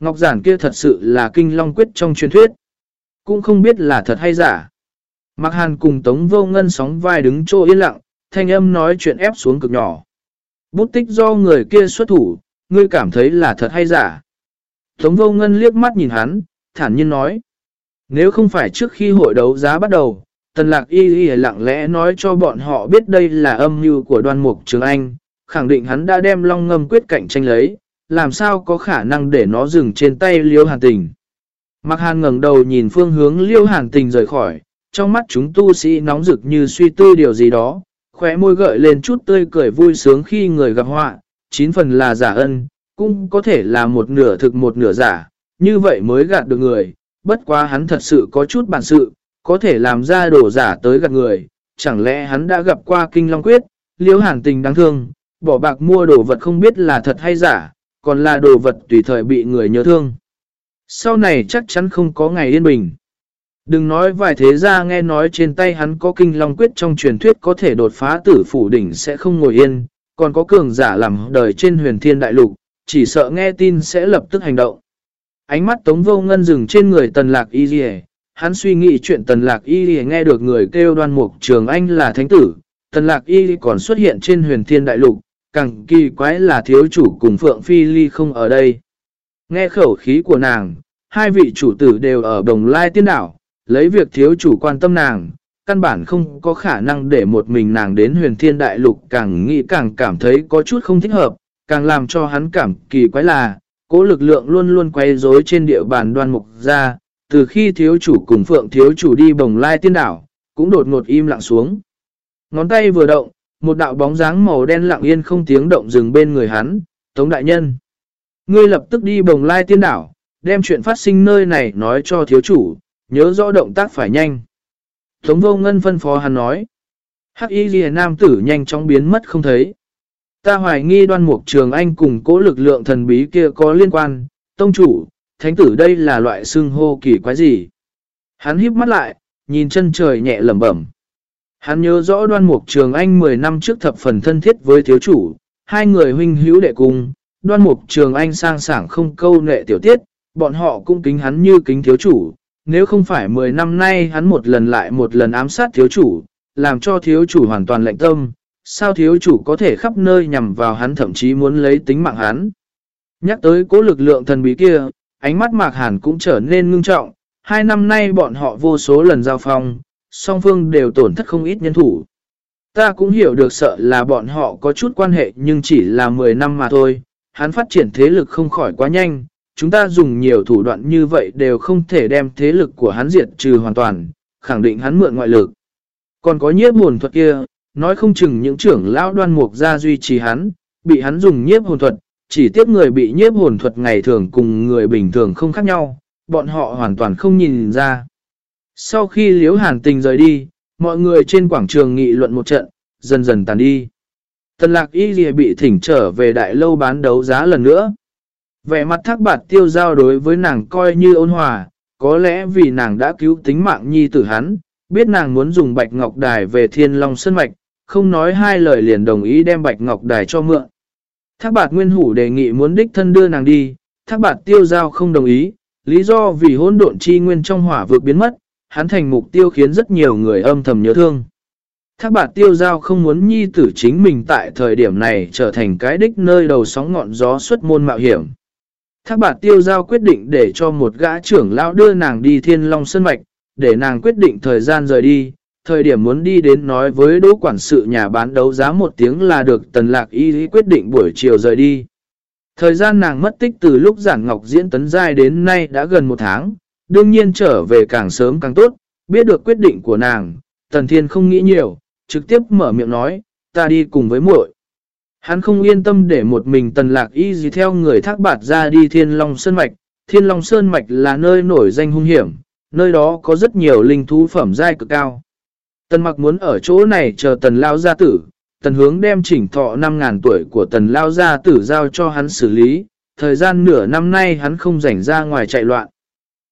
ngọc giản kia thật sự là kinh long quyết trong truyền thuyết. Cũng không biết là thật hay giả. Mạc Hàn cùng Tống Vô Ngân sóng vai đứng chỗ yên lặng, thanh âm nói chuyện ép xuống cực nhỏ. Bút tích do người kia xuất thủ, ngươi cảm thấy là thật hay giả. Tống Vô Ngân liếc mắt nhìn hắn, thản nhiên nói. Nếu không phải trước khi hội đấu giá bắt đầu, Tần Lạc Y Y lặng lẽ nói cho bọn họ biết đây là âm mưu của đoan mục Trường Anh, khẳng định hắn đã đem long ngâm quyết cạnh tranh lấy, làm sao có khả năng để nó dừng trên tay Liêu Hàn Tình. Mạc Hàn ngẩng đầu nhìn phương hướng Liêu Hàn Tình rời khỏi, trong mắt chúng tu sĩ nóng rực như suy tư điều gì đó, khóe môi gợi lên chút tươi cười vui sướng khi người gặp họa, chín phần là giả ân, cũng có thể là một nửa thực một nửa giả, như vậy mới gạt được người, bất quá hắn thật sự có chút bản sự, có thể làm ra đổ giả tới gạt người, chẳng lẽ hắn đã gặp qua kinh long quyết, liêu hàn tình đáng thương, bỏ bạc mua đồ vật không biết là thật hay giả, còn là đồ vật tùy thời bị người nhớ thương. Sau này chắc chắn không có ngày yên bình. Đừng nói vài thế ra nghe nói trên tay hắn có kinh long quyết trong truyền thuyết có thể đột phá tử phủ đỉnh sẽ không ngồi yên, còn có cường giả làm đời trên huyền thiên đại lục, chỉ sợ nghe tin sẽ lập tức hành động. Ánh mắt Tống Vô Ngân dừng trên người Tần Lạc Y Dì hắn suy nghĩ chuyện Tần Lạc Y Dì nghe được người kêu đoan mục trường anh là thánh tử, Tần Lạc Y còn xuất hiện trên huyền thiên đại lục, càng kỳ quái là thiếu chủ cùng Phượng Phi Ly không ở đây. Nghe khẩu khí của nàng, hai vị chủ tử đều ở đồng lai tiên đảo, lấy việc thiếu chủ quan tâm nàng, căn bản không có khả năng để một mình nàng đến huyền thiên đại lục càng nghĩ càng cảm thấy có chút không thích hợp, càng làm cho hắn cảm kỳ quái là, cố lực lượng luôn luôn quay rối trên địa bàn đoan mục ra, từ khi thiếu chủ cùng phượng thiếu chủ đi bồng lai tiên đảo, cũng đột ngột im lặng xuống. Ngón tay vừa động, một đạo bóng dáng màu đen lặng yên không tiếng động dừng bên người hắn, Tống Đại Nhân. Ngươi lập tức đi bồng lai tiên đảo, đem chuyện phát sinh nơi này nói cho thiếu chủ, nhớ rõ động tác phải nhanh. Tống vô ngân phân phó hắn nói. Hắc y ghi nam tử nhanh chóng biến mất không thấy. Ta hoài nghi đoan mục trường anh cùng cố lực lượng thần bí kia có liên quan. Tông chủ, thánh tử đây là loại xưng hô kỳ quái gì? Hắn híp mắt lại, nhìn chân trời nhẹ lẩm bẩm. Hắn nhớ rõ đoan mục trường anh 10 năm trước thập phần thân thiết với thiếu chủ, hai người huynh hữu đệ cùng, đoan mục trường anh sang sảng không câu nệ tiểu tiết, bọn họ cũng kính hắn như kính thiếu chủ, nếu không phải 10 năm nay hắn một lần lại một lần ám sát thiếu chủ, làm cho thiếu chủ hoàn toàn lệnh tâm, sao thiếu chủ có thể khắp nơi nhằm vào hắn thậm chí muốn lấy tính mạng hắn. Nhắc tới cố lực lượng thần bí kia, ánh mắt mạc hàn cũng trở nên ngưng trọng, hai năm nay bọn họ vô số lần giao phong, song phương đều tổn thất không ít nhân thủ. Ta cũng hiểu được sợ là bọn họ có chút quan hệ nhưng chỉ là 10 năm mà thôi, hắn phát triển thế lực không khỏi quá nhanh, chúng ta dùng nhiều thủ đoạn như vậy đều không thể đem thế lực của hắn diệt trừ hoàn toàn, khẳng định hắn mượn ngoại lực. Còn có nhiếp hồn thuật kia, nói không chừng những trưởng lão đoan mục ra duy trì hắn, bị hắn dùng nhiếp hồn thuật, chỉ tiếp người bị nhiếp hồn thuật ngày thường cùng người bình thường không khác nhau, bọn họ hoàn toàn không nhìn ra. Sau khi Liễu hàn tình rời đi, mọi người trên quảng trường nghị luận một trận, dần dần tàn đi. Tần lạc y lìa bị thỉnh trở về đại lâu bán đấu giá lần nữa. Vẻ mặt thác bạt tiêu giao đối với nàng coi như ôn hòa, có lẽ vì nàng đã cứu tính mạng nhi tử hắn, biết nàng muốn dùng bạch ngọc đài về thiên long sân mạch, không nói hai lời liền đồng ý đem bạch ngọc đài cho mượn. Thác bạt nguyên hủ đề nghị muốn đích thân đưa nàng đi, thác bạt tiêu giao không đồng ý, lý do vì hôn độn chi nguyên trong hỏa vượt biến mất, hắn thành mục tiêu khiến rất nhiều người âm thầm nhớ thương. Thác bạt tiêu giao không muốn nhi tử chính mình tại thời điểm này trở thành cái đích nơi đầu sóng ngọn gió xuất môn mạo hiểm. Thác bạt tiêu giao quyết định để cho một gã trưởng lão đưa nàng đi thiên long sân mạch, để nàng quyết định thời gian rời đi. Thời điểm muốn đi đến nói với đỗ quản sự nhà bán đấu giá một tiếng là được tần lạc y quyết định buổi chiều rời đi. Thời gian nàng mất tích từ lúc giản ngọc diễn tấn giai đến nay đã gần một tháng, đương nhiên trở về càng sớm càng tốt, biết được quyết định của nàng, tần thiên không nghĩ nhiều, trực tiếp mở miệng nói, ta đi cùng với muội Hắn không yên tâm để một mình tần lạc y gì theo người thác bạt ra đi Thiên Long Sơn Mạch. Thiên Long Sơn Mạch là nơi nổi danh hung hiểm, nơi đó có rất nhiều linh thú phẩm giai cực cao. Tần mặc muốn ở chỗ này chờ tần lao gia tử, tần hướng đem chỉnh thọ 5.000 tuổi của tần lao gia tử giao cho hắn xử lý, thời gian nửa năm nay hắn không rảnh ra ngoài chạy loạn.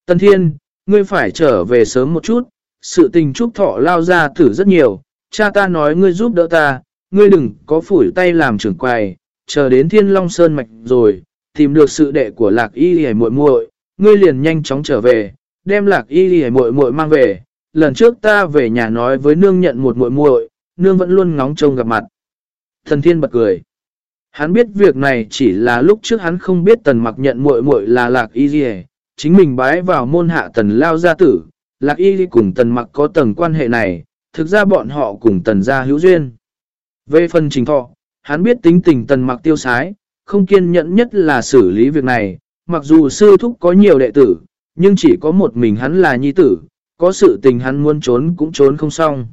Tân thiên, ngươi phải trở về sớm một chút, sự tình trúc thọ lao ra tử rất nhiều, cha ta nói ngươi giúp đỡ ta, ngươi đừng có phủi tay làm trưởng quầy, chờ đến Thiên Long Sơn Mạch rồi, tìm được sự đệ của lạc y hề muội muội, ngươi liền nhanh chóng trở về, đem lạc y hề muội muội mang về. Lần trước ta về nhà nói với nương nhận một muội muội, nương vẫn luôn ngóng trông gặp mặt. Thần thiên bật cười. Hắn biết việc này chỉ là lúc trước hắn không biết tần mặc nhận muội muội là lạc y hề, chính mình bái vào môn hạ tần lao gia tử, lạc y cùng tần mặc có tầng quan hệ này, thực ra bọn họ cùng tần gia hữu duyên. Về phần trình thọ, hắn biết tính tình tần mặc tiêu sái, không kiên nhẫn nhất là xử lý việc này, mặc dù sư thúc có nhiều đệ tử, nhưng chỉ có một mình hắn là nhi tử, có sự tình hắn muốn trốn cũng trốn không xong.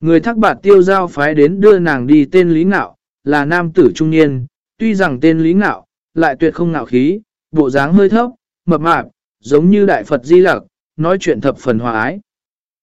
Người thác bạt tiêu giao phái đến đưa nàng đi tên Lý Ngạo, là nam tử trung niên, tuy rằng tên Lý Ngạo, lại tuyệt không ngạo khí, bộ dáng hơi thấp, mập mạp, giống như đại Phật Di Lặc, nói chuyện thập phần hòa ái.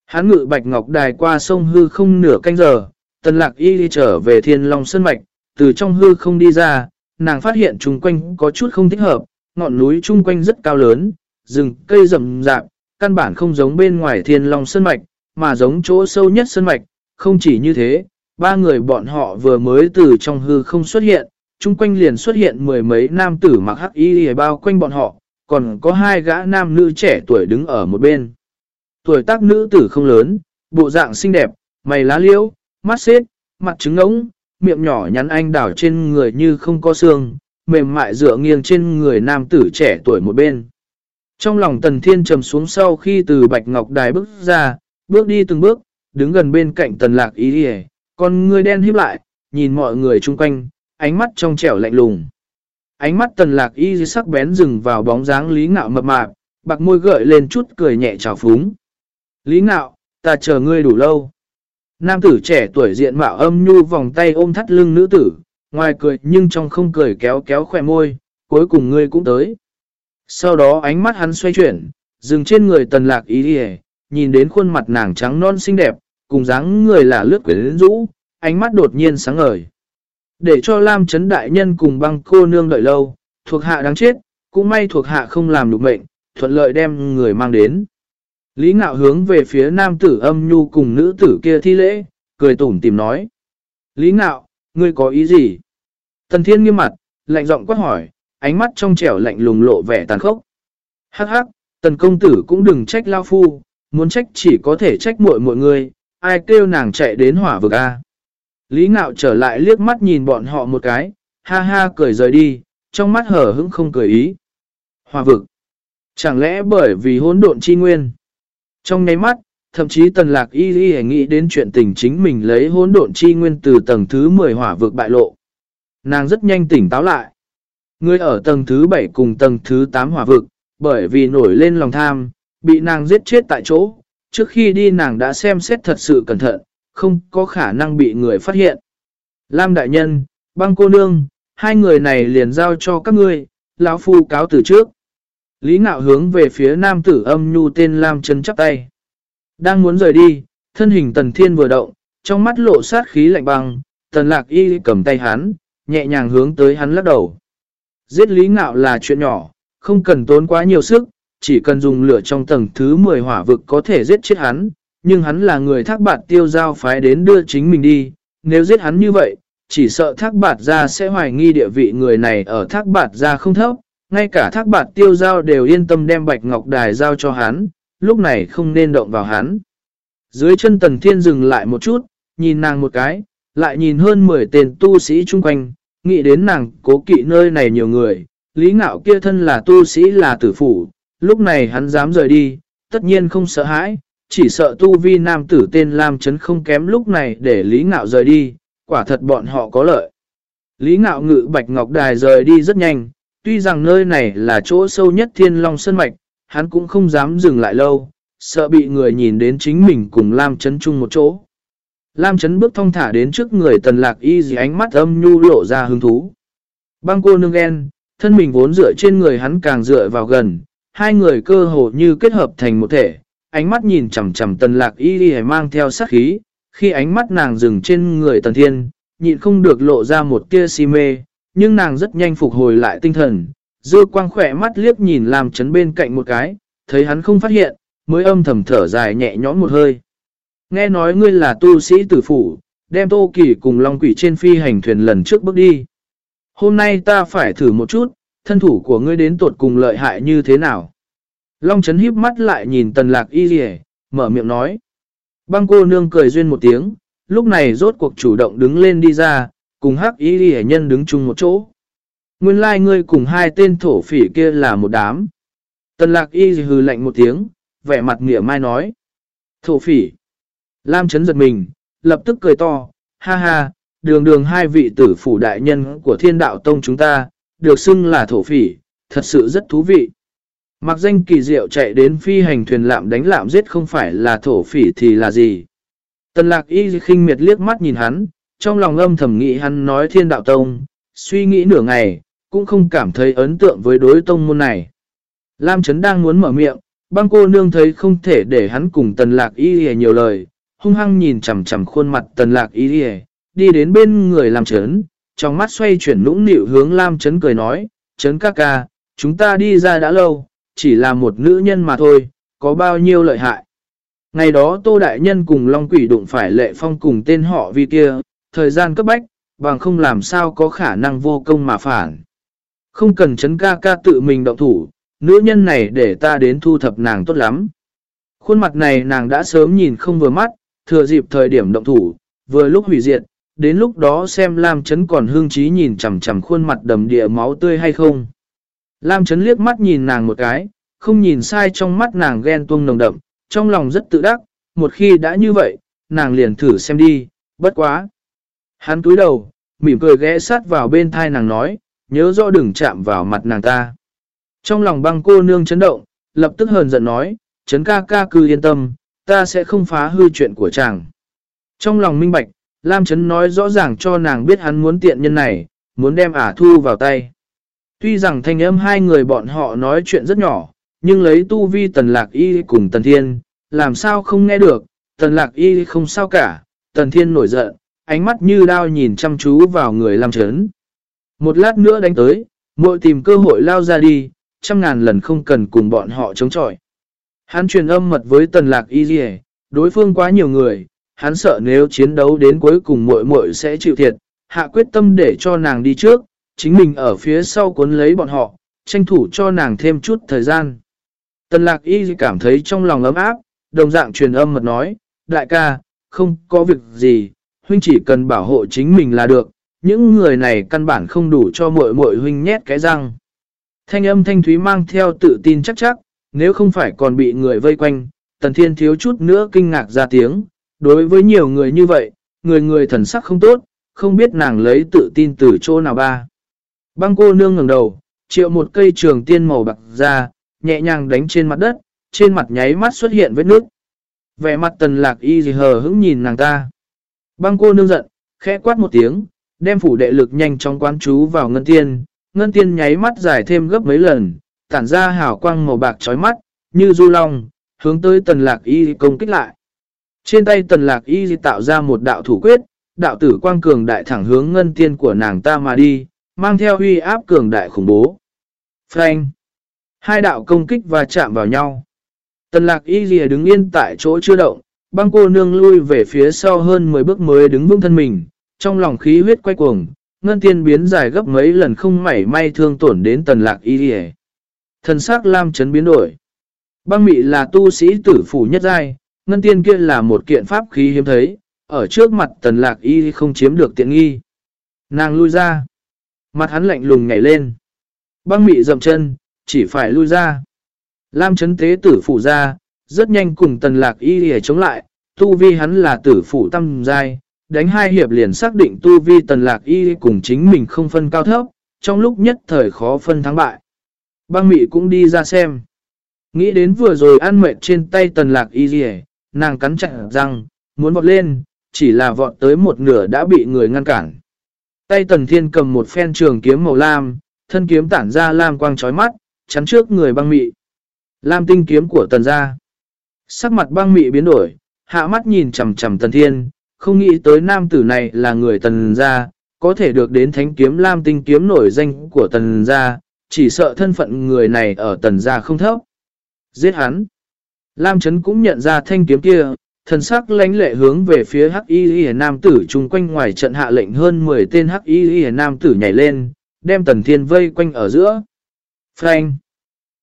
Hắn ngự bạch ngọc đài qua sông hư không nửa canh giờ, tần lạc y đi trở về thiên long sơn mạch, từ trong hư không đi ra, nàng phát hiện chung quanh có chút không thích hợp, ngọn núi chung quanh rất cao lớn, rừng cây rậm rạp, căn bản không giống bên ngoài thiên long sơn mạch, mà giống chỗ sâu nhất sơn mạch, không chỉ như thế, ba người bọn họ vừa mới từ trong hư không xuất hiện, chung quanh liền xuất hiện mười mấy nam tử mặc hắc y bao quanh bọn họ, còn có hai gã nam nữ trẻ tuổi đứng ở một bên. Tuổi tác nữ tử không lớn, bộ dạng xinh đẹp, mày lá liễu, mắt xếp, mặt trứng ống, miệng nhỏ nhắn anh đảo trên người như không có xương, mềm mại dựa nghiêng trên người nam tử trẻ tuổi một bên. Trong lòng tần thiên trầm xuống sau khi từ bạch ngọc đài bước ra, bước đi từng bước, đứng gần bên cạnh tần lạc ý đi con người đen híp lại, nhìn mọi người chung quanh, ánh mắt trong trẻo lạnh lùng. Ánh mắt tần lạc y sắc bén dừng vào bóng dáng lý ngạo mập mạp, bạc môi gợi lên chút cười nhẹ trào phúng. Lý ngạo, ta chờ ngươi đủ lâu. Nam tử trẻ tuổi diện mạo âm nhu vòng tay ôm thắt lưng nữ tử, ngoài cười nhưng trong không cười kéo kéo khỏe môi, cuối cùng ngươi cũng tới. Sau đó ánh mắt hắn xoay chuyển, dừng trên người tần lạc ý đi nhìn đến khuôn mặt nàng trắng non xinh đẹp, cùng dáng người là lướt quyến rũ, ánh mắt đột nhiên sáng ngời. Để cho Lam Trấn Đại Nhân cùng băng cô nương đợi lâu, thuộc hạ đáng chết, cũng may thuộc hạ không làm được mệnh, thuận lợi đem người mang đến. Lý ngạo hướng về phía nam tử âm nhu cùng nữ tử kia thi lễ, cười tủm tìm nói. Lý ngạo, ngươi có ý gì? Tần thiên nghiêm mặt, lạnh giọng quát hỏi, ánh mắt trong trẻo lạnh lùng lộ vẻ tàn khốc. Hắc hắc, tần công tử cũng đừng trách lao phu, muốn trách chỉ có thể trách muội mọi người, ai kêu nàng chạy đến hỏa vực A. Lý ngạo trở lại liếc mắt nhìn bọn họ một cái, ha ha cười rời đi, trong mắt hở hững không cười ý. Hòa vực. Chẳng lẽ bởi vì hỗn độn chi nguyên? Trong nháy mắt, thậm chí tần lạc y y nghĩ đến chuyện tình chính mình lấy hỗn độn chi nguyên từ tầng thứ 10 hỏa vực bại lộ. Nàng rất nhanh tỉnh táo lại. Người ở tầng thứ 7 cùng tầng thứ 8 hỏa vực, bởi vì nổi lên lòng tham, bị nàng giết chết tại chỗ. Trước khi đi nàng đã xem xét thật sự cẩn thận, không có khả năng bị người phát hiện. Lam đại nhân, băng cô nương, hai người này liền giao cho các ngươi, lão phu cáo từ trước. Lý ngạo hướng về phía nam tử âm nhu tên Lam chân chắp tay. Đang muốn rời đi, thân hình tần thiên vừa động, trong mắt lộ sát khí lạnh băng, tần lạc y cầm tay hắn, nhẹ nhàng hướng tới hắn lắc đầu. Giết lý ngạo là chuyện nhỏ, không cần tốn quá nhiều sức, chỉ cần dùng lửa trong tầng thứ 10 hỏa vực có thể giết chết hắn, nhưng hắn là người thác bạt tiêu giao phái đến đưa chính mình đi, nếu giết hắn như vậy, chỉ sợ thác bạt ra sẽ hoài nghi địa vị người này ở thác bạt ra không thấp, ngay cả thác bạt tiêu giao đều yên tâm đem bạch ngọc đài giao cho hắn, lúc này không nên động vào hắn. Dưới chân tần thiên dừng lại một chút, nhìn nàng một cái, lại nhìn hơn 10 tên tu sĩ chung quanh, nghĩ đến nàng cố kỵ nơi này nhiều người, lý ngạo kia thân là tu sĩ là tử phủ, lúc này hắn dám rời đi, tất nhiên không sợ hãi, chỉ sợ tu vi nam tử tên Lam Trấn không kém lúc này để Lý Ngạo rời đi, quả thật bọn họ có lợi. Lý Ngạo ngự Bạch Ngọc Đài rời đi rất nhanh, tuy rằng nơi này là chỗ sâu nhất thiên long sơn mạch, hắn cũng không dám dừng lại lâu, sợ bị người nhìn đến chính mình cùng Lam Trấn chung một chỗ. Lam Trấn bước thong thả đến trước người tần lạc y dì ánh mắt âm nhu lộ ra hứng thú. Băng cô nương ghen, thân mình vốn dựa trên người hắn càng dựa vào gần, hai người cơ hồ như kết hợp thành một thể, ánh mắt nhìn chầm chầm tần lạc y đi mang theo sát khí, khi ánh mắt nàng dừng trên người tần thiên, nhịn không được lộ ra một tia si mê, nhưng nàng rất nhanh phục hồi lại tinh thần, dư quang khỏe mắt liếc nhìn làm chấn bên cạnh một cái, thấy hắn không phát hiện, mới âm thầm thở dài nhẹ nhõm một hơi. Nghe nói ngươi là tu sĩ tử phủ, đem tô kỳ cùng long quỷ trên phi hành thuyền lần trước bước đi. Hôm nay ta phải thử một chút, thân thủ của ngươi đến tuột cùng lợi hại như thế nào? Long Trấn híp mắt lại nhìn tần lạc y rỉ, mở miệng nói. Băng cô nương cười duyên một tiếng, lúc này rốt cuộc chủ động đứng lên đi ra, cùng hắc y rỉ nhân đứng chung một chỗ. Nguyên lai like ngươi cùng hai tên thổ phỉ kia là một đám. Tần lạc y hừ lạnh một tiếng, vẻ mặt nghĩa mai nói. Thổ phỉ. Lam Trấn giật mình, lập tức cười to, ha ha, đường đường hai vị tử phủ đại nhân của thiên đạo tông chúng ta, được xưng là thổ phỉ, thật sự rất thú vị. Mặc danh kỳ diệu chạy đến phi hành thuyền lạm đánh lạm giết không phải là thổ phỉ thì là gì. Tần lạc y khinh miệt liếc mắt nhìn hắn, trong lòng âm thầm nghĩ hắn nói thiên đạo tông, suy nghĩ nửa ngày, cũng không cảm thấy ấn tượng với đối tông môn này. Lam Trấn đang muốn mở miệng, băng cô nương thấy không thể để hắn cùng tần lạc y nhiều lời, hung hăng nhìn chầm chầm khuôn mặt tần lạc y đi đến bên người Lam Trấn, trong mắt xoay chuyển nũng nịu hướng Lam Trấn cười nói, Trấn ca ca, chúng ta đi ra đã lâu, chỉ là một nữ nhân mà thôi, có bao nhiêu lợi hại. Ngày đó Tô Đại Nhân cùng Long Quỷ đụng phải lệ phong cùng tên họ vì kia, thời gian cấp bách, bằng không làm sao có khả năng vô công mà phản. Không cần chấn ca ca tự mình động thủ, nữ nhân này để ta đến thu thập nàng tốt lắm. Khuôn mặt này nàng đã sớm nhìn không vừa mắt, thừa dịp thời điểm động thủ, vừa lúc hủy diệt, đến lúc đó xem Lam Trấn còn hương trí nhìn chằm chằm khuôn mặt đầm địa máu tươi hay không. Lam Trấn liếc mắt nhìn nàng một cái, không nhìn sai trong mắt nàng ghen tuông nồng đậm, trong lòng rất tự đắc, một khi đã như vậy, nàng liền thử xem đi, bất quá. Hắn túi đầu, mỉm cười ghé sát vào bên thai nàng nói, nhớ rõ đừng chạm vào mặt nàng ta. Trong lòng băng cô nương chấn động, lập tức hờn giận nói, chấn ca ca cứ yên tâm, ta sẽ không phá hư chuyện của chàng. Trong lòng minh bạch, Lam Trấn nói rõ ràng cho nàng biết hắn muốn tiện nhân này, muốn đem ả thu vào tay. Tuy rằng thanh âm hai người bọn họ nói chuyện rất nhỏ, nhưng lấy tu vi tần lạc y cùng tần thiên, làm sao không nghe được, tần lạc y không sao cả, tần thiên nổi giận, ánh mắt như đao nhìn chăm chú vào người làm chấn. Một lát nữa đánh tới, muội tìm cơ hội lao ra đi, trăm ngàn lần không cần cùng bọn họ chống chọi. Hắn truyền âm mật với tần lạc y dì đối phương quá nhiều người, hắn sợ nếu chiến đấu đến cuối cùng muội muội sẽ chịu thiệt, hạ quyết tâm để cho nàng đi trước, chính mình ở phía sau cuốn lấy bọn họ, tranh thủ cho nàng thêm chút thời gian. Tần lạc y cảm thấy trong lòng ấm áp, đồng dạng truyền âm mật nói, đại ca, không có việc gì, huynh chỉ cần bảo hộ chính mình là được, những người này căn bản không đủ cho muội muội huynh nhét cái răng. Thanh âm thanh thúy mang theo tự tin chắc chắc, nếu không phải còn bị người vây quanh, tần thiên thiếu chút nữa kinh ngạc ra tiếng. Đối với nhiều người như vậy, người người thần sắc không tốt, không biết nàng lấy tự tin từ chỗ nào ba. Băng cô nương ngẩng đầu, triệu một cây trường tiên màu bạc ra, nhẹ nhàng đánh trên mặt đất, trên mặt nháy mắt xuất hiện vết nước. Vẻ mặt tần lạc y gì hờ hững nhìn nàng ta. Băng cô nương giận, khẽ quát một tiếng, đem phủ đệ lực nhanh trong quán chú vào ngân tiên, ngân tiên nháy mắt dài thêm gấp mấy lần, tản ra hào quang màu bạc chói mắt, như du long, hướng tới tần lạc y công kích lại. Trên tay tần lạc y tạo ra một đạo thủ quyết, đạo tử quang cường đại thẳng hướng ngân tiên của nàng ta mà đi, mang theo huy áp cường đại khủng bố. Frank! Hai đạo công kích và chạm vào nhau. Tần lạc y lìa đứng yên tại chỗ chưa động, băng cô nương lui về phía sau hơn 10 bước mới đứng vững thân mình, trong lòng khí huyết quay cuồng, ngân tiên biến dài gấp mấy lần không mảy may thương tổn đến tần lạc y lìa. Thần sắc lam chấn biến đổi. Băng mị là tu sĩ tử phủ nhất giai, ngân tiên kia là một kiện pháp khí hiếm thấy, ở trước mặt tần lạc y không chiếm được tiện nghi. Nàng lui ra. Mặt hắn lạnh lùng nhảy lên. Băng mị dậm chân, chỉ phải lui ra. Lam chấn tế tử phủ ra, rất nhanh cùng tần lạc y để chống lại, tu vi hắn là tử phủ tâm giai, đánh hai hiệp liền xác định tu vi tần lạc y cùng chính mình không phân cao thấp, trong lúc nhất thời khó phân thắng bại. Băng mị cũng đi ra xem. Nghĩ đến vừa rồi ăn mệt trên tay tần lạc y dì nàng cắn chặt răng, muốn vọt lên, chỉ là vọt tới một nửa đã bị người ngăn cản. Tay tần thiên cầm một phen trường kiếm màu lam, thân kiếm tản ra lam quang trói mắt, chắn trước người băng mị. Lam tinh kiếm của tần gia. Sắc mặt băng mị biến đổi, hạ mắt nhìn chầm chầm tần thiên, không nghĩ tới nam tử này là người tần gia, có thể được đến thánh kiếm lam tinh kiếm nổi danh của tần gia, chỉ sợ thân phận người này ở tần gia không thấp. Giết hắn. Lam Trấn cũng nhận ra thanh kiếm kia, thần sắc lánh lệ hướng về phía hắc y y nam tử chung quanh ngoài trận hạ lệnh hơn 10 tên hắc y y nam tử nhảy lên, đem tần thiên vây quanh ở giữa, Frank.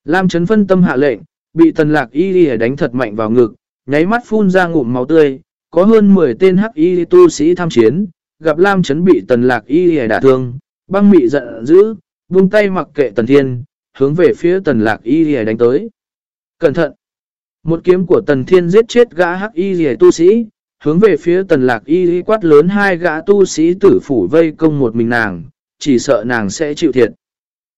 Lam chấn phân tâm hạ lệnh, bị tần lạc y đi đánh thật mạnh vào ngực, nháy mắt phun ra ngụm máu tươi, có hơn 10 tên hắc y tu sĩ tham chiến, gặp Lam chấn bị tần lạc y đi đả thương, băng mị giận dữ, buông tay mặc kệ tần thiên, hướng về phía tần lạc y đi đánh tới. Cẩn thận! Một kiếm của tần thiên giết chết gã hắc y đi tu sĩ, hướng về phía tần lạc y quát lớn hai gã tu sĩ tử phủ vây công một mình nàng, chỉ sợ nàng sẽ chịu thiệt.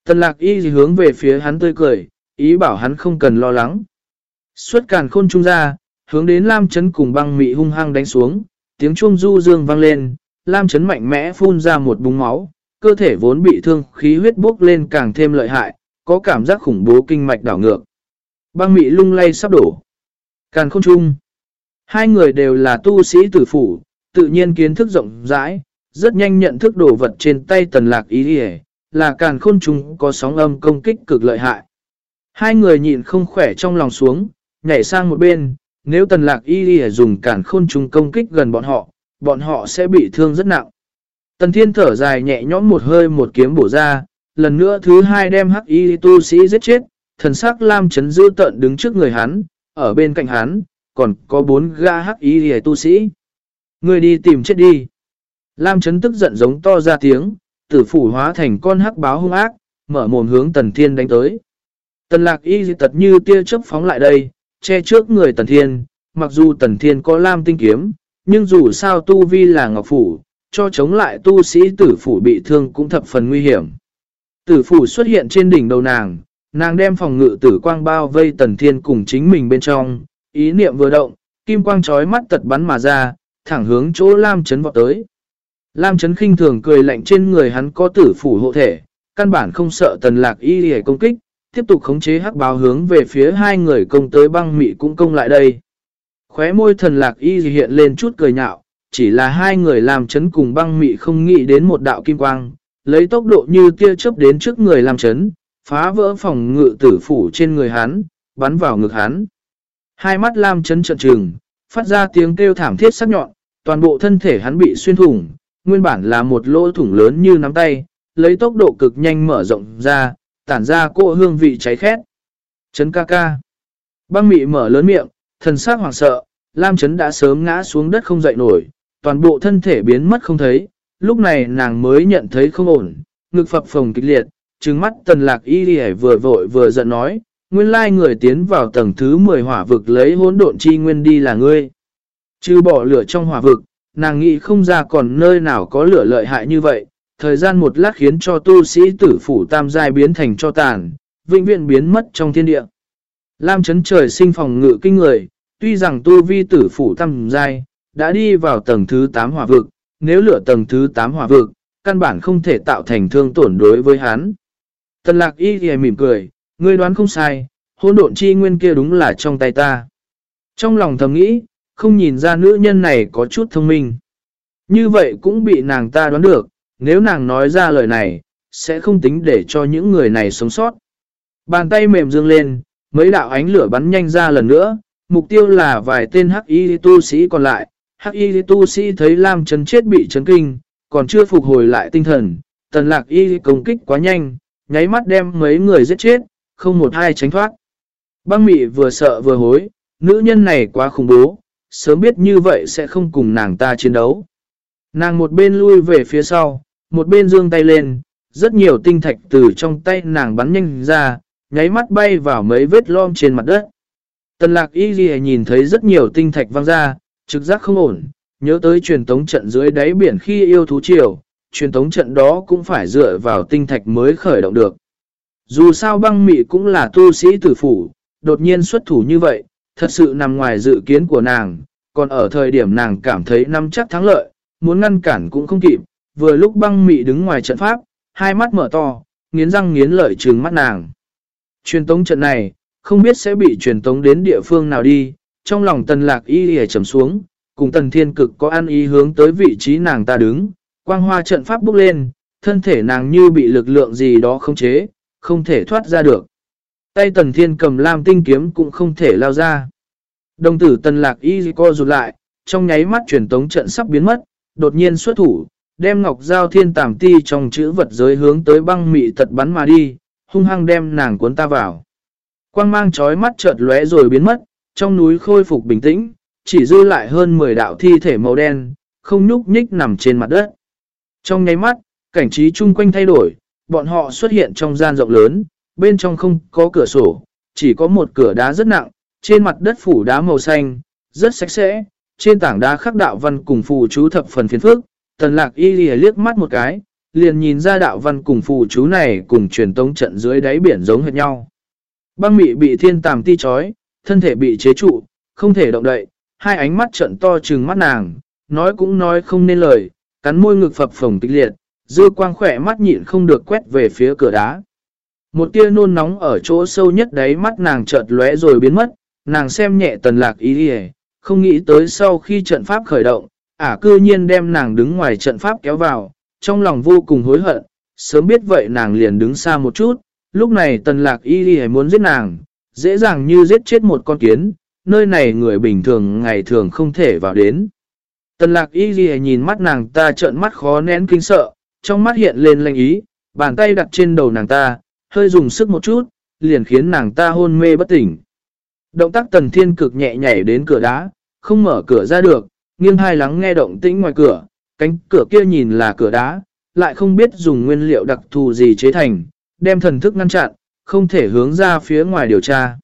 Tần lạc y hướng về phía hắn tươi cười, ý bảo hắn không cần lo lắng. Xuất càn khôn trung ra, hướng đến Lam Trấn cùng băng mị hung hăng đánh xuống, tiếng chuông du dương vang lên, Lam Trấn mạnh mẽ phun ra một búng máu, cơ thể vốn bị thương khí huyết bốc lên càng thêm lợi hại, có cảm giác khủng bố kinh mạch đảo ngược. Băng mị lung lay sắp đổ. Càn khôn trung. Hai người đều là tu sĩ tử phủ, tự nhiên kiến thức rộng rãi, rất nhanh nhận thức đồ vật trên tay tần lạc ý đi là càn khôn trung có sóng âm công kích cực lợi hại. Hai người nhịn không khỏe trong lòng xuống, nhảy sang một bên, nếu tần lạc y đi dùng càn khôn trung công kích gần bọn họ, bọn họ sẽ bị thương rất nặng. Tần thiên thở dài nhẹ nhõm một hơi một kiếm bổ ra, lần nữa thứ hai đem hắc y tu sĩ giết chết, thần sắc lam chấn dư tận đứng trước người hắn, ở bên cạnh hắn, còn có bốn ga hắc y tu sĩ. Người đi tìm chết đi. Lam chấn tức giận giống to ra tiếng, tử phủ hóa thành con hắc báo hung ác, mở mồm hướng tần thiên đánh tới. Tần lạc y tật như tia chớp phóng lại đây, che trước người tần thiên, mặc dù tần thiên có lam tinh kiếm, nhưng dù sao tu vi là ngọc phủ, cho chống lại tu sĩ tử phủ bị thương cũng thập phần nguy hiểm. Tử phủ xuất hiện trên đỉnh đầu nàng, nàng đem phòng ngự tử quang bao vây tần thiên cùng chính mình bên trong, ý niệm vừa động, kim quang trói mắt tật bắn mà ra, thẳng hướng chỗ Lam Trấn vọt tới. Lam Trấn khinh thường cười lạnh trên người hắn có tử phủ hộ thể, căn bản không sợ tần lạc y hề công kích, tiếp tục khống chế hắc báo hướng về phía hai người công tới băng mị cũng công lại đây. Khóe môi thần lạc y hiện lên chút cười nhạo, chỉ là hai người làm chấn cùng băng mị không nghĩ đến một đạo kim quang, lấy tốc độ như tia chớp đến trước người làm chấn, phá vỡ phòng ngự tử phủ trên người hắn, bắn vào ngực hắn. Hai mắt lam chấn trận trừng, phát ra tiếng kêu thảm thiết sắc nhọn, toàn bộ thân thể hắn bị xuyên thủng, nguyên bản là một lỗ thủng lớn như nắm tay, lấy tốc độ cực nhanh mở rộng ra, tản ra cô hương vị cháy khét. Chấn ca ca. Băng mị mở lớn miệng, thần sắc hoảng sợ, Lam chấn đã sớm ngã xuống đất không dậy nổi, toàn bộ thân thể biến mất không thấy, lúc này nàng mới nhận thấy không ổn, ngực phập phồng kịch liệt, trừng mắt tần lạc y đi vừa vội vừa giận nói, nguyên lai người tiến vào tầng thứ 10 hỏa vực lấy hỗn độn chi nguyên đi là ngươi. Chứ bỏ lửa trong hỏa vực, nàng nghĩ không ra còn nơi nào có lửa lợi hại như vậy, thời gian một lát khiến cho tu sĩ tử phủ tam giai biến thành cho tàn, vĩnh viễn biến mất trong thiên địa. Lam chấn trời sinh phòng ngự kinh người, tuy rằng tu vi tử phủ tam giai, đã đi vào tầng thứ 8 hỏa vực, nếu lửa tầng thứ 8 hỏa vực, căn bản không thể tạo thành thương tổn đối với hắn. Tần lạc y thì mỉm cười, ngươi đoán không sai, hôn độn chi nguyên kia đúng là trong tay ta. Trong lòng thầm nghĩ, không nhìn ra nữ nhân này có chút thông minh. Như vậy cũng bị nàng ta đoán được, nếu nàng nói ra lời này, sẽ không tính để cho những người này sống sót. Bàn tay mềm dương lên, mấy đạo ánh lửa bắn nhanh ra lần nữa, mục tiêu là vài tên hắc y tu sĩ còn lại. Hắc y tu sĩ thấy Lam Trấn chết bị chấn kinh, còn chưa phục hồi lại tinh thần, tần lạc y công kích quá nhanh, nháy mắt đem mấy người giết chết, không một ai tránh thoát. Băng mị vừa sợ vừa hối, nữ nhân này quá khủng bố, sớm biết như vậy sẽ không cùng nàng ta chiến đấu. Nàng một bên lui về phía sau, một bên dương tay lên, rất nhiều tinh thạch từ trong tay nàng bắn nhanh ra, nháy mắt bay vào mấy vết lom trên mặt đất. Tần lạc y ghi nhìn thấy rất nhiều tinh thạch văng ra, trực giác không ổn, nhớ tới truyền tống trận dưới đáy biển khi yêu thú triều, truyền thống trận đó cũng phải dựa vào tinh thạch mới khởi động được. Dù sao băng mị cũng là tu sĩ tử phủ, đột nhiên xuất thủ như vậy, thật sự nằm ngoài dự kiến của nàng, còn ở thời điểm nàng cảm thấy năm chắc thắng lợi, muốn ngăn cản cũng không kịp, vừa lúc băng mị đứng ngoài trận pháp, hai mắt mở to, nghiến răng nghiến lợi trừng mắt nàng. Truyền tống trận này, không biết sẽ bị truyền tống đến địa phương nào đi, trong lòng tần lạc y hề trầm xuống, cùng tần thiên cực có ăn ý hướng tới vị trí nàng ta đứng, quang hoa trận pháp bốc lên, thân thể nàng như bị lực lượng gì đó khống chế, không thể thoát ra được. Tay tần thiên cầm lam tinh kiếm cũng không thể lao ra. Đồng tử tần lạc y co rụt lại, trong nháy mắt truyền tống trận sắp biến mất, đột nhiên xuất thủ, đem ngọc giao thiên tàm ti trong chữ vật giới hướng tới băng mị tật bắn mà đi, hung hăng đem nàng cuốn ta vào. Quang mang chói mắt chợt lóe rồi biến mất, trong núi khôi phục bình tĩnh, chỉ dư lại hơn 10 đạo thi thể màu đen, không nhúc nhích nằm trên mặt đất. Trong nháy mắt, cảnh trí chung quanh thay đổi, bọn họ xuất hiện trong gian rộng lớn, bên trong không có cửa sổ, chỉ có một cửa đá rất nặng, trên mặt đất phủ đá màu xanh, rất sạch sẽ, trên tảng đá khắc đạo văn cùng phù chú thập phần phiền phức, tần lạc y lìa liếc mắt một cái, liền nhìn ra đạo văn cùng phù chú này cùng truyền tống trận dưới đáy biển giống hệt nhau. Băng mị bị thiên tàm ti chói, thân thể bị chế trụ, không thể động đậy, hai ánh mắt trận to trừng mắt nàng, nói cũng nói không nên lời, cắn môi ngực phập phồng kịch liệt, dư quang khỏe mắt nhịn không được quét về phía cửa đá. Một tia nôn nóng ở chỗ sâu nhất đáy mắt nàng chợt lóe rồi biến mất, nàng xem nhẹ tần lạc ý đi không nghĩ tới sau khi trận pháp khởi động, ả cư nhiên đem nàng đứng ngoài trận pháp kéo vào, trong lòng vô cùng hối hận, sớm biết vậy nàng liền đứng xa một chút, lúc này tần lạc y đi muốn giết nàng, dễ dàng như giết chết một con kiến, nơi này người bình thường ngày thường không thể vào đến. Tần lạc y ghi nhìn mắt nàng ta trợn mắt khó nén kinh sợ, trong mắt hiện lên lành ý, bàn tay đặt trên đầu nàng ta, hơi dùng sức một chút, liền khiến nàng ta hôn mê bất tỉnh. Động tác tần thiên cực nhẹ nhảy đến cửa đá, không mở cửa ra được, nghiêng hai lắng nghe động tĩnh ngoài cửa, cánh cửa kia nhìn là cửa đá, lại không biết dùng nguyên liệu đặc thù gì chế thành, đem thần thức ngăn chặn, không thể hướng ra phía ngoài điều tra.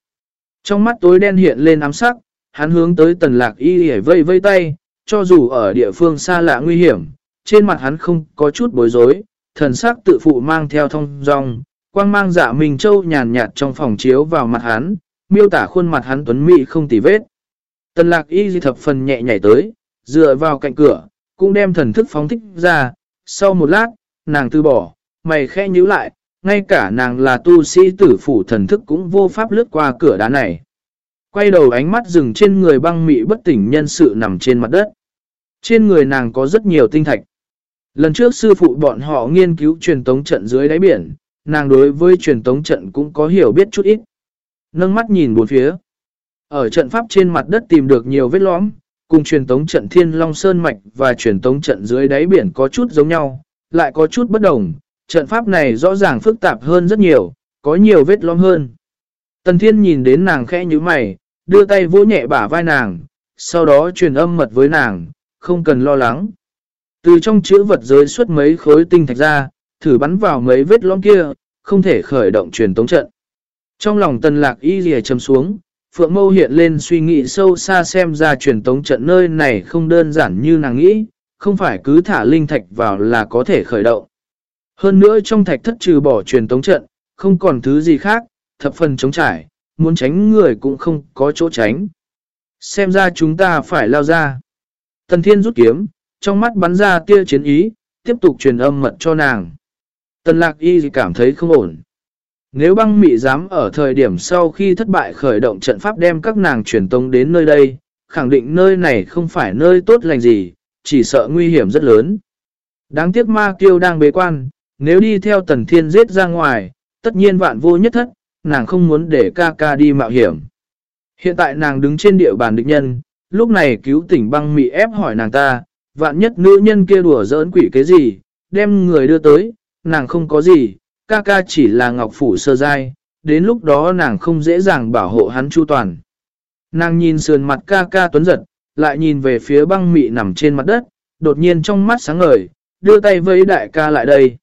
Trong mắt tối đen hiện lên ám sắc, hắn hướng tới tần lạc y hề vây vây tay, cho dù ở địa phương xa lạ nguy hiểm, trên mặt hắn không có chút bối rối, thần sắc tự phụ mang theo thông dong, quang mang dạ mình châu nhàn nhạt trong phòng chiếu vào mặt hắn, miêu tả khuôn mặt hắn tuấn mỹ không tì vết. Tần lạc y di thập phần nhẹ nhảy tới, dựa vào cạnh cửa, cũng đem thần thức phóng thích ra, sau một lát, nàng từ bỏ, mày khẽ nhíu lại, ngay cả nàng là tu sĩ tử phủ thần thức cũng vô pháp lướt qua cửa đá này. Quay đầu ánh mắt dừng trên người băng mị bất tỉnh nhân sự nằm trên mặt đất. Trên người nàng có rất nhiều tinh thạch. Lần trước sư phụ bọn họ nghiên cứu truyền tống trận dưới đáy biển, nàng đối với truyền tống trận cũng có hiểu biết chút ít. Nâng mắt nhìn bốn phía. Ở trận pháp trên mặt đất tìm được nhiều vết lõm, cùng truyền tống trận Thiên Long Sơn Mạch và truyền tống trận dưới đáy biển có chút giống nhau, lại có chút bất đồng. Trận pháp này rõ ràng phức tạp hơn rất nhiều, có nhiều vết lõm hơn. Tần Thiên nhìn đến nàng khẽ như mày, đưa tay vỗ nhẹ bả vai nàng, sau đó truyền âm mật với nàng, không cần lo lắng. Từ trong chữ vật giới xuất mấy khối tinh thạch ra, thử bắn vào mấy vết lõm kia, không thể khởi động truyền tống trận. Trong lòng tần lạc y rìa chấm xuống, Phượng Mâu hiện lên suy nghĩ sâu xa xem ra truyền tống trận nơi này không đơn giản như nàng nghĩ, không phải cứ thả linh thạch vào là có thể khởi động. Hơn nữa trong thạch thất trừ bỏ truyền tống trận, không còn thứ gì khác, thập phần chống trải, muốn tránh người cũng không có chỗ tránh. Xem ra chúng ta phải lao ra. Tần Thiên rút kiếm, trong mắt bắn ra tia chiến ý, tiếp tục truyền âm mật cho nàng. Tần Lạc Y cảm thấy không ổn. Nếu băng mị dám ở thời điểm sau khi thất bại khởi động trận pháp đem các nàng truyền tông đến nơi đây, khẳng định nơi này không phải nơi tốt lành gì, chỉ sợ nguy hiểm rất lớn. Đáng tiếc ma kiêu đang bế quan, nếu đi theo tần thiên giết ra ngoài, tất nhiên vạn vô nhất thất, nàng không muốn để ca ca đi mạo hiểm. Hiện tại nàng đứng trên địa bàn địch nhân, lúc này cứu tỉnh băng mị ép hỏi nàng ta, vạn nhất nữ nhân kia đùa giỡn quỷ cái gì, đem người đưa tới, nàng không có gì, ca ca chỉ là ngọc phủ sơ dai, đến lúc đó nàng không dễ dàng bảo hộ hắn chu toàn. Nàng nhìn sườn mặt ca ca tuấn giật, lại nhìn về phía băng mị nằm trên mặt đất, đột nhiên trong mắt sáng ngời, đưa tay với đại ca lại đây.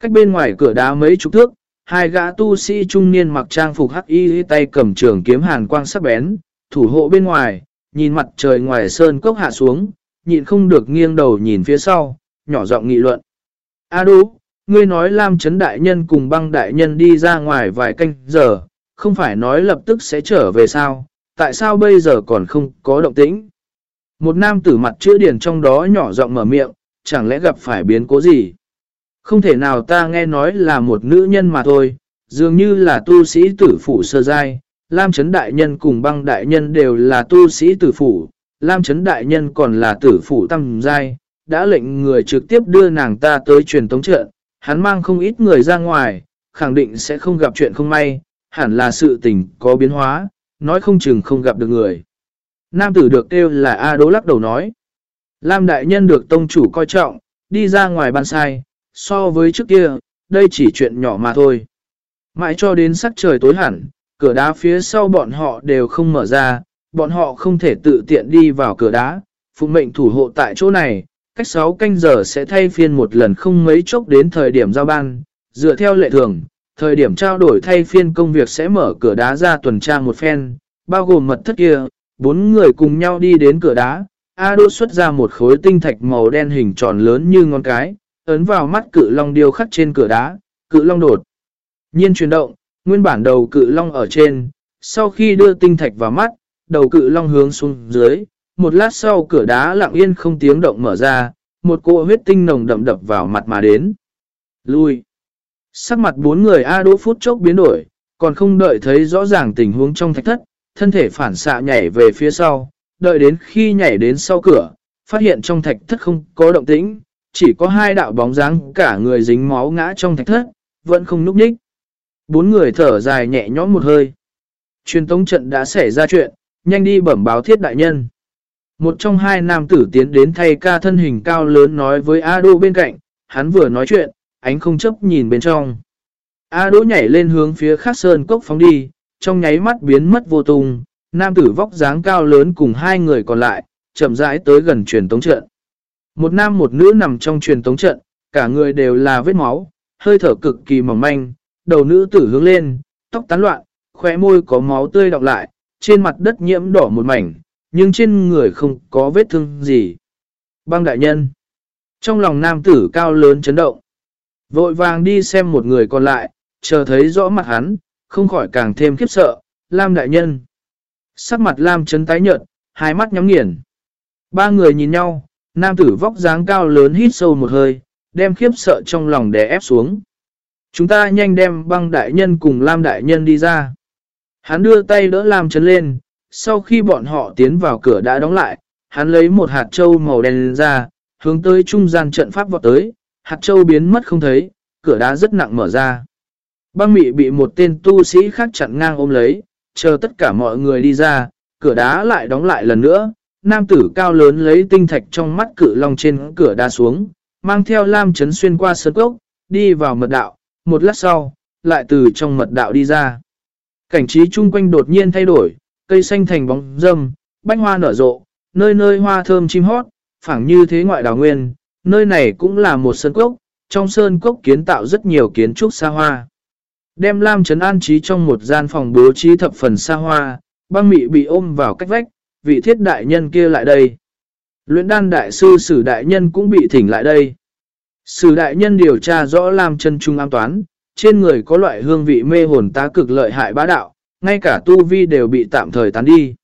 Cách bên ngoài cửa đá mấy chục thước, hai gã tu sĩ trung niên mặc trang phục hắc y tay cầm trường kiếm hàn quang sắc bén, thủ hộ bên ngoài, nhìn mặt trời ngoài sơn cốc hạ xuống, nhịn không được nghiêng đầu nhìn phía sau, nhỏ giọng nghị luận. A đú, ngươi nói Lam Trấn Đại Nhân cùng băng Đại Nhân đi ra ngoài vài canh giờ, không phải nói lập tức sẽ trở về sao, tại sao bây giờ còn không có động tĩnh? Một nam tử mặt chữa điển trong đó nhỏ giọng mở miệng, chẳng lẽ gặp phải biến cố gì? Không thể nào ta nghe nói là một nữ nhân mà thôi, dường như là tu sĩ tử phủ sơ giai, Lam Trấn Đại Nhân cùng băng Đại Nhân đều là tu sĩ tử phủ, Lam Trấn Đại Nhân còn là tử phủ tăng giai, đã lệnh người trực tiếp đưa nàng ta tới truyền tống trận, hắn mang không ít người ra ngoài, khẳng định sẽ không gặp chuyện không may, hẳn là sự tình có biến hóa, nói không chừng không gặp được người. Nam tử được kêu là A Đỗ lắc đầu nói. Lam đại nhân được tông chủ coi trọng, đi ra ngoài ban sai, so với trước kia, đây chỉ chuyện nhỏ mà thôi. Mãi cho đến sắc trời tối hẳn, cửa đá phía sau bọn họ đều không mở ra, bọn họ không thể tự tiện đi vào cửa đá, phụng mệnh thủ hộ tại chỗ này, cách 6 canh giờ sẽ thay phiên một lần không mấy chốc đến thời điểm giao ban, dựa theo lệ thường, thời điểm trao đổi thay phiên công việc sẽ mở cửa đá ra tuần tra một phen, bao gồm mật thất kia, bốn người cùng nhau đi đến cửa đá, A Đô xuất ra một khối tinh thạch màu đen hình tròn lớn như ngón cái, ấn vào mắt cự long điêu khắc trên cửa đá, cự long đột. Nhiên chuyển động, nguyên bản đầu cự long ở trên, sau khi đưa tinh thạch vào mắt, đầu cự long hướng xuống dưới, một lát sau cửa đá lặng yên không tiếng động mở ra, một cỗ huyết tinh nồng đậm đập vào mặt mà đến. Lui. Sắc mặt bốn người A Đỗ phút chốc biến đổi, còn không đợi thấy rõ ràng tình huống trong thạch thất, thân thể phản xạ nhảy về phía sau, đợi đến khi nhảy đến sau cửa, phát hiện trong thạch thất không có động tĩnh, chỉ có hai đạo bóng dáng cả người dính máu ngã trong thạch thất, vẫn không núp nhích. Bốn người thở dài nhẹ nhõm một hơi. Truyền tống trận đã xảy ra chuyện, nhanh đi bẩm báo thiết đại nhân. Một trong hai nam tử tiến đến thay ca thân hình cao lớn nói với A Đô bên cạnh, hắn vừa nói chuyện, ánh không chấp nhìn bên trong. A Đỗ nhảy lên hướng phía khắc sơn cốc phóng đi, trong nháy mắt biến mất vô tung, nam tử vóc dáng cao lớn cùng hai người còn lại, chậm rãi tới gần truyền tống trận. Một nam một nữ nằm trong truyền tống trận, cả người đều là vết máu, hơi thở cực kỳ mỏng manh, đầu nữ tử hướng lên, tóc tán loạn, khóe môi có máu tươi đọng lại, trên mặt đất nhiễm đỏ một mảnh, nhưng trên người không có vết thương gì. Băng đại nhân. Trong lòng nam tử cao lớn chấn động. Vội vàng đi xem một người còn lại, chờ thấy rõ mặt hắn, không khỏi càng thêm khiếp sợ, Lam đại nhân. Sắc mặt Lam chấn tái nhợt, hai mắt nhắm nghiền. Ba người nhìn nhau, nam tử vóc dáng cao lớn hít sâu một hơi, đem khiếp sợ trong lòng đè ép xuống. Chúng ta nhanh đem băng đại nhân cùng Lam đại nhân đi ra. Hắn đưa tay đỡ Lam chấn lên, sau khi bọn họ tiến vào cửa đã đóng lại, hắn lấy một hạt trâu màu đen ra, hướng tới trung gian trận pháp vọt tới, hạt trâu biến mất không thấy, cửa đá rất nặng mở ra. Băng mị bị một tên tu sĩ khác chặn ngang ôm lấy, chờ tất cả mọi người đi ra, cửa đá lại đóng lại lần nữa. Nam tử cao lớn lấy tinh thạch trong mắt cự long trên cửa đá xuống, mang theo lam chấn xuyên qua sơn cốc, đi vào mật đạo, một lát sau, lại từ trong mật đạo đi ra. Cảnh trí chung quanh đột nhiên thay đổi, cây xanh thành bóng râm, bách hoa nở rộ, nơi nơi hoa thơm chim hót, phẳng như thế ngoại đào nguyên, nơi này cũng là một sơn cốc, trong sơn cốc kiến tạo rất nhiều kiến trúc xa hoa. Đem Lam Trấn an trí trong một gian phòng bố trí thập phần xa hoa, băng mị bị ôm vào cách vách, vị thiết đại nhân kia lại đây. Luyện đan đại sư sử đại nhân cũng bị thỉnh lại đây. Sử đại nhân điều tra rõ Lam chân trung an toán, trên người có loại hương vị mê hồn tá cực lợi hại bá đạo, ngay cả tu vi đều bị tạm thời tán đi.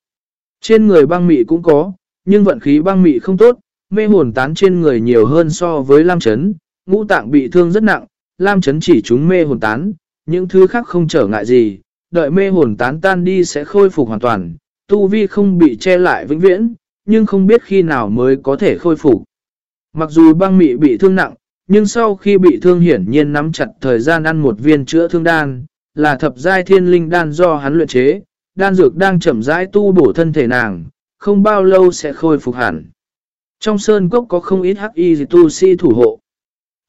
Trên người băng mị cũng có, nhưng vận khí băng mị không tốt, mê hồn tán trên người nhiều hơn so với Lam Trấn, ngũ tạng bị thương rất nặng, Lam Trấn chỉ chúng mê hồn tán, những thứ khác không trở ngại gì, đợi mê hồn tán tan đi sẽ khôi phục hoàn toàn, tu vi không bị che lại vĩnh viễn, nhưng không biết khi nào mới có thể khôi phục. Mặc dù băng mị bị thương nặng, nhưng sau khi bị thương hiển nhiên nắm chặt thời gian ăn một viên chữa thương đan, là thập giai thiên linh đan do hắn luyện chế, đan dược đang chậm rãi tu bổ thân thể nàng, không bao lâu sẽ khôi phục hẳn. Trong sơn cốc có không ít hắc y tu si thủ hộ.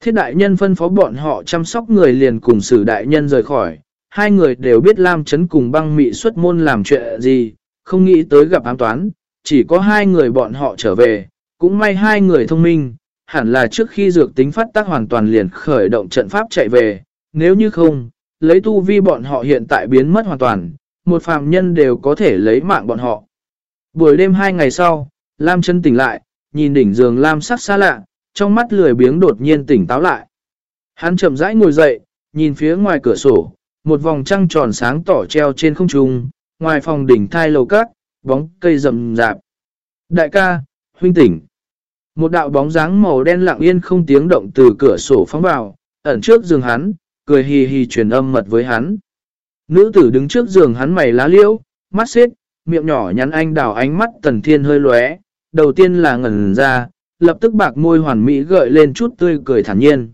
Thiết đại nhân phân phó bọn họ chăm sóc người liền cùng sử đại nhân rời khỏi. Hai người đều biết Lam Trấn cùng băng mị xuất môn làm chuyện gì, không nghĩ tới gặp ám toán. Chỉ có hai người bọn họ trở về, cũng may hai người thông minh, hẳn là trước khi dược tính phát tác hoàn toàn liền khởi động trận pháp chạy về. Nếu như không, lấy tu vi bọn họ hiện tại biến mất hoàn toàn, một phàm nhân đều có thể lấy mạng bọn họ. Buổi đêm hai ngày sau, Lam chân tỉnh lại, nhìn đỉnh giường Lam sắc xa lạ, trong mắt lười biếng đột nhiên tỉnh táo lại. Hắn chậm rãi ngồi dậy, nhìn phía ngoài cửa sổ, một vòng trăng tròn sáng tỏ treo trên không trung, ngoài phòng đỉnh thai lầu cát, bóng cây rậm rạp. Đại ca, huynh tỉnh. Một đạo bóng dáng màu đen lặng yên không tiếng động từ cửa sổ phóng vào, ẩn trước giường hắn, cười hì hì truyền âm mật với hắn. Nữ tử đứng trước giường hắn mày lá liễu, mắt xếp, miệng nhỏ nhắn anh đào ánh mắt tần thiên hơi lóe, đầu tiên là ngẩn ra, lập tức bạc môi hoàn mỹ gợi lên chút tươi cười thản nhiên.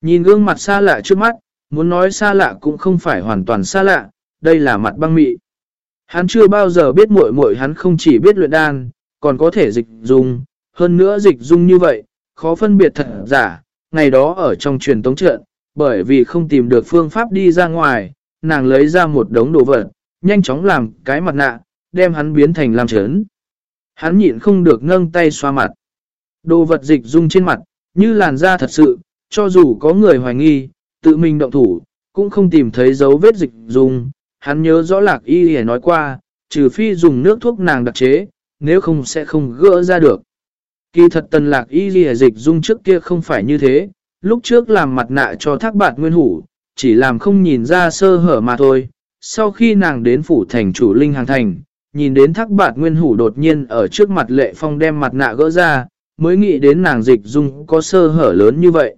Nhìn gương mặt xa lạ trước mắt, muốn nói xa lạ cũng không phải hoàn toàn xa lạ, đây là mặt băng mị. Hắn chưa bao giờ biết muội muội hắn không chỉ biết luyện đan, còn có thể dịch dung, hơn nữa dịch dung như vậy, khó phân biệt thật giả, ngày đó ở trong truyền tống trận, bởi vì không tìm được phương pháp đi ra ngoài, nàng lấy ra một đống đồ vật, nhanh chóng làm cái mặt nạ, đem hắn biến thành làm chớn. Hắn nhịn không được nâng tay xoa mặt. Đồ vật dịch dung trên mặt, như làn da thật sự, cho dù có người hoài nghi, tự mình động thủ, cũng không tìm thấy dấu vết dịch dung. Hắn nhớ rõ lạc y hề nói qua, trừ phi dùng nước thuốc nàng đặc chế, nếu không sẽ không gỡ ra được. Kỳ thật tần lạc y hề dịch dung trước kia không phải như thế, lúc trước làm mặt nạ cho thác bạt nguyên hủ, chỉ làm không nhìn ra sơ hở mà thôi. Sau khi nàng đến phủ thành chủ linh hàng thành, nhìn đến thác bạt nguyên hủ đột nhiên ở trước mặt lệ phong đem mặt nạ gỡ ra, mới nghĩ đến nàng dịch dung có sơ hở lớn như vậy.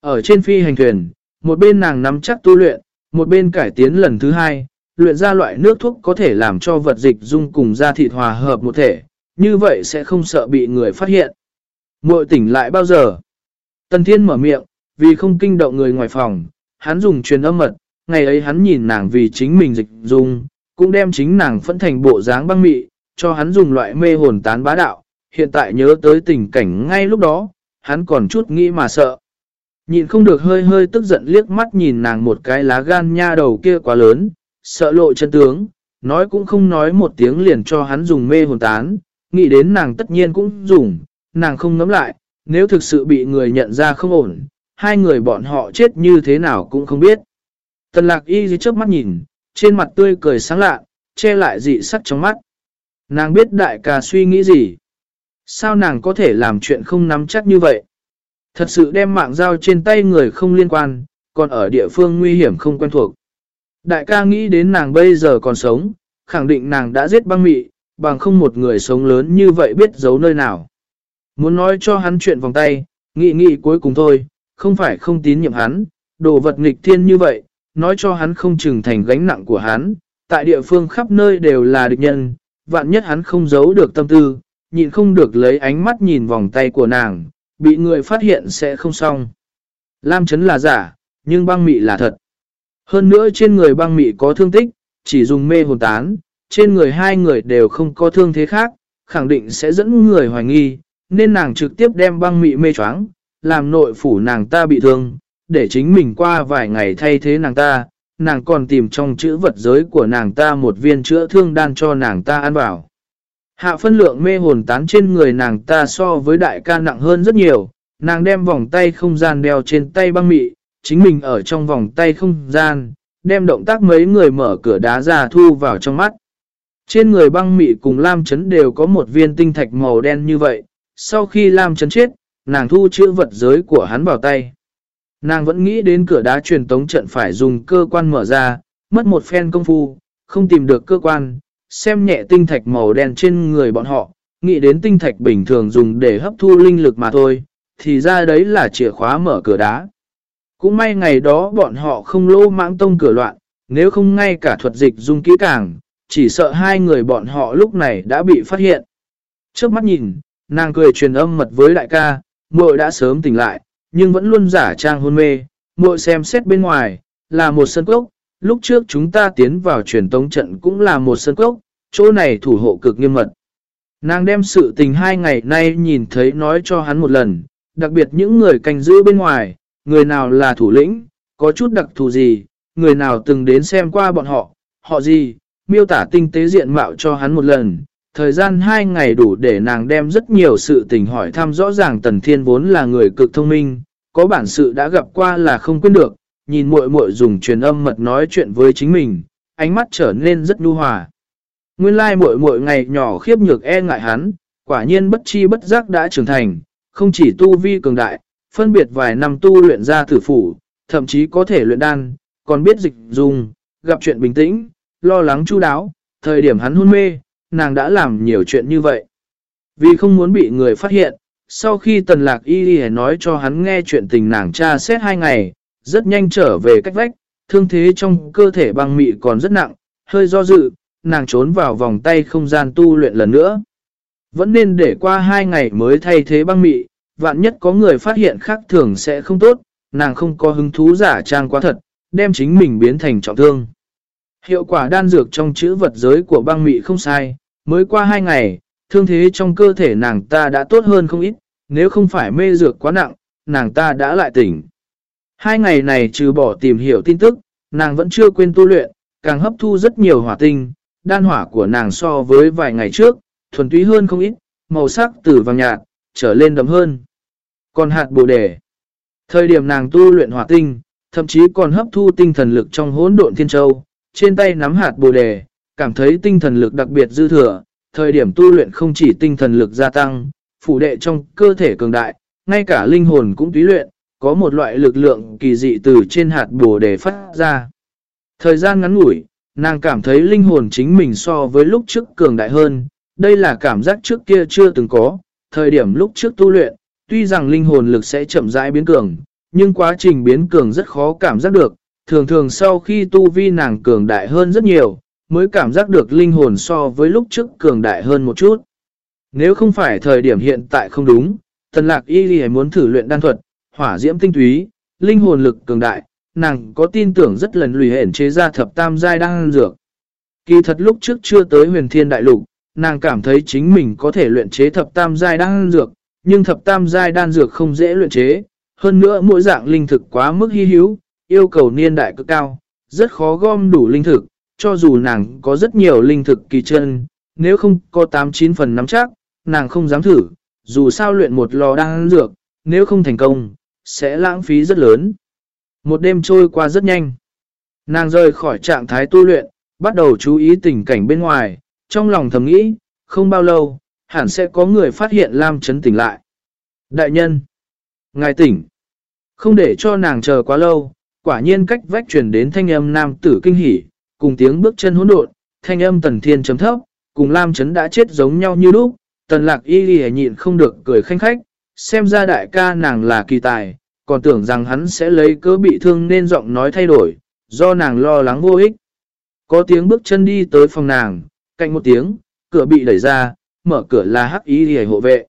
Ở trên phi hành thuyền, một bên nàng nắm chắc tu luyện, một bên cải tiến lần thứ hai, luyện ra loại nước thuốc có thể làm cho vật dịch dung cùng da thịt hòa hợp một thể, như vậy sẽ không sợ bị người phát hiện. Muội tỉnh lại bao giờ? Tần Thiên mở miệng, vì không kinh động người ngoài phòng, hắn dùng truyền âm mật, ngày ấy hắn nhìn nàng vì chính mình dịch dung, cũng đem chính nàng phẫn thành bộ dáng băng mị, cho hắn dùng loại mê hồn tán bá đạo, hiện tại nhớ tới tình cảnh ngay lúc đó, hắn còn chút nghĩ mà sợ. Nhìn không được hơi hơi tức giận liếc mắt nhìn nàng một cái lá gan nha đầu kia quá lớn, sợ lộ chân tướng, nói cũng không nói một tiếng liền cho hắn dùng mê hồn tán, nghĩ đến nàng tất nhiên cũng dùng, nàng không ngắm lại, nếu thực sự bị người nhận ra không ổn, hai người bọn họ chết như thế nào cũng không biết. Tần lạc y dưới chớp mắt nhìn, trên mặt tươi cười sáng lạ, che lại dị sắc trong mắt. Nàng biết đại ca suy nghĩ gì. Sao nàng có thể làm chuyện không nắm chắc như vậy? Thật sự đem mạng giao trên tay người không liên quan, còn ở địa phương nguy hiểm không quen thuộc. Đại ca nghĩ đến nàng bây giờ còn sống, khẳng định nàng đã giết băng mị, bằng không một người sống lớn như vậy biết giấu nơi nào. Muốn nói cho hắn chuyện vòng tay, nghĩ nghĩ cuối cùng thôi, không phải không tín nhiệm hắn, đồ vật nghịch thiên như vậy, nói cho hắn không chừng thành gánh nặng của hắn, tại địa phương khắp nơi đều là địch nhân, vạn nhất hắn không giấu được tâm tư, nhịn không được lấy ánh mắt nhìn vòng tay của nàng, bị người phát hiện sẽ không xong. Lam chấn là giả, nhưng băng mị là thật. Hơn nữa trên người băng mị có thương tích, chỉ dùng mê hồn tán, trên người hai người đều không có thương thế khác, khẳng định sẽ dẫn người hoài nghi, nên nàng trực tiếp đem băng mị mê choáng, làm nội phủ nàng ta bị thương, để chính mình qua vài ngày thay thế nàng ta, nàng còn tìm trong chữ vật giới của nàng ta một viên chữa thương đan cho nàng ta ăn vào. Hạ phân lượng mê hồn tán trên người nàng ta so với đại ca nặng hơn rất nhiều, nàng đem vòng tay không gian đeo trên tay băng mị, chính mình ở trong vòng tay không gian, đem động tác mấy người mở cửa đá ra thu vào trong mắt. Trên người băng mị cùng Lam Chấn đều có một viên tinh thạch màu đen như vậy, sau khi Lam Chấn chết, nàng thu chữ vật giới của hắn vào tay. Nàng vẫn nghĩ đến cửa đá truyền tống trận phải dùng cơ quan mở ra, mất một phen công phu, không tìm được cơ quan, xem nhẹ tinh thạch màu đen trên người bọn họ, nghĩ đến tinh thạch bình thường dùng để hấp thu linh lực mà thôi, thì ra đấy là chìa khóa mở cửa đá. Cũng may ngày đó bọn họ không lô mãng tông cửa loạn, nếu không ngay cả thuật dịch dung kỹ càng, chỉ sợ hai người bọn họ lúc này đã bị phát hiện. Trước mắt nhìn, nàng cười truyền âm mật với đại ca, muội đã sớm tỉnh lại, nhưng vẫn luôn giả trang hôn mê, muội xem xét bên ngoài, là một sân cốc, lúc trước chúng ta tiến vào truyền tống trận cũng là một sân cốc, chỗ này thủ hộ cực nghiêm mật. Nàng đem sự tình hai ngày nay nhìn thấy nói cho hắn một lần, đặc biệt những người canh giữ bên ngoài, người nào là thủ lĩnh, có chút đặc thù gì, người nào từng đến xem qua bọn họ, họ gì, miêu tả tinh tế diện mạo cho hắn một lần. Thời gian hai ngày đủ để nàng đem rất nhiều sự tình hỏi thăm rõ ràng Tần Thiên vốn là người cực thông minh, có bản sự đã gặp qua là không quên được, nhìn muội muội dùng truyền âm mật nói chuyện với chính mình, ánh mắt trở nên rất nhu hòa. Nguyên lai muội muội ngày nhỏ khiếp nhược e ngại hắn, quả nhiên bất chi bất giác đã trưởng thành, không chỉ tu vi cường đại, phân biệt vài năm tu luyện ra thử phủ, thậm chí có thể luyện đan, còn biết dịch dùng, gặp chuyện bình tĩnh, lo lắng chu đáo, thời điểm hắn hôn mê, nàng đã làm nhiều chuyện như vậy. Vì không muốn bị người phát hiện, sau khi tần lạc y đi nói cho hắn nghe chuyện tình nàng cha xét hai ngày, rất nhanh trở về cách vách, thương thế trong cơ thể băng mị còn rất nặng, hơi do dự, nàng trốn vào vòng tay không gian tu luyện lần nữa. Vẫn nên để qua hai ngày mới thay thế băng mị, vạn nhất có người phát hiện khác thường sẽ không tốt, nàng không có hứng thú giả trang quá thật, đem chính mình biến thành trọng thương. Hiệu quả đan dược trong chữ vật giới của băng mị không sai, mới qua hai ngày, thương thế trong cơ thể nàng ta đã tốt hơn không ít, nếu không phải mê dược quá nặng, nàng ta đã lại tỉnh. Hai ngày này trừ bỏ tìm hiểu tin tức, nàng vẫn chưa quên tu luyện, càng hấp thu rất nhiều hỏa tinh, đan hỏa của nàng so với vài ngày trước, thuần túy hơn không ít, màu sắc từ vàng nhạt, trở lên đậm hơn. Còn hạt bồ đề, thời điểm nàng tu luyện hỏa tinh, thậm chí còn hấp thu tinh thần lực trong hỗn độn thiên châu, trên tay nắm hạt bồ đề, cảm thấy tinh thần lực đặc biệt dư thừa, thời điểm tu luyện không chỉ tinh thần lực gia tăng, phủ đệ trong cơ thể cường đại, ngay cả linh hồn cũng túy luyện, có một loại lực lượng kỳ dị từ trên hạt bồ đề phát ra. Thời gian ngắn ngủi, nàng cảm thấy linh hồn chính mình so với lúc trước cường đại hơn, đây là cảm giác trước kia chưa từng có, thời điểm lúc trước tu luyện, tuy rằng linh hồn lực sẽ chậm rãi biến cường, nhưng quá trình biến cường rất khó cảm giác được, thường thường sau khi tu vi nàng cường đại hơn rất nhiều, mới cảm giác được linh hồn so với lúc trước cường đại hơn một chút. Nếu không phải thời điểm hiện tại không đúng, tần lạc y lì muốn thử luyện đan thuật, hỏa diễm tinh túy, linh hồn lực cường đại, nàng có tin tưởng rất lần lùi hển chế ra thập tam giai đan dược. Kỳ thật lúc trước chưa tới huyền thiên đại lục, nàng cảm thấy chính mình có thể luyện chế thập tam giai đan dược, nhưng thập tam giai đan dược không dễ luyện chế, hơn nữa mỗi dạng linh thực quá mức hy hữu, yêu cầu niên đại cực cao, rất khó gom đủ linh thực, cho dù nàng có rất nhiều linh thực kỳ chân, nếu không có 8-9 phần nắm chắc, nàng không dám thử, dù sao luyện một lò đan dược, nếu không thành công, sẽ lãng phí rất lớn. Một đêm trôi qua rất nhanh. Nàng rời khỏi trạng thái tu luyện, bắt đầu chú ý tình cảnh bên ngoài, trong lòng thầm nghĩ, không bao lâu, hẳn sẽ có người phát hiện Lam Trấn tỉnh lại. Đại nhân, ngài tỉnh, không để cho nàng chờ quá lâu, quả nhiên cách vách truyền đến thanh âm nam tử kinh hỉ, cùng tiếng bước chân hỗn độn, thanh âm tần thiên chấm thấp, cùng Lam Trấn đã chết giống nhau như lúc, tần lạc y ghi nhịn không được cười khanh khách, xem ra đại ca nàng là kỳ tài, còn tưởng rằng hắn sẽ lấy cớ bị thương nên giọng nói thay đổi, do nàng lo lắng vô ích. Có tiếng bước chân đi tới phòng nàng, cạnh một tiếng, cửa bị đẩy ra, mở cửa là hắc y ghi hộ vệ.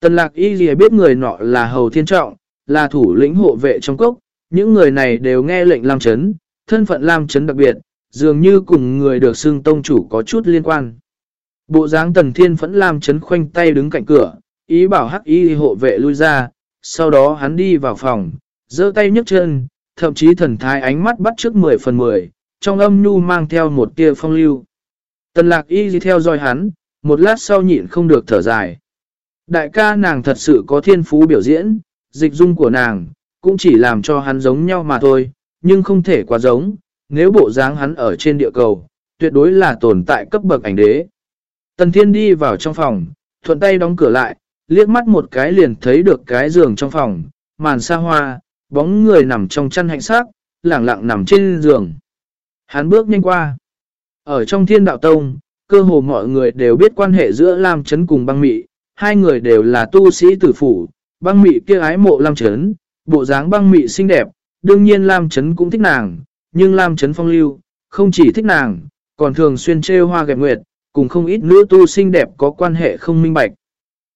Tần lạc y ghi biết người nọ là hầu thiên trọng, là thủ lĩnh hộ vệ trong cốc, những người này đều nghe lệnh Lam Trấn, thân phận Lam Trấn đặc biệt, dường như cùng người được xưng tông chủ có chút liên quan. Bộ dáng tần thiên phẫn Lam Trấn khoanh tay đứng cạnh cửa, ý bảo hắc y hộ vệ lui ra, sau đó hắn đi vào phòng, giơ tay nhấc chân, thậm chí thần thái ánh mắt bắt trước 10 phần 10, trong âm nhu mang theo một tia phong lưu. Tần lạc y theo dõi hắn, một lát sau nhịn không được thở dài. Đại ca nàng thật sự có thiên phú biểu diễn, dịch dung của nàng, cũng chỉ làm cho hắn giống nhau mà thôi, nhưng không thể quá giống, nếu bộ dáng hắn ở trên địa cầu, tuyệt đối là tồn tại cấp bậc ảnh đế. Tần Thiên đi vào trong phòng, thuận tay đóng cửa lại, liếc mắt một cái liền thấy được cái giường trong phòng, màn xa hoa, bóng người nằm trong chăn hạnh sắc, lẳng lặng nằm trên giường. Hắn bước nhanh qua. Ở trong thiên đạo tông, cơ hồ mọi người đều biết quan hệ giữa Lam Trấn cùng băng mị, hai người đều là tu sĩ tử phủ, băng mị kia ái mộ Lam Trấn, bộ dáng băng mị xinh đẹp, đương nhiên Lam Trấn cũng thích nàng, nhưng Lam Trấn phong lưu, không chỉ thích nàng, còn thường xuyên trêu hoa gẹp nguyệt, cùng không ít nữ tu xinh đẹp có quan hệ không minh bạch.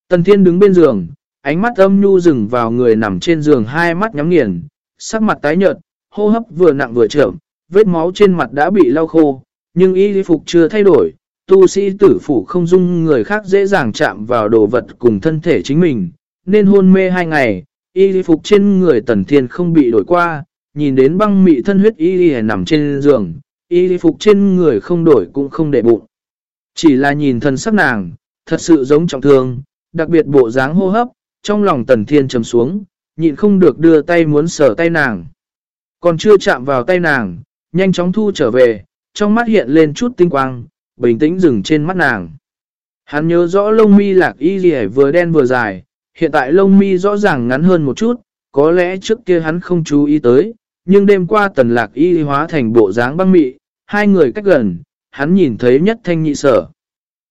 Tần Thiên đứng bên giường, ánh mắt âm nhu dừng vào người nằm trên giường hai mắt nhắm nghiền, sắc mặt tái nhợt, hô hấp vừa nặng vừa chậm, vết máu trên mặt đã bị lau khô, nhưng y phục chưa thay đổi. Tu sĩ tử phủ không dung người khác dễ dàng chạm vào đồ vật cùng thân thể chính mình, nên hôn mê hai ngày, y phục trên người tần thiên không bị đổi qua, nhìn đến băng mị thân huyết y nằm trên giường, y phục trên người không đổi cũng không để bụng. Chỉ là nhìn thân sắc nàng, thật sự giống trọng thương, đặc biệt bộ dáng hô hấp, trong lòng tần thiên trầm xuống, nhịn không được đưa tay muốn sờ tay nàng. Còn chưa chạm vào tay nàng, nhanh chóng thu trở về, trong mắt hiện lên chút tinh quang, bình tĩnh dừng trên mắt nàng. Hắn nhớ rõ lông mi lạc y gì vừa đen vừa dài, hiện tại lông mi rõ ràng ngắn hơn một chút, có lẽ trước kia hắn không chú ý tới, nhưng đêm qua tần lạc y hóa thành bộ dáng băng mị, hai người cách gần, hắn nhìn thấy nhất thanh nhị sở.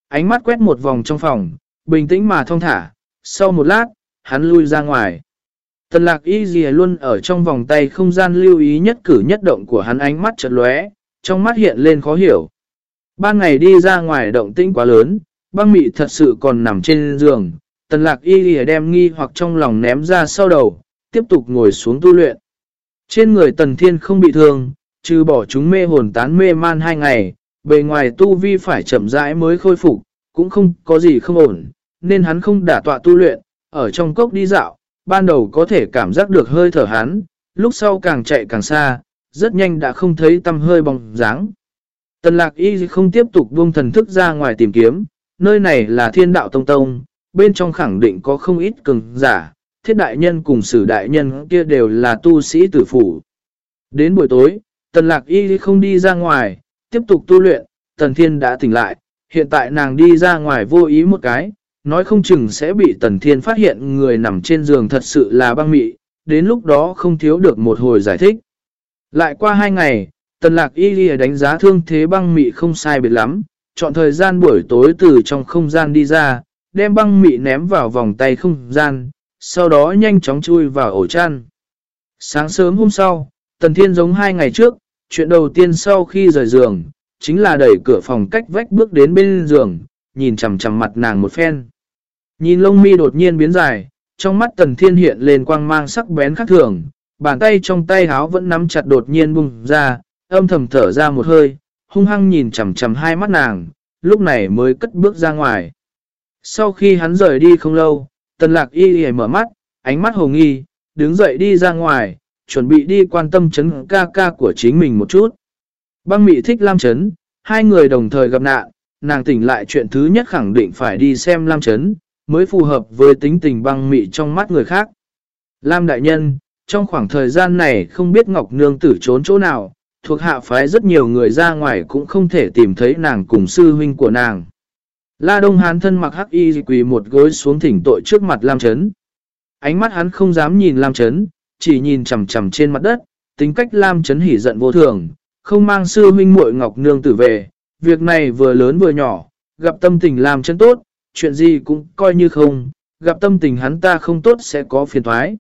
Ánh mắt quét một vòng trong phòng, bình tĩnh mà thong thả, sau một lát, hắn lui ra ngoài. Tần lạc y gì luôn ở trong vòng tay không gian lưu ý nhất cử nhất động của hắn ánh mắt chợt lóe, trong mắt hiện lên khó hiểu. Ban ngày đi ra ngoài động tĩnh quá lớn, băng mị thật sự còn nằm trên giường, tần lạc y lìa đem nghi hoặc trong lòng ném ra sau đầu, tiếp tục ngồi xuống tu luyện. Trên người tần thiên không bị thương, trừ bỏ chúng mê hồn tán mê man hai ngày, bề ngoài tu vi phải chậm rãi mới khôi phục, cũng không có gì không ổn, nên hắn không đả tọa tu luyện, ở trong cốc đi dạo, ban đầu có thể cảm giác được hơi thở hắn, lúc sau càng chạy càng xa, rất nhanh đã không thấy tâm hơi bóng dáng. Tần lạc y không tiếp tục buông thần thức ra ngoài tìm kiếm, nơi này là thiên đạo tông tông, bên trong khẳng định có không ít cường giả, thiết đại nhân cùng sử đại nhân kia đều là tu sĩ tử phủ. Đến buổi tối, tần lạc y không đi ra ngoài, tiếp tục tu luyện, tần thiên đã tỉnh lại, hiện tại nàng đi ra ngoài vô ý một cái, nói không chừng sẽ bị tần thiên phát hiện người nằm trên giường thật sự là băng mị, đến lúc đó không thiếu được một hồi giải thích. Lại qua hai ngày, tần lạc y ghi đánh giá thương thế băng mị không sai biệt lắm, chọn thời gian buổi tối từ trong không gian đi ra, đem băng mị ném vào vòng tay không gian, sau đó nhanh chóng chui vào ổ chăn. Sáng sớm hôm sau, tần thiên giống hai ngày trước, chuyện đầu tiên sau khi rời giường, chính là đẩy cửa phòng cách vách bước đến bên giường, nhìn chằm chằm mặt nàng một phen. Nhìn lông mi đột nhiên biến dài, trong mắt tần thiên hiện lên quang mang sắc bén khác thường, bàn tay trong tay háo vẫn nắm chặt đột nhiên bùng ra, âm thầm thở ra một hơi, hung hăng nhìn chằm chằm hai mắt nàng, lúc này mới cất bước ra ngoài. Sau khi hắn rời đi không lâu, tần lạc y y mở mắt, ánh mắt hồ nghi, đứng dậy đi ra ngoài, chuẩn bị đi quan tâm chấn ca ca của chính mình một chút. Băng mị thích Lam Trấn, hai người đồng thời gặp nạn, nàng tỉnh lại chuyện thứ nhất khẳng định phải đi xem Lam Trấn, mới phù hợp với tính tình băng mị trong mắt người khác. Lam Đại Nhân, trong khoảng thời gian này không biết Ngọc Nương tử trốn chỗ nào, thuộc hạ phái rất nhiều người ra ngoài cũng không thể tìm thấy nàng cùng sư huynh của nàng. La Đông Hán thân mặc hắc y quỳ một gối xuống thỉnh tội trước mặt Lam Trấn. Ánh mắt hắn không dám nhìn Lam Trấn, chỉ nhìn chầm chầm trên mặt đất, tính cách Lam Trấn hỉ giận vô thường, không mang sư huynh muội Ngọc Nương tử về. Việc này vừa lớn vừa nhỏ, gặp tâm tình Lam Trấn tốt, chuyện gì cũng coi như không, gặp tâm tình hắn ta không tốt sẽ có phiền thoái.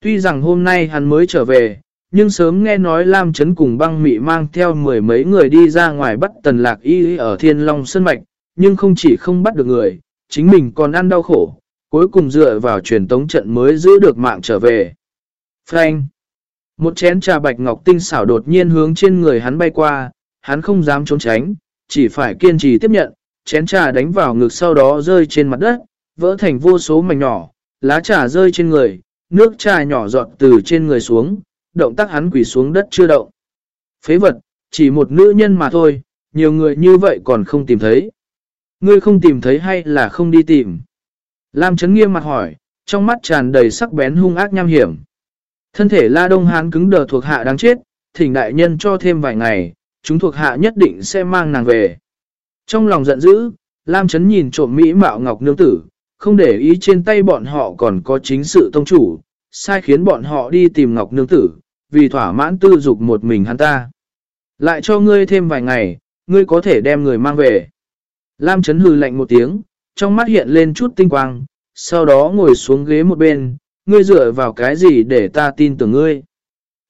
Tuy rằng hôm nay hắn mới trở về, nhưng sớm nghe nói Lam Trấn cùng băng mị mang theo mười mấy người đi ra ngoài bắt tần lạc y ở Thiên Long Sơn Mạch, nhưng không chỉ không bắt được người, chính mình còn ăn đau khổ, cuối cùng dựa vào truyền tống trận mới giữ được mạng trở về. Frank Một chén trà bạch ngọc tinh xảo đột nhiên hướng trên người hắn bay qua, hắn không dám trốn tránh, chỉ phải kiên trì tiếp nhận, chén trà đánh vào ngực sau đó rơi trên mặt đất, vỡ thành vô số mảnh nhỏ, lá trà rơi trên người, nước trà nhỏ giọt từ trên người xuống, động tác hắn quỷ xuống đất chưa động. Phế vật, chỉ một nữ nhân mà thôi, nhiều người như vậy còn không tìm thấy. Ngươi không tìm thấy hay là không đi tìm? Lam Trấn nghiêm mặt hỏi, trong mắt tràn đầy sắc bén hung ác nham hiểm. Thân thể La Đông Hán cứng đờ thuộc hạ đáng chết, thỉnh đại nhân cho thêm vài ngày, chúng thuộc hạ nhất định sẽ mang nàng về. Trong lòng giận dữ, Lam Trấn nhìn trộm Mỹ Mạo Ngọc Nương Tử, không để ý trên tay bọn họ còn có chính sự tông chủ, sai khiến bọn họ đi tìm Ngọc Nương Tử, vì thỏa mãn tư dục một mình hắn ta. Lại cho ngươi thêm vài ngày, ngươi có thể đem người mang về. Lam Trấn hừ lạnh một tiếng, trong mắt hiện lên chút tinh quang, sau đó ngồi xuống ghế một bên, ngươi dựa vào cái gì để ta tin tưởng ngươi.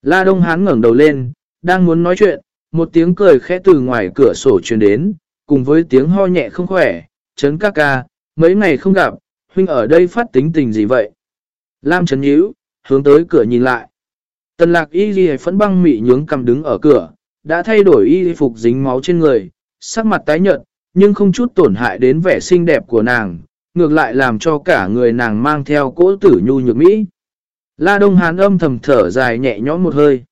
La Đông Hán ngẩng đầu lên, đang muốn nói chuyện, một tiếng cười khẽ từ ngoài cửa sổ truyền đến, cùng với tiếng ho nhẹ không khỏe, chấn ca ca, mấy ngày không gặp, huynh ở đây phát tính tình gì vậy? Lam chấn nhíu, hướng tới cửa nhìn lại. Tần lạc y ghi phấn băng mị nhướng cầm đứng ở cửa, đã thay đổi y phục dính máu trên người, sắc mặt tái nhợt, nhưng không chút tổn hại đến vẻ xinh đẹp của nàng, ngược lại làm cho cả người nàng mang theo cỗ tử nhu nhược mỹ. La Đông Hán âm thầm thở dài nhẹ nhõm một hơi.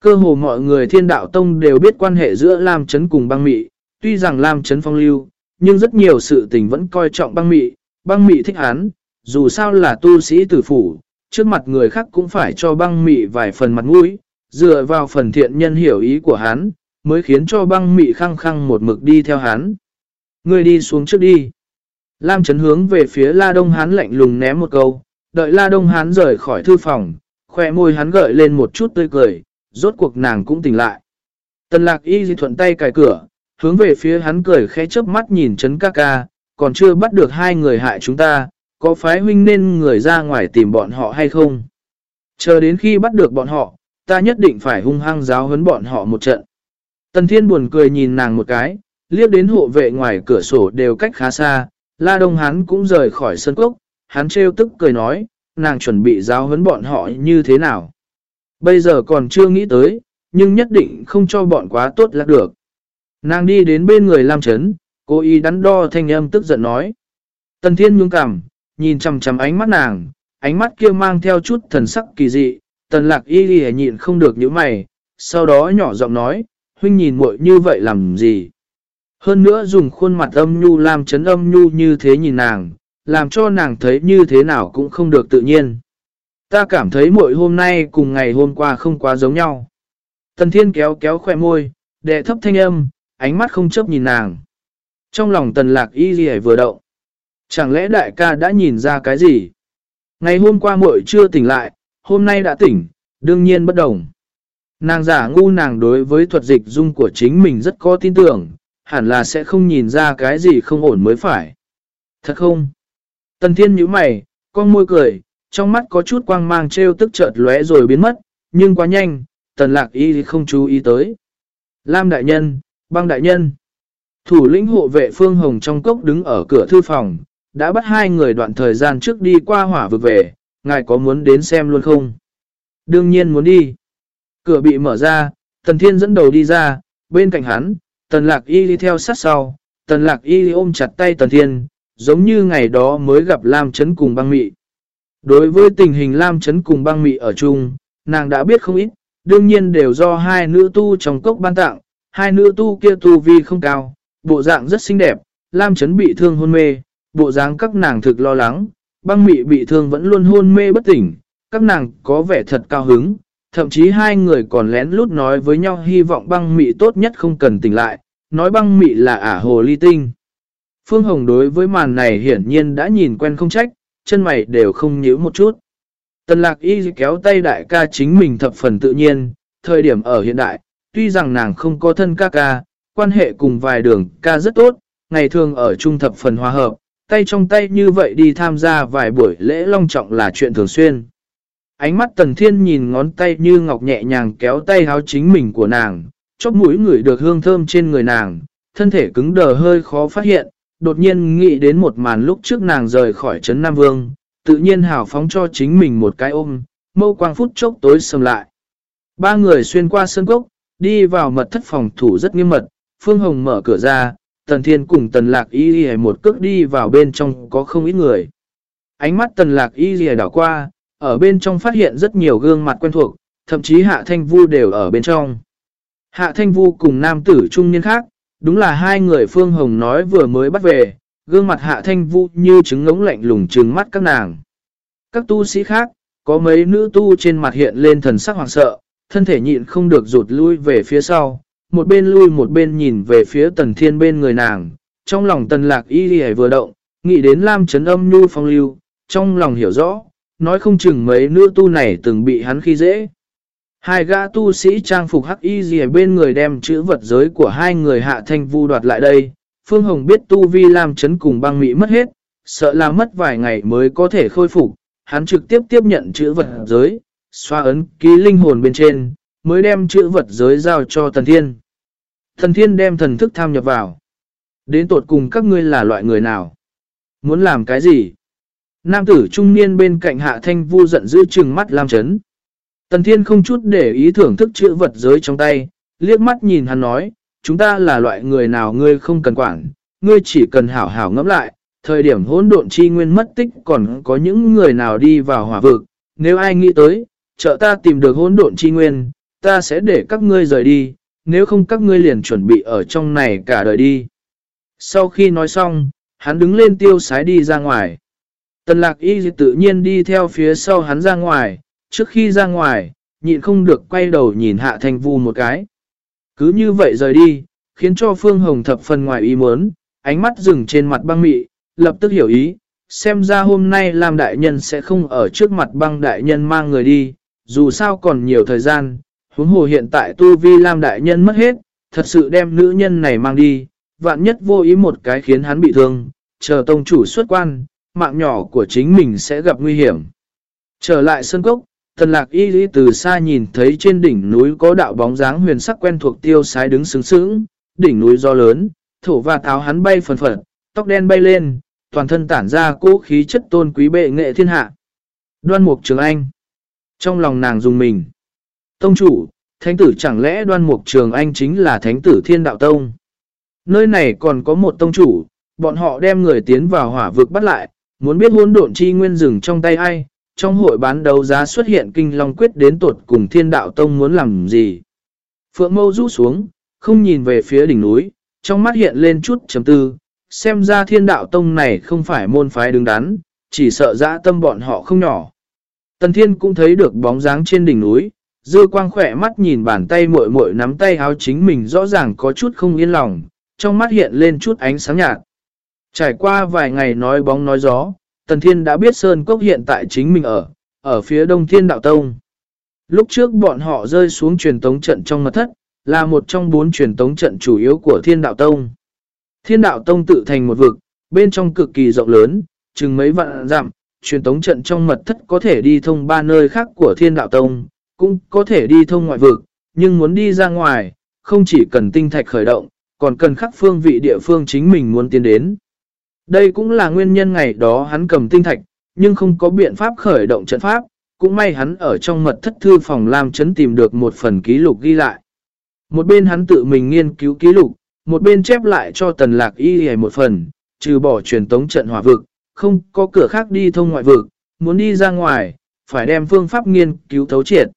Cơ hồ mọi người thiên đạo tông đều biết quan hệ giữa Lam Trấn cùng băng mị, tuy rằng Lam Trấn phong lưu, nhưng rất nhiều sự tình vẫn coi trọng băng mị, băng mị thích hắn, dù sao là tu sĩ tử phủ, trước mặt người khác cũng phải cho băng mị vài phần mặt mũi, dựa vào phần thiện nhân hiểu ý của hắn, mới khiến cho băng mị khăng khăng một mực đi theo hắn. Người đi xuống trước đi. Lam Trấn hướng về phía La Đông Hán lạnh lùng ném một câu, đợi La Đông Hán rời khỏi thư phòng, khoe môi hắn gợi lên một chút tươi cười, rốt cuộc nàng cũng tỉnh lại. Tần lạc y di thuận tay cài cửa, hướng về phía hắn cười khẽ chớp mắt nhìn Trấn ca ca, còn chưa bắt được hai người hại chúng ta, có phái huynh nên người ra ngoài tìm bọn họ hay không? Chờ đến khi bắt được bọn họ, ta nhất định phải hung hăng giáo huấn bọn họ một trận. Tần Thiên buồn cười nhìn nàng một cái, liếc đến hộ vệ ngoài cửa sổ đều cách khá xa, La Đông hắn cũng rời khỏi sân cốc, hắn trêu tức cười nói, nàng chuẩn bị giáo huấn bọn họ như thế nào. Bây giờ còn chưa nghĩ tới, nhưng nhất định không cho bọn quá tốt là được. Nàng đi đến bên người Lam Trấn, cố ý đắn đo thanh âm tức giận nói. Tần Thiên nhung cảm, nhìn chằm chằm ánh mắt nàng, ánh mắt kia mang theo chút thần sắc kỳ dị, tần lạc y ghi nhịn không được những mày, sau đó nhỏ giọng nói, huynh nhìn muội như vậy làm gì? Hơn nữa dùng khuôn mặt âm nhu làm chấn âm nhu như thế nhìn nàng, làm cho nàng thấy như thế nào cũng không được tự nhiên. Ta cảm thấy mỗi hôm nay cùng ngày hôm qua không quá giống nhau. Tần thiên kéo kéo khỏe môi, đệ thấp thanh âm, ánh mắt không chấp nhìn nàng. Trong lòng tần lạc y gì vừa động. Chẳng lẽ đại ca đã nhìn ra cái gì? Ngày hôm qua muội chưa tỉnh lại, hôm nay đã tỉnh, đương nhiên bất đồng. Nàng giả ngu nàng đối với thuật dịch dung của chính mình rất có tin tưởng, hẳn là sẽ không nhìn ra cái gì không ổn mới phải. Thật không? Tần thiên nhíu mày, con môi cười, trong mắt có chút quang mang treo tức chợt lóe rồi biến mất, nhưng quá nhanh, tần lạc y không chú ý tới. Lam đại nhân, băng đại nhân. Thủ lĩnh hộ vệ Phương Hồng trong cốc đứng ở cửa thư phòng, đã bắt hai người đoạn thời gian trước đi qua hỏa vực về, ngài có muốn đến xem luôn không? Đương nhiên muốn đi. Cửa bị mở ra, Tần Thiên dẫn đầu đi ra, bên cạnh hắn, Tần Lạc Y đi theo sát sau, Tần Lạc Y ôm chặt tay Tần Thiên, giống như ngày đó mới gặp Lam Trấn cùng băng mị. Đối với tình hình Lam Trấn cùng băng mị ở chung, nàng đã biết không ít, đương nhiên đều do hai nữ tu trong cốc ban tặng, hai nữ tu kia tu vi không cao, bộ dạng rất xinh đẹp, Lam Trấn bị thương hôn mê, bộ dáng các nàng thực lo lắng, băng mị bị thương vẫn luôn hôn mê bất tỉnh, các nàng có vẻ thật cao hứng, thậm chí hai người còn lén lút nói với nhau hy vọng băng mị tốt nhất không cần tỉnh lại, nói băng mị là ả hồ ly tinh. Phương Hồng đối với màn này hiển nhiên đã nhìn quen không trách, chân mày đều không nhíu một chút. Tần lạc y kéo tay đại ca chính mình thập phần tự nhiên, thời điểm ở hiện đại, tuy rằng nàng không có thân ca ca, quan hệ cùng vài đường ca rất tốt, ngày thường ở trung thập phần hòa hợp, tay trong tay như vậy đi tham gia vài buổi lễ long trọng là chuyện thường xuyên. Ánh mắt tần thiên nhìn ngón tay như ngọc nhẹ nhàng kéo tay háo chính mình của nàng, chóp mũi người được hương thơm trên người nàng, thân thể cứng đờ hơi khó phát hiện, đột nhiên nghĩ đến một màn lúc trước nàng rời khỏi Trấn Nam Vương, tự nhiên hào phóng cho chính mình một cái ôm, mâu quang phút chốc tối sầm lại. Ba người xuyên qua sân cốc, đi vào mật thất phòng thủ rất nghiêm mật, Phương Hồng mở cửa ra, Tần Thiên cùng Tần Lạc Y y một cước đi vào bên trong có không ít người. Ánh mắt Tần Lạc Y y đảo qua, ở bên trong phát hiện rất nhiều gương mặt quen thuộc, thậm chí Hạ Thanh Vu đều ở bên trong. Hạ Thanh Vu cùng nam tử trung niên khác, đúng là hai người Phương Hồng nói vừa mới bắt về, gương mặt Hạ Thanh Vu như trứng ngống lạnh lùng trừng mắt các nàng. Các tu sĩ khác, có mấy nữ tu trên mặt hiện lên thần sắc hoàng sợ, thân thể nhịn không được rụt lui về phía sau, một bên lui một bên nhìn về phía tần thiên bên người nàng, trong lòng tần lạc y đi vừa động, nghĩ đến Lam Trấn âm nhu phong lưu, trong lòng hiểu rõ, nói không chừng mấy nữ tu này từng bị hắn khi dễ. Hai gã tu sĩ trang phục hắc y gì bên người đem chữ vật giới của hai người hạ thanh vu đoạt lại đây. Phương Hồng biết tu vi Lam Trấn cùng băng Mỹ mất hết, sợ là mất vài ngày mới có thể khôi phục. Hắn trực tiếp tiếp nhận chữ vật giới, xoa ấn ký linh hồn bên trên, mới đem chữ vật giới giao cho Tần Thiên. Thần Thiên đem thần thức tham nhập vào. Đến tột cùng các ngươi là loại người nào? Muốn làm cái gì? Nam tử trung niên bên cạnh hạ thanh vu giận dữ trừng mắt Lam chấn. Tần Thiên không chút để ý thưởng thức chữ vật giới trong tay, liếc mắt nhìn hắn nói, chúng ta là loại người nào ngươi không cần quản, ngươi chỉ cần hảo hảo ngẫm lại, thời điểm hỗn độn chi nguyên mất tích còn có những người nào đi vào hỏa vực, nếu ai nghĩ tới, trợ ta tìm được hỗn độn chi nguyên, ta sẽ để các ngươi rời đi, nếu không các ngươi liền chuẩn bị ở trong này cả đời đi. Sau khi nói xong, hắn đứng lên tiêu sái đi ra ngoài. Tần lạc y tự nhiên đi theo phía sau hắn ra ngoài, trước khi ra ngoài, nhịn không được quay đầu nhìn hạ thanh vu một cái. Cứ như vậy rời đi, khiến cho Phương Hồng thập phần ngoài ý muốn, ánh mắt dừng trên mặt băng mị, lập tức hiểu ý, xem ra hôm nay làm đại nhân sẽ không ở trước mặt băng đại nhân mang người đi, dù sao còn nhiều thời gian, huống hồ hiện tại tu vi Lam đại nhân mất hết, thật sự đem nữ nhân này mang đi, vạn nhất vô ý một cái khiến hắn bị thương, chờ tông chủ xuất quan, mạng nhỏ của chính mình sẽ gặp nguy hiểm. Trở lại sân cốc, thần lạc y lý từ xa nhìn thấy trên đỉnh núi có đạo bóng dáng huyền sắc quen thuộc tiêu sái đứng sướng sướng, đỉnh núi do lớn, thổ và tháo hắn bay phần phật, tóc đen bay lên, toàn thân tản ra cố khí chất tôn quý bệ nghệ thiên hạ. Đoan mục trường anh. Trong lòng nàng dùng mình. Tông chủ, thánh tử chẳng lẽ đoan mục trường anh chính là thánh tử thiên đạo tông? Nơi này còn có một tông chủ, bọn họ đem người tiến vào hỏa vực bắt lại, muốn biết hôn độn chi nguyên rừng trong tay ai, trong hội bán đấu giá xuất hiện kinh long quyết đến tột cùng thiên đạo tông muốn làm gì. Phượng mâu rũ xuống, không nhìn về phía đỉnh núi, trong mắt hiện lên chút chấm tư, xem ra thiên đạo tông này không phải môn phái đứng đắn, chỉ sợ dã tâm bọn họ không nhỏ. Tần thiên cũng thấy được bóng dáng trên đỉnh núi, dư quang khỏe mắt nhìn bàn tay muội muội nắm tay áo chính mình rõ ràng có chút không yên lòng, trong mắt hiện lên chút ánh sáng nhạt. Trải qua vài ngày nói bóng nói gió, Tần Thiên đã biết Sơn Cốc hiện tại chính mình ở, ở phía đông thiên đạo tông. Lúc trước bọn họ rơi xuống truyền tống trận trong mật thất, là một trong bốn truyền tống trận chủ yếu của thiên đạo tông. Thiên đạo tông tự thành một vực, bên trong cực kỳ rộng lớn, chừng mấy vạn dặm, truyền tống trận trong mật thất có thể đi thông ba nơi khác của thiên đạo tông, cũng có thể đi thông ngoại vực, nhưng muốn đi ra ngoài, không chỉ cần tinh thạch khởi động, còn cần khắc phương vị địa phương chính mình muốn tiến đến. Đây cũng là nguyên nhân ngày đó hắn cầm tinh thạch, nhưng không có biện pháp khởi động trận pháp, cũng may hắn ở trong mật thất thư phòng làm chấn tìm được một phần ký lục ghi lại. Một bên hắn tự mình nghiên cứu ký lục, một bên chép lại cho tần lạc y hề một phần, trừ bỏ truyền tống trận hỏa vực, không có cửa khác đi thông ngoại vực, muốn đi ra ngoài, phải đem phương pháp nghiên cứu thấu triệt.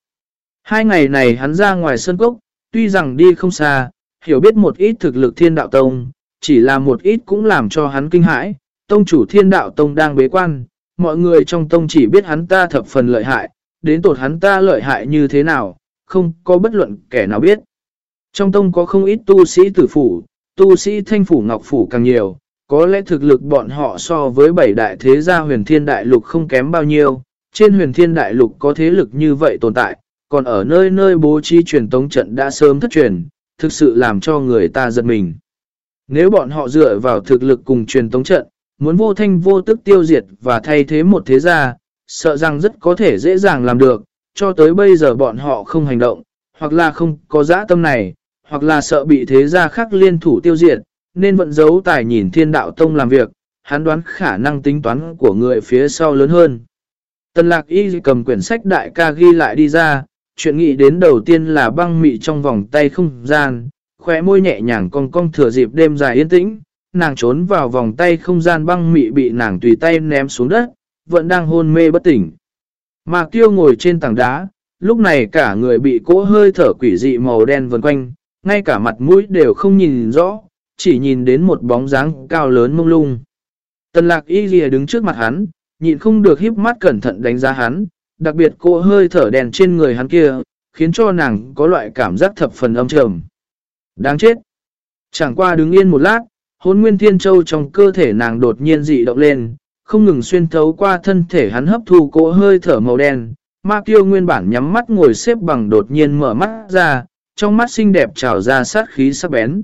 Hai ngày này hắn ra ngoài sân cốc, tuy rằng đi không xa, hiểu biết một ít thực lực thiên đạo tông, chỉ là một ít cũng làm cho hắn kinh hãi. Tông chủ thiên đạo tông đang bế quan, mọi người trong tông chỉ biết hắn ta thập phần lợi hại, đến tột hắn ta lợi hại như thế nào, không có bất luận kẻ nào biết. Trong tông có không ít tu sĩ tử phủ, tu sĩ thanh phủ ngọc phủ càng nhiều, có lẽ thực lực bọn họ so với bảy đại thế gia huyền thiên đại lục không kém bao nhiêu, trên huyền thiên đại lục có thế lực như vậy tồn tại, còn ở nơi nơi bố trí truyền tống trận đã sớm thất truyền, thực sự làm cho người ta giật mình. Nếu bọn họ dựa vào thực lực cùng truyền tống trận, muốn vô thanh vô tức tiêu diệt và thay thế một thế gia, sợ rằng rất có thể dễ dàng làm được, cho tới bây giờ bọn họ không hành động, hoặc là không có dã tâm này, hoặc là sợ bị thế gia khác liên thủ tiêu diệt, nên vẫn giấu tài nhìn thiên đạo tông làm việc, hắn đoán khả năng tính toán của người phía sau lớn hơn. Tần lạc y cầm quyển sách đại ca ghi lại đi ra, chuyện nghĩ đến đầu tiên là băng mị trong vòng tay không gian, khóe môi nhẹ nhàng cong cong thừa dịp đêm dài yên tĩnh, nàng trốn vào vòng tay không gian băng mị bị nàng tùy tay ném xuống đất, vẫn đang hôn mê bất tỉnh. Mạc Tiêu ngồi trên tảng đá, lúc này cả người bị cỗ hơi thở quỷ dị màu đen vần quanh, ngay cả mặt mũi đều không nhìn rõ, chỉ nhìn đến một bóng dáng cao lớn mông lung. Tần lạc y lìa đứng trước mặt hắn, nhịn không được híp mắt cẩn thận đánh giá hắn, đặc biệt cô hơi thở đèn trên người hắn kia, khiến cho nàng có loại cảm giác thập phần âm trầm. Đáng chết! Chẳng qua đứng yên một lát, hôn nguyên thiên châu trong cơ thể nàng đột nhiên dị động lên, không ngừng xuyên thấu qua thân thể hắn hấp thu cỗ hơi thở màu đen. Ma kiêu nguyên bản nhắm mắt ngồi xếp bằng đột nhiên mở mắt ra, trong mắt xinh đẹp trào ra sát khí sắc bén.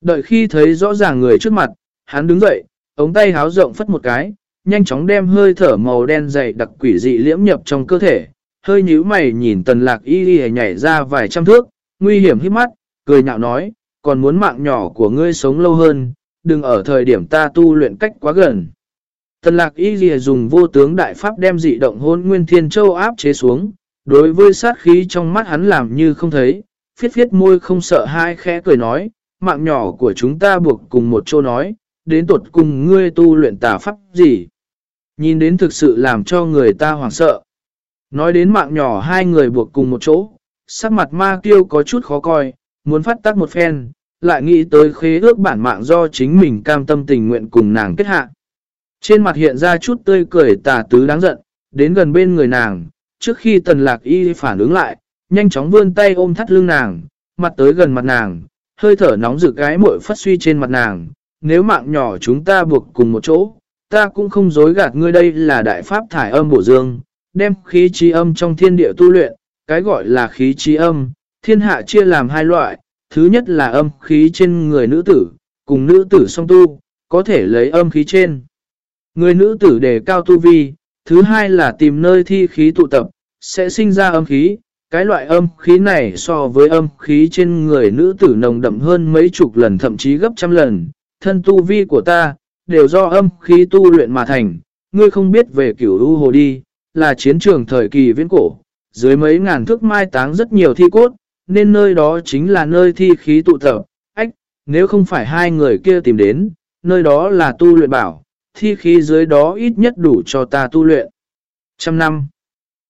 Đợi khi thấy rõ ràng người trước mặt, hắn đứng dậy, ống tay háo rộng phất một cái, nhanh chóng đem hơi thở màu đen dày đặc quỷ dị liễm nhập trong cơ thể. Hơi nhíu mày nhìn tần lạc y y nhảy ra vài trăm thước, nguy hiểm hít mắt, cười nhạo nói, còn muốn mạng nhỏ của ngươi sống lâu hơn, đừng ở thời điểm ta tu luyện cách quá gần. Tần lạc y y dùng vô tướng đại pháp đem dị động hôn nguyên thiên châu áp chế xuống, đối với sát khí trong mắt hắn làm như không thấy, phiết phiết môi không sợ hai khẽ cười nói, mạng nhỏ của chúng ta buộc cùng một chỗ nói, đến tột cùng ngươi tu luyện tà pháp gì. Nhìn đến thực sự làm cho người ta hoảng sợ. Nói đến mạng nhỏ hai người buộc cùng một chỗ, sắc mặt ma kiêu có chút khó coi, muốn phát tác một phen, lại nghĩ tới khế ước bản mạng do chính mình cam tâm tình nguyện cùng nàng kết hạ. Trên mặt hiện ra chút tươi cười tà tứ đáng giận, đến gần bên người nàng, trước khi tần lạc y phản ứng lại, nhanh chóng vươn tay ôm thắt lưng nàng, mặt tới gần mặt nàng, hơi thở nóng rực gái mội phát suy trên mặt nàng, nếu mạng nhỏ chúng ta buộc cùng một chỗ, ta cũng không dối gạt ngươi đây là đại pháp thải âm bổ dương, đem khí trí âm trong thiên địa tu luyện, cái gọi là khí trí âm, thiên hạ chia làm hai loại, thứ nhất là âm khí trên người nữ tử, cùng nữ tử song tu, có thể lấy âm khí trên. Người nữ tử đề cao tu vi, thứ hai là tìm nơi thi khí tụ tập, sẽ sinh ra âm khí, cái loại âm khí này so với âm khí trên người nữ tử nồng đậm hơn mấy chục lần thậm chí gấp trăm lần. Thân tu vi của ta, đều do âm khí tu luyện mà thành. Ngươi không biết về cửu u hồ đi, là chiến trường thời kỳ viễn cổ. Dưới mấy ngàn thước mai táng rất nhiều thi cốt, nên nơi đó chính là nơi thi khí tụ tập. Ách, nếu không phải hai người kia tìm đến, nơi đó là tu luyện bảo, thi khí dưới đó ít nhất đủ cho ta tu luyện. Trăm năm.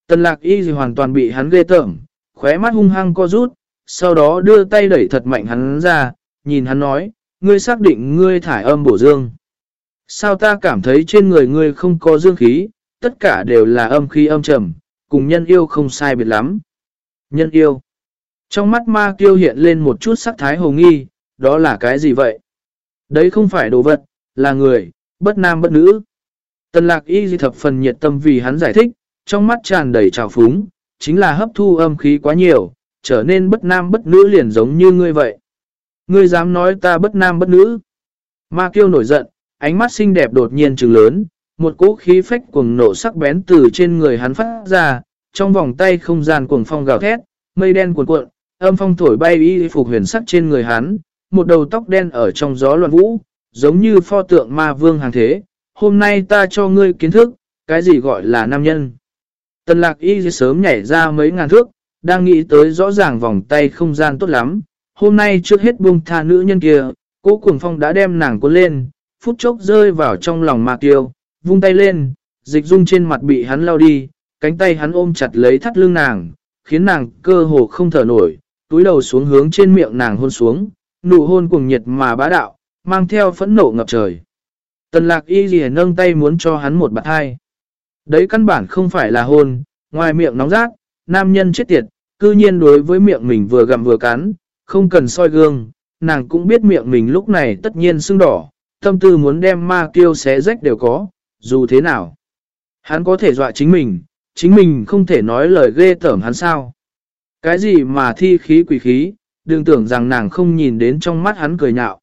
Tần lạc y gì hoàn toàn bị hắn ghê tởm, khóe mắt hung hăng co rút, sau đó đưa tay đẩy thật mạnh hắn ra, nhìn hắn nói, ngươi xác định ngươi thải âm bổ dương. Sao ta cảm thấy trên người ngươi không có dương khí, tất cả đều là âm khí âm trầm, cùng nhân yêu không sai biệt lắm. Nhân yêu. Trong mắt ma kiêu hiện lên một chút sắc thái hồ nghi, đó là cái gì vậy? Đấy không phải đồ vật, là người, bất nam bất nữ. Tần lạc y di thập phần nhiệt tâm vì hắn giải thích, trong mắt tràn đầy trào phúng, chính là hấp thu âm khí quá nhiều, trở nên bất nam bất nữ liền giống như ngươi vậy. Ngươi dám nói ta bất nam bất nữ. Ma kiêu nổi giận, ánh mắt xinh đẹp đột nhiên trừng lớn, một cỗ khí phách cuồng nổ sắc bén từ trên người hắn phát ra, trong vòng tay không gian cuồng phong gào thét, mây đen cuộn cuộn, âm phong thổi bay y phục huyền sắc trên người hắn, một đầu tóc đen ở trong gió loạn vũ, giống như pho tượng ma vương hàng thế. Hôm nay ta cho ngươi kiến thức, cái gì gọi là nam nhân. Tần lạc y sớm nhảy ra mấy ngàn thước, đang nghĩ tới rõ ràng vòng tay không gian tốt lắm. Hôm nay trước hết buông tha nữ nhân kia, cố cuồng phong đã đem nàng cuốn lên, phút chốc rơi vào trong lòng ma tiêu, vung tay lên, dịch dung trên mặt bị hắn lao đi, cánh tay hắn ôm chặt lấy thắt lưng nàng, khiến nàng cơ hồ không thở nổi, túi đầu xuống hướng trên miệng nàng hôn xuống, nụ hôn cuồng nhiệt mà bá đạo, mang theo phẫn nộ ngập trời. Tần lạc y gì nâng tay muốn cho hắn một bạc hai. Đấy căn bản không phải là hôn, ngoài miệng nóng rát, nam nhân chết tiệt, cư nhiên đối với miệng mình vừa gặm vừa cắn, không cần soi gương, nàng cũng biết miệng mình lúc này tất nhiên sưng đỏ, tâm tư muốn đem ma kiêu xé rách đều có, dù thế nào. Hắn có thể dọa chính mình, chính mình không thể nói lời ghê tởm hắn sao. Cái gì mà thi khí quỷ khí, đừng tưởng rằng nàng không nhìn đến trong mắt hắn cười nhạo.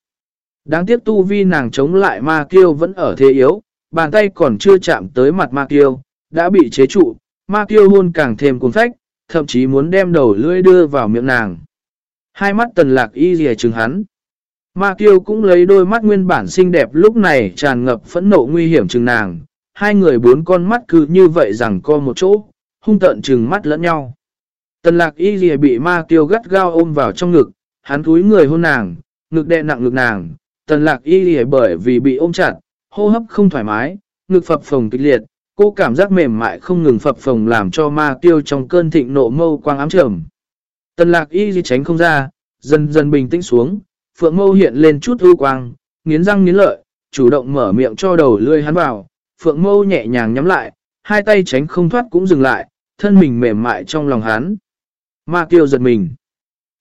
Đáng tiếc tu vi nàng chống lại ma kiêu vẫn ở thế yếu, bàn tay còn chưa chạm tới mặt ma kiêu, đã bị chế trụ, ma kiêu hôn càng thêm cuốn phách, thậm chí muốn đem đầu lưỡi đưa vào miệng nàng. Hai mắt tần lạc y rìa chừng hắn. Ma kiêu cũng lấy đôi mắt nguyên bản xinh đẹp lúc này tràn ngập phẫn nộ nguy hiểm chừng nàng. Hai người bốn con mắt cứ như vậy rằng co một chỗ, hung tận chừng mắt lẫn nhau. Tần lạc y dì bị ma kiêu gắt gao ôm vào trong ngực, hắn túi người hôn nàng, ngực đè nặng ngực nàng. Tần lạc y dì bởi vì bị ôm chặt, hô hấp không thoải mái, ngực phập phồng kịch liệt, cô cảm giác mềm mại không ngừng phập phồng làm cho ma kiêu trong cơn thịnh nộ mâu quang ám trầm. Tần lạc y dì tránh không ra, dần dần bình tĩnh xuống, phượng mâu hiện lên chút ưu quang, nghiến răng nghiến lợi, chủ động mở miệng cho đầu lươi hắn vào, phượng mâu nhẹ nhàng nhắm lại, hai tay tránh không thoát cũng dừng lại, thân mình mềm mại trong lòng hắn. Ma kiêu giật mình.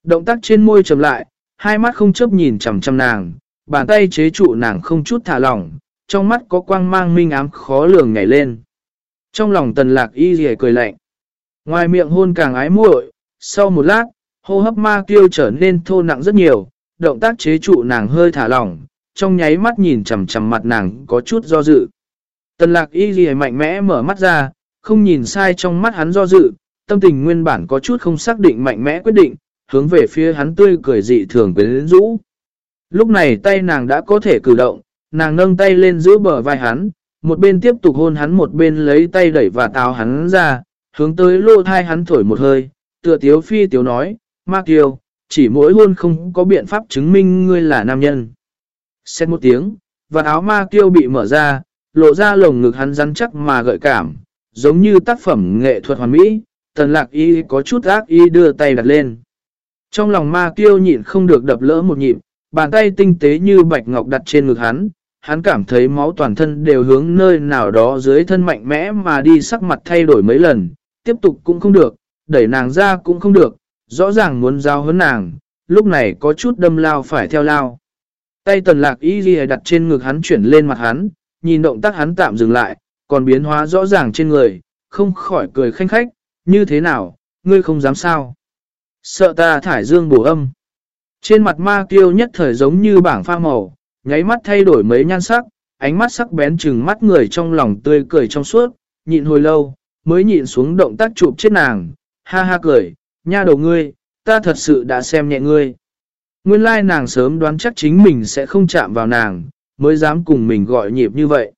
Động tác trên môi chậm lại, hai mắt không chấp nhìn chằm chằm nàng, bàn tay chế trụ nàng không chút thả lỏng, trong mắt có quang mang minh ám khó lường nhảy lên. Trong lòng tần lạc y rìa cười lạnh. Ngoài miệng hôn càng ái muội, sau một lát, hô hấp ma kiêu trở nên thô nặng rất nhiều, động tác chế trụ nàng hơi thả lỏng, trong nháy mắt nhìn chằm chằm mặt nàng có chút do dự. Tần lạc y ghi mạnh mẽ mở mắt ra, không nhìn sai trong mắt hắn do dự, tâm tình nguyên bản có chút không xác định mạnh mẽ quyết định, hướng về phía hắn tươi cười dị thường quyến rũ. Lúc này tay nàng đã có thể cử động, nàng nâng tay lên giữa bờ vai hắn, một bên tiếp tục hôn hắn một bên lấy tay đẩy và táo hắn ra, hướng tới lô thai hắn thổi một hơi, tựa tiếu phi tiếu nói, Mạc Kiều, chỉ mỗi hôn không có biện pháp chứng minh ngươi là nam nhân. Xét một tiếng, và áo ma kiêu bị mở ra, lộ ra lồng ngực hắn rắn chắc mà gợi cảm, giống như tác phẩm nghệ thuật hoàn mỹ, tần lạc y có chút ác y đưa tay đặt lên. Trong lòng ma kiêu nhịn không được đập lỡ một nhịp, bàn tay tinh tế như bạch ngọc đặt trên ngực hắn, hắn cảm thấy máu toàn thân đều hướng nơi nào đó dưới thân mạnh mẽ mà đi sắc mặt thay đổi mấy lần, tiếp tục cũng không được, đẩy nàng ra cũng không được, rõ ràng muốn giao hấn nàng, lúc này có chút đâm lao phải theo lao. Tay tần lạc y ghi đặt trên ngực hắn chuyển lên mặt hắn, nhìn động tác hắn tạm dừng lại, còn biến hóa rõ ràng trên người, không khỏi cười khanh khách, như thế nào, ngươi không dám sao. Sợ ta thải dương bổ âm. Trên mặt ma kiêu nhất thời giống như bảng pha màu, nháy mắt thay đổi mấy nhan sắc, ánh mắt sắc bén chừng mắt người trong lòng tươi cười trong suốt, nhịn hồi lâu, mới nhịn xuống động tác chụp chết nàng, ha ha cười, nha đầu ngươi, ta thật sự đã xem nhẹ ngươi. Nguyên lai nàng sớm đoán chắc chính mình sẽ không chạm vào nàng, mới dám cùng mình gọi nhịp như vậy.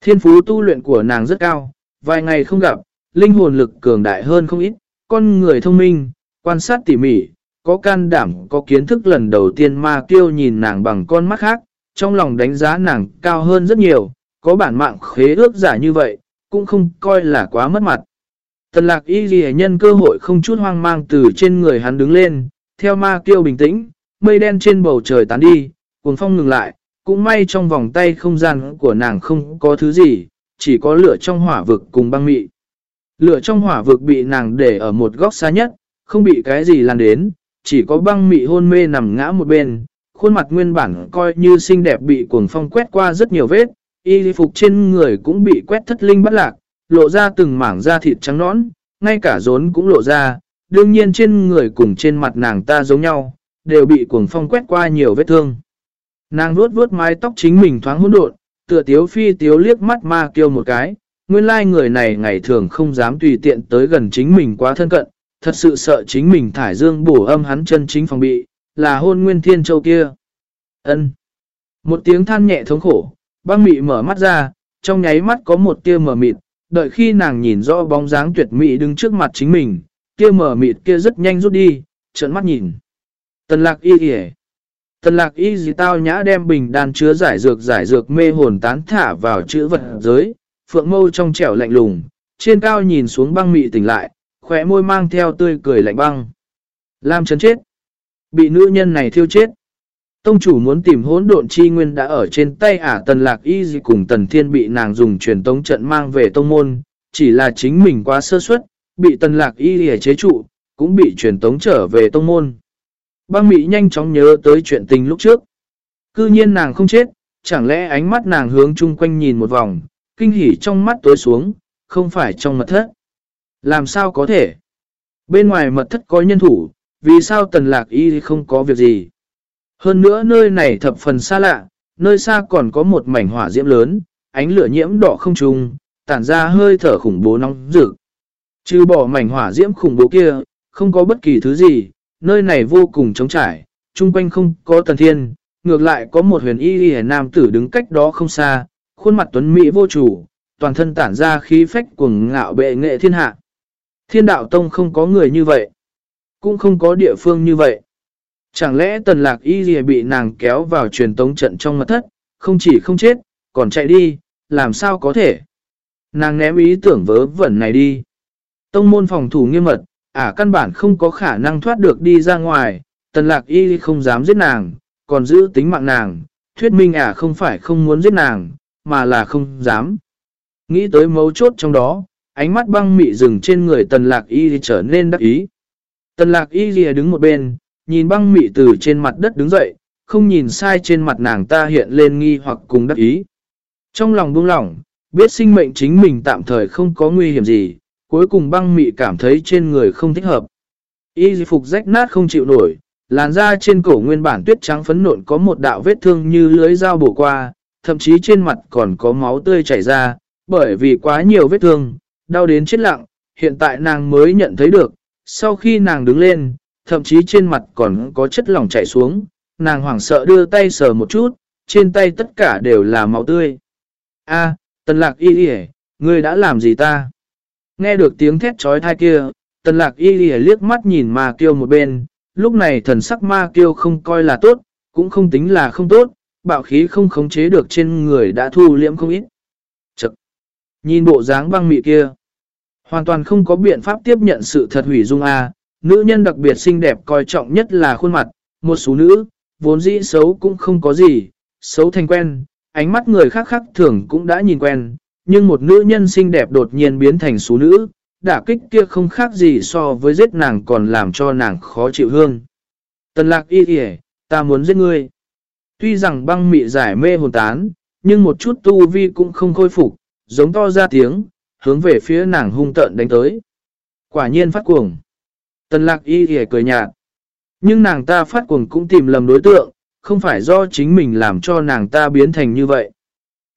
Thiên phú tu luyện của nàng rất cao, vài ngày không gặp, linh hồn lực cường đại hơn không ít, con người thông minh, quan sát tỉ mỉ, có can đảm, có kiến thức lần đầu tiên ma kiêu nhìn nàng bằng con mắt khác, trong lòng đánh giá nàng cao hơn rất nhiều, có bản mạng khế ước giả như vậy, cũng không coi là quá mất mặt. Tần lạc y ghi nhân cơ hội không chút hoang mang từ trên người hắn đứng lên, theo ma kiêu bình tĩnh, mây đen trên bầu trời tán đi, cuồng phong ngừng lại, cũng may trong vòng tay không gian của nàng không có thứ gì, chỉ có lửa trong hỏa vực cùng băng mị. Lửa trong hỏa vực bị nàng để ở một góc xa nhất, không bị cái gì lan đến, chỉ có băng mị hôn mê nằm ngã một bên, khuôn mặt nguyên bản coi như xinh đẹp bị cuồng phong quét qua rất nhiều vết, y phục trên người cũng bị quét thất linh bắt lạc, lộ ra từng mảng da thịt trắng nõn, ngay cả rốn cũng lộ ra, đương nhiên trên người cùng trên mặt nàng ta giống nhau, đều bị cuồng phong quét qua nhiều vết thương. Nàng vuốt vuốt mái tóc chính mình thoáng hỗn độn, tựa tiếu phi tiếu liếc mắt ma kêu một cái, nguyên lai like người này ngày thường không dám tùy tiện tới gần chính mình quá thân cận, thật sự sợ chính mình thải dương bổ âm hắn chân chính phòng bị, là hôn nguyên thiên châu kia. ân Một tiếng than nhẹ thống khổ, băng mị mở mắt ra, trong nháy mắt có một tia mở mịt, đợi khi nàng nhìn rõ bóng dáng tuyệt mỹ đứng trước mặt chính mình, kia mở mịt kia rất nhanh rút đi, trợn mắt nhìn. Tần lạc y kìa. Tần lạc y gì tao nhã đem bình đan chứa giải dược giải dược mê hồn tán thả vào chữ vật giới, phượng mâu trong trẻo lạnh lùng, trên cao nhìn xuống băng mị tỉnh lại, khỏe môi mang theo tươi cười lạnh băng. Lam chấn chết. Bị nữ nhân này thiêu chết. Tông chủ muốn tìm hỗn độn chi nguyên đã ở trên tay ả tần lạc y gì cùng tần thiên bị nàng dùng truyền tống trận mang về tông môn, chỉ là chính mình quá sơ suất, bị tần lạc y gì chế trụ, cũng bị truyền tống trở về tông môn. Băng Mỹ nhanh chóng nhớ tới chuyện tình lúc trước. Cư nhiên nàng không chết, chẳng lẽ ánh mắt nàng hướng chung quanh nhìn một vòng, kinh hỉ trong mắt tối xuống, không phải trong mật thất. Làm sao có thể? Bên ngoài mật thất có nhân thủ, vì sao tần lạc y không có việc gì? Hơn nữa nơi này thập phần xa lạ, nơi xa còn có một mảnh hỏa diễm lớn, ánh lửa nhiễm đỏ không trùng, tản ra hơi thở khủng bố nóng rực. Trừ bỏ mảnh hỏa diễm khủng bố kia, không có bất kỳ thứ gì, nơi này vô cùng trống trải, chung quanh không có tần thiên, ngược lại có một huyền y y nam tử đứng cách đó không xa, khuôn mặt tuấn mỹ vô chủ, toàn thân tản ra khí phách cuồng ngạo bệ nghệ thiên hạ. Thiên đạo tông không có người như vậy, cũng không có địa phương như vậy. Chẳng lẽ tần lạc y gì bị nàng kéo vào truyền tống trận trong mật thất, không chỉ không chết, còn chạy đi, làm sao có thể? Nàng ném ý tưởng vớ vẩn này đi. Tông môn phòng thủ nghiêm mật, ả căn bản không có khả năng thoát được đi ra ngoài, tần lạc y không dám giết nàng, còn giữ tính mạng nàng, thuyết minh ả không phải không muốn giết nàng, mà là không dám. Nghĩ tới mấu chốt trong đó, ánh mắt băng mị rừng trên người tần lạc y trở nên đắc ý. Tần lạc y đứng một bên, nhìn băng mị từ trên mặt đất đứng dậy, không nhìn sai trên mặt nàng ta hiện lên nghi hoặc cùng đắc ý. Trong lòng buông lỏng, biết sinh mệnh chính mình tạm thời không có nguy hiểm gì, cuối cùng băng mị cảm thấy trên người không thích hợp. Y phục rách nát không chịu nổi, làn da trên cổ nguyên bản tuyết trắng phấn nộn có một đạo vết thương như lưới dao bổ qua, thậm chí trên mặt còn có máu tươi chảy ra, bởi vì quá nhiều vết thương, đau đến chết lặng, hiện tại nàng mới nhận thấy được, sau khi nàng đứng lên, thậm chí trên mặt còn có chất lỏng chảy xuống, nàng hoảng sợ đưa tay sờ một chút, trên tay tất cả đều là máu tươi. A, tần lạc y y ngươi đã làm gì ta? Nghe được tiếng thét trói thai kia, tần lạc y y liếc mắt nhìn ma kiêu một bên, lúc này thần sắc ma kiêu không coi là tốt, cũng không tính là không tốt, bạo khí không khống chế được trên người đã thu liễm không ít. Chật! Nhìn bộ dáng băng mị kia, hoàn toàn không có biện pháp tiếp nhận sự thật hủy dung A, nữ nhân đặc biệt xinh đẹp coi trọng nhất là khuôn mặt, một số nữ, vốn dĩ xấu cũng không có gì, xấu thành quen, ánh mắt người khác khác thường cũng đã nhìn quen, nhưng một nữ nhân xinh đẹp đột nhiên biến thành số nữ, đả kích kia không khác gì so với giết nàng còn làm cho nàng khó chịu hương. Tần lạc y kìa, ta muốn giết ngươi. Tuy rằng băng mị giải mê hồn tán, nhưng một chút tu vi cũng không khôi phục, giống to ra tiếng, hướng về phía nàng hung tợn đánh tới. Quả nhiên phát cuồng. Tần lạc y thì cười nhạt. Nhưng nàng ta phát cuồng cũng tìm lầm đối tượng, không phải do chính mình làm cho nàng ta biến thành như vậy.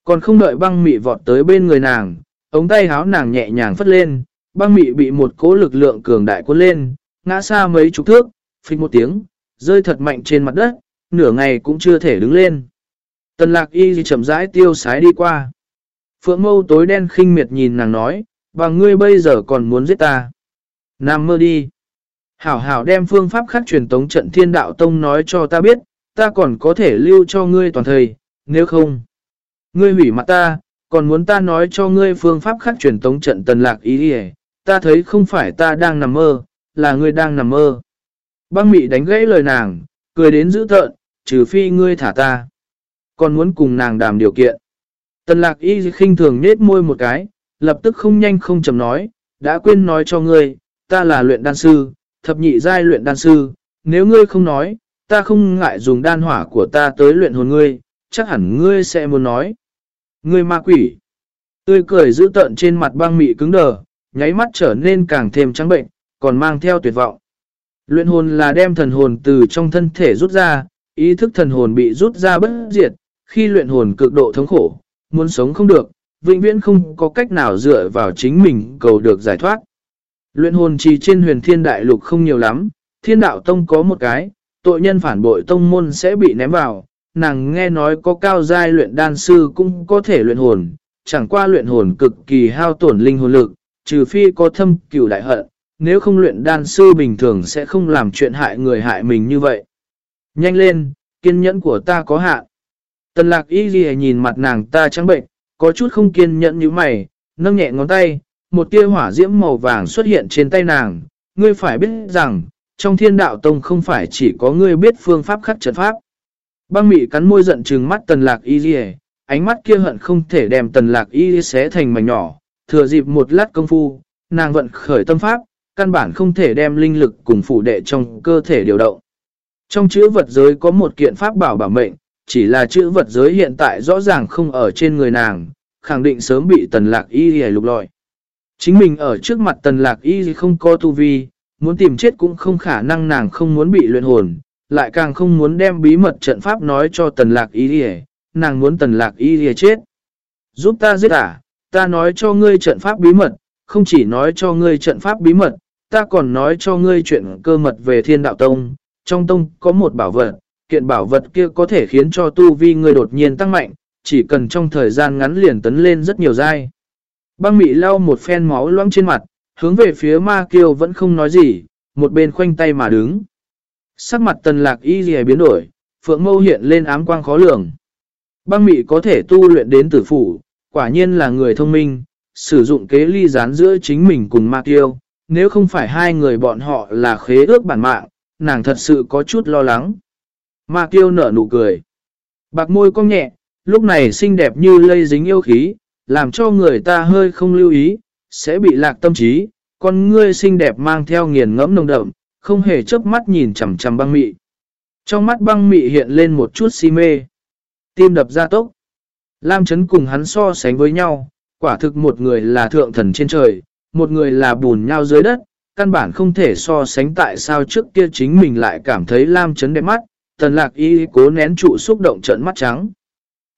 Còn không đợi băng mị vọt tới bên người nàng, ống tay háo nàng nhẹ nhàng phất lên, băng mị bị một cố lực lượng cường đại cuốn lên, ngã xa mấy chục thước, phích một tiếng, rơi thật mạnh trên mặt đất, nửa ngày cũng chưa thể đứng lên. Tần lạc y chậm rãi tiêu sái đi qua. Phượng mâu tối đen khinh miệt nhìn nàng nói, và ngươi bây giờ còn muốn giết ta. Nam mơ đi. Hảo hảo đem phương pháp khắc truyền tống trận thiên đạo tông nói cho ta biết, ta còn có thể lưu cho ngươi toàn thời, nếu không. Ngươi hủy mặt ta, còn muốn ta nói cho ngươi phương pháp khắc truyền tống trận tần lạc ý đi ta thấy không phải ta đang nằm mơ, là ngươi đang nằm mơ. Băng mị đánh gãy lời nàng, cười đến dữ tợn, trừ phi ngươi thả ta. Còn muốn cùng nàng đàm điều kiện. Tần lạc y khinh thường nết môi một cái, lập tức không nhanh không chầm nói, đã quên nói cho ngươi, ta là luyện đan sư, thập nhị giai luyện đan sư, nếu ngươi không nói, ta không ngại dùng đan hỏa của ta tới luyện hồn ngươi, chắc hẳn ngươi sẽ muốn nói. Ngươi ma quỷ. Tươi cười giữ tợn trên mặt băng mị cứng đờ, nháy mắt trở nên càng thêm trắng bệnh, còn mang theo tuyệt vọng. Luyện hồn là đem thần hồn từ trong thân thể rút ra, ý thức thần hồn bị rút ra bất diệt, khi luyện hồn cực độ thống khổ, muốn sống không được, vĩnh viễn không có cách nào dựa vào chính mình cầu được giải thoát. Luyện hồn chỉ trên huyền thiên đại lục không nhiều lắm, thiên đạo tông có một cái, tội nhân phản bội tông môn sẽ bị ném vào, nàng nghe nói có cao giai luyện đan sư cũng có thể luyện hồn, chẳng qua luyện hồn cực kỳ hao tổn linh hồn lực, trừ phi có thâm cửu đại hận, nếu không luyện đan sư bình thường sẽ không làm chuyện hại người hại mình như vậy. Nhanh lên, kiên nhẫn của ta có hạn. Tần lạc y ghi nhìn mặt nàng ta trắng bệnh, có chút không kiên nhẫn như mày, nâng nhẹ ngón tay, một tia hỏa diễm màu vàng xuất hiện trên tay nàng. Ngươi phải biết rằng, trong thiên đạo tông không phải chỉ có ngươi biết phương pháp khắc trận pháp. Băng mị cắn môi giận trừng mắt tần lạc y dì ánh mắt kia hận không thể đem tần lạc y xé thành mảnh nhỏ, thừa dịp một lát công phu, nàng vận khởi tâm pháp, căn bản không thể đem linh lực cùng phủ đệ trong cơ thể điều động. Trong chữ vật giới có một kiện pháp bảo bảo mệnh, chỉ là chữ vật giới hiện tại rõ ràng không ở trên người nàng, khẳng định sớm bị tần lạc y hề lục lọi. Chính mình ở trước mặt tần lạc y không có tu vi, muốn tìm chết cũng không khả năng nàng không muốn bị luyện hồn, lại càng không muốn đem bí mật trận pháp nói cho tần lạc y hề, nàng muốn tần lạc y hề chết. Giúp ta giết à, ta nói cho ngươi trận pháp bí mật, không chỉ nói cho ngươi trận pháp bí mật, ta còn nói cho ngươi chuyện cơ mật về thiên đạo tông. Trong tông có một bảo vật, kiện bảo vật kia có thể khiến cho tu vi ngươi đột nhiên tăng mạnh, chỉ cần trong thời gian ngắn liền tấn lên rất nhiều dai. Băng mị lau một phen máu loãng trên mặt, hướng về phía ma kiêu vẫn không nói gì, một bên khoanh tay mà đứng. Sắc mặt tần lạc y gì biến đổi, phượng mâu hiện lên ám quang khó lường. Băng mị có thể tu luyện đến tử phủ, quả nhiên là người thông minh, sử dụng kế ly gián giữa chính mình cùng ma kiêu. Nếu không phải hai người bọn họ là khế ước bản mạng, nàng thật sự có chút lo lắng. Ma kiêu nở nụ cười. Bạc môi cong nhẹ, lúc này xinh đẹp như lây dính yêu khí, làm cho người ta hơi không lưu ý, sẽ bị lạc tâm trí. Con ngươi xinh đẹp mang theo nghiền ngẫm nồng đậm, không hề chớp mắt nhìn chằm chằm băng mị. Trong mắt băng mị hiện lên một chút si mê. Tim đập ra tốc. Lam Trấn cùng hắn so sánh với nhau, quả thực một người là thượng thần trên trời, một người là bùn nhau dưới đất, căn bản không thể so sánh tại sao trước kia chính mình lại cảm thấy Lam Trấn đẹp mắt, tần lạc y cố nén trụ xúc động trận mắt trắng.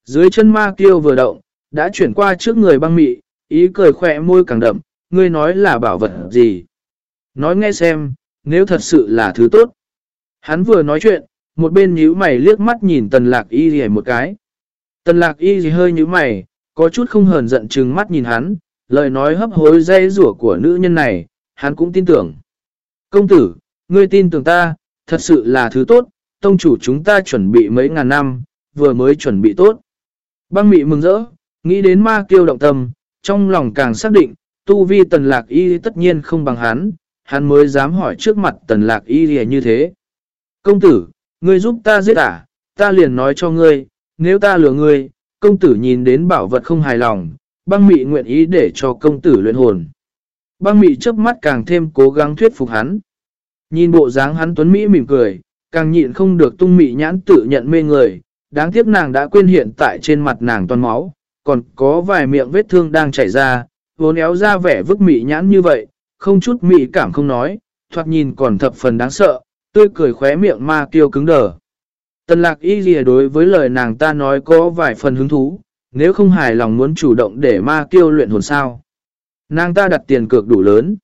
Dưới chân ma kiêu vừa động, đã chuyển qua trước người băng mị, ý cười khỏe môi càng đậm, ngươi nói là bảo vật gì. Nói nghe xem, nếu thật sự là thứ tốt. Hắn vừa nói chuyện, một bên nhíu mày liếc mắt nhìn tần lạc y gì một cái. Tần lạc y gì hơi nhíu mày, có chút không hờn giận trừng mắt nhìn hắn, lời nói hấp hối dây rủa của nữ nhân này, hắn cũng tin tưởng. Công tử, ngươi tin tưởng ta, thật sự là thứ tốt, tông chủ chúng ta chuẩn bị mấy ngàn năm, vừa mới chuẩn bị tốt. Băng mị mừng rỡ, nghĩ đến ma kiêu động tâm, trong lòng càng xác định, tu vi tần lạc y tất nhiên không bằng hắn, hắn mới dám hỏi trước mặt tần lạc y như thế. Công tử, ngươi giúp ta giết à, ta liền nói cho ngươi, nếu ta lừa ngươi, công tử nhìn đến bảo vật không hài lòng, băng mị nguyện ý để cho công tử luyện hồn. Băng mị chớp mắt càng thêm cố gắng thuyết phục hắn. Nhìn bộ dáng hắn tuấn Mỹ mỉm cười, càng nhịn không được tung mị nhãn tự nhận mê người. Đáng tiếc nàng đã quên hiện tại trên mặt nàng toàn máu, còn có vài miệng vết thương đang chảy ra, vốn éo ra vẻ vức mị nhãn như vậy, không chút mị cảm không nói, thoạt nhìn còn thập phần đáng sợ, tươi cười khóe miệng ma kiêu cứng đờ. Tần lạc y lìa đối với lời nàng ta nói có vài phần hứng thú, nếu không hài lòng muốn chủ động để ma kiêu luyện hồn sao. Nàng ta đặt tiền cược đủ lớn.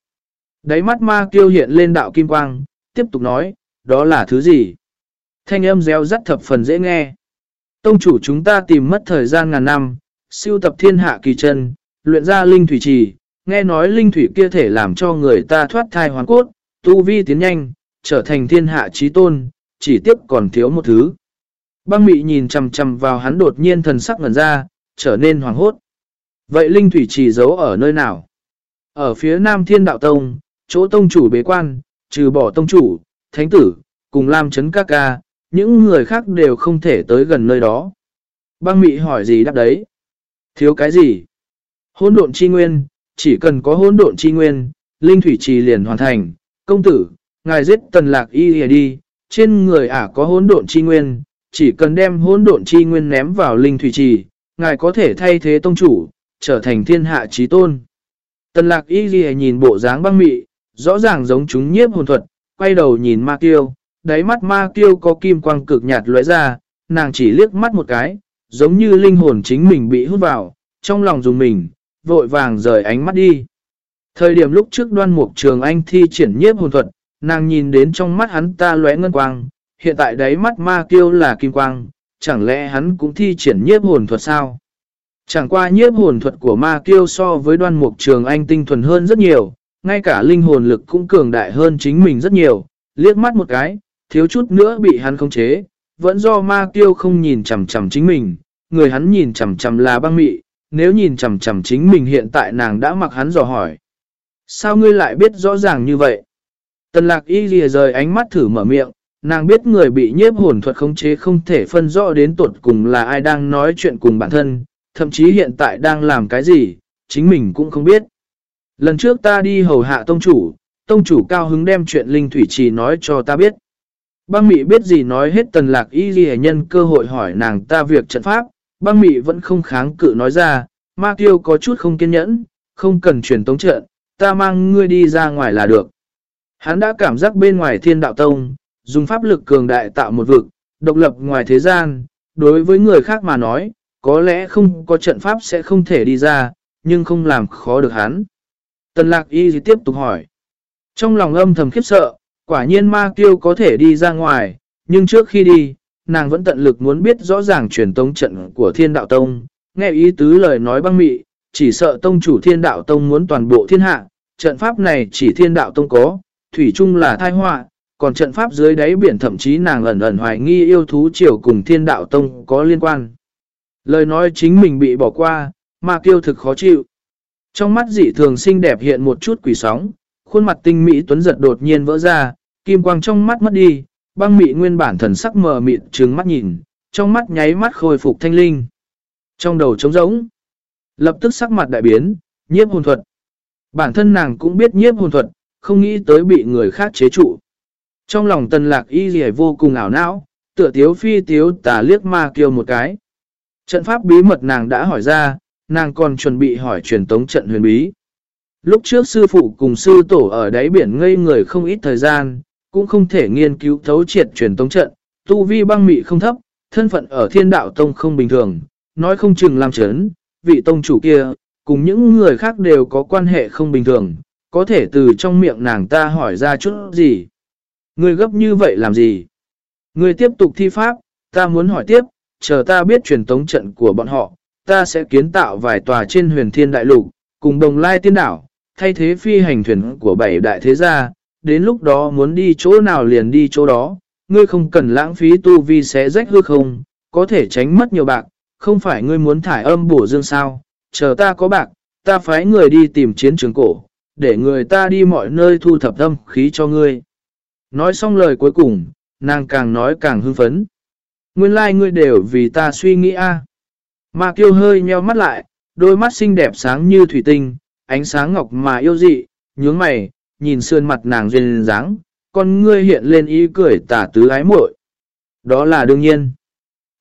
Đáy mắt ma kiêu hiện lên đạo kim quang, tiếp tục nói, đó là thứ gì? Thanh âm réo rắt thập phần dễ nghe. Tông chủ chúng ta tìm mất thời gian ngàn năm, siêu tập thiên hạ kỳ chân, luyện ra linh thủy trì, nghe nói linh thủy kia thể làm cho người ta thoát thai hoàn cốt, tu vi tiến nhanh, trở thành thiên hạ trí tôn, chỉ tiếp còn thiếu một thứ. Băng mị nhìn chầm chầm vào hắn đột nhiên thần sắc ngẩn ra, trở nên hoàng hốt. Vậy linh thủy trì giấu ở nơi nào? Ở phía nam thiên đạo tông, chỗ tông chủ bế quan, trừ bỏ tông chủ, thánh tử, cùng Lam Trấn các ca, những người khác đều không thể tới gần nơi đó. Băng mị hỏi gì đáp đấy? Thiếu cái gì? Hôn độn chi nguyên, chỉ cần có hôn độn chi nguyên, linh thủy trì liền hoàn thành. Công tử, ngài giết tần lạc y đi, trên người ả có hôn độn chi nguyên, chỉ cần đem hôn độn chi nguyên ném vào linh thủy trì, ngài có thể thay thế tông chủ, trở thành thiên hạ trí tôn. Tần lạc y ghi nhìn bộ dáng băng mị, rõ ràng giống chúng nhiếp hồn thuật, quay đầu nhìn ma tiêu đáy mắt ma tiêu có kim quang cực nhạt lóe ra, nàng chỉ liếc mắt một cái, giống như linh hồn chính mình bị hút vào, trong lòng dùng mình, vội vàng rời ánh mắt đi. Thời điểm lúc trước đoan mục trường anh thi triển nhiếp hồn thuật, nàng nhìn đến trong mắt hắn ta lóe ngân quang, hiện tại đáy mắt ma kêu là kim quang, chẳng lẽ hắn cũng thi triển nhiếp hồn thuật sao? Chẳng qua nhiếp hồn thuật của ma kiêu so với đoan mục trường anh tinh thuần hơn rất nhiều, ngay cả linh hồn lực cũng cường đại hơn chính mình rất nhiều, liếc mắt một cái, thiếu chút nữa bị hắn khống chế, vẫn do ma kiêu không nhìn chằm chằm chính mình, người hắn nhìn chằm chằm là băng mị, nếu nhìn chằm chằm chính mình hiện tại nàng đã mặc hắn dò hỏi. Sao ngươi lại biết rõ ràng như vậy? Tần lạc y lìa rời ánh mắt thử mở miệng, nàng biết người bị nhiếp hồn thuật khống chế không thể phân rõ đến tuột cùng là ai đang nói chuyện cùng bản thân, thậm chí hiện tại đang làm cái gì, chính mình cũng không biết. Lần trước ta đi hầu hạ tông chủ, tông chủ cao hứng đem chuyện linh thủy trì nói cho ta biết. Băng mị biết gì nói hết tần lạc y ghi nhân cơ hội hỏi nàng ta việc trận pháp, băng mị vẫn không kháng cự nói ra, ma tiêu có chút không kiên nhẫn, không cần truyền tống trận, ta mang ngươi đi ra ngoài là được. Hắn đã cảm giác bên ngoài thiên đạo tông, dùng pháp lực cường đại tạo một vực, độc lập ngoài thế gian, đối với người khác mà nói, có lẽ không có trận pháp sẽ không thể đi ra, nhưng không làm khó được hắn. Tần lạc y tiếp tục hỏi. Trong lòng âm thầm khiếp sợ, quả nhiên ma tiêu có thể đi ra ngoài, nhưng trước khi đi, nàng vẫn tận lực muốn biết rõ ràng truyền tông trận của thiên đạo tông, nghe ý tứ lời nói băng mị, chỉ sợ tông chủ thiên đạo tông muốn toàn bộ thiên hạ, trận pháp này chỉ thiên đạo tông có, thủy chung là thai họa còn trận pháp dưới đáy biển thậm chí nàng ẩn ẩn hoài nghi yêu thú triều cùng thiên đạo tông có liên quan. Lời nói chính mình bị bỏ qua, mà kiêu thực khó chịu. Trong mắt dị thường xinh đẹp hiện một chút quỷ sóng, khuôn mặt tinh mỹ tuấn giật đột nhiên vỡ ra, kim quang trong mắt mất đi, băng mị nguyên bản thần sắc mờ mịt trừng mắt nhìn, trong mắt nháy mắt khôi phục thanh linh. Trong đầu trống rỗng, lập tức sắc mặt đại biến, nhiếp hồn thuật. Bản thân nàng cũng biết nhiếp hồn thuật, không nghĩ tới bị người khác chế trụ. Trong lòng tần lạc y gì vô cùng ảo não, tựa tiếu phi tiếu tà liếc ma kiêu một cái. Trận pháp bí mật nàng đã hỏi ra, nàng còn chuẩn bị hỏi truyền tống trận huyền bí. Lúc trước sư phụ cùng sư tổ ở đáy biển ngây người không ít thời gian, cũng không thể nghiên cứu thấu triệt truyền tống trận, tu vi băng mị không thấp, thân phận ở thiên đạo tông không bình thường, nói không chừng làm chấn, vị tông chủ kia, cùng những người khác đều có quan hệ không bình thường, có thể từ trong miệng nàng ta hỏi ra chút gì. Người gấp như vậy làm gì? Người tiếp tục thi pháp, ta muốn hỏi tiếp, chờ ta biết truyền tống trận của bọn họ, ta sẽ kiến tạo vài tòa trên huyền thiên đại lục, cùng đồng lai tiên đảo, thay thế phi hành thuyền của bảy đại thế gia, đến lúc đó muốn đi chỗ nào liền đi chỗ đó, ngươi không cần lãng phí tu vi sẽ rách hư không, có thể tránh mất nhiều bạc, không phải ngươi muốn thải âm bổ dương sao, chờ ta có bạc, ta phái người đi tìm chiến trường cổ, để người ta đi mọi nơi thu thập âm khí cho ngươi. Nói xong lời cuối cùng, nàng càng nói càng hưng phấn. Nguyên lai like ngươi đều vì ta suy nghĩ a à. Ma kiêu hơi nheo mắt lại, đôi mắt xinh đẹp sáng như thủy tinh, ánh sáng ngọc mà yêu dị, nhướng mày, nhìn sườn mặt nàng duyên dáng, con ngươi hiện lên ý cười tả tứ ái muội. Đó là đương nhiên.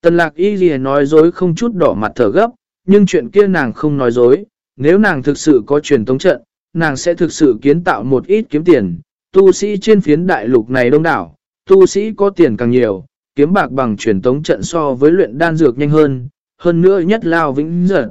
Tần lạc y gì nói dối không chút đỏ mặt thở gấp, nhưng chuyện kia nàng không nói dối, nếu nàng thực sự có truyền tống trận, nàng sẽ thực sự kiến tạo một ít kiếm tiền, tu sĩ trên phiến đại lục này đông đảo, tu sĩ có tiền càng nhiều, kiếm bạc bằng truyền tống trận so với luyện đan dược nhanh hơn, hơn nữa nhất lao vĩnh giật.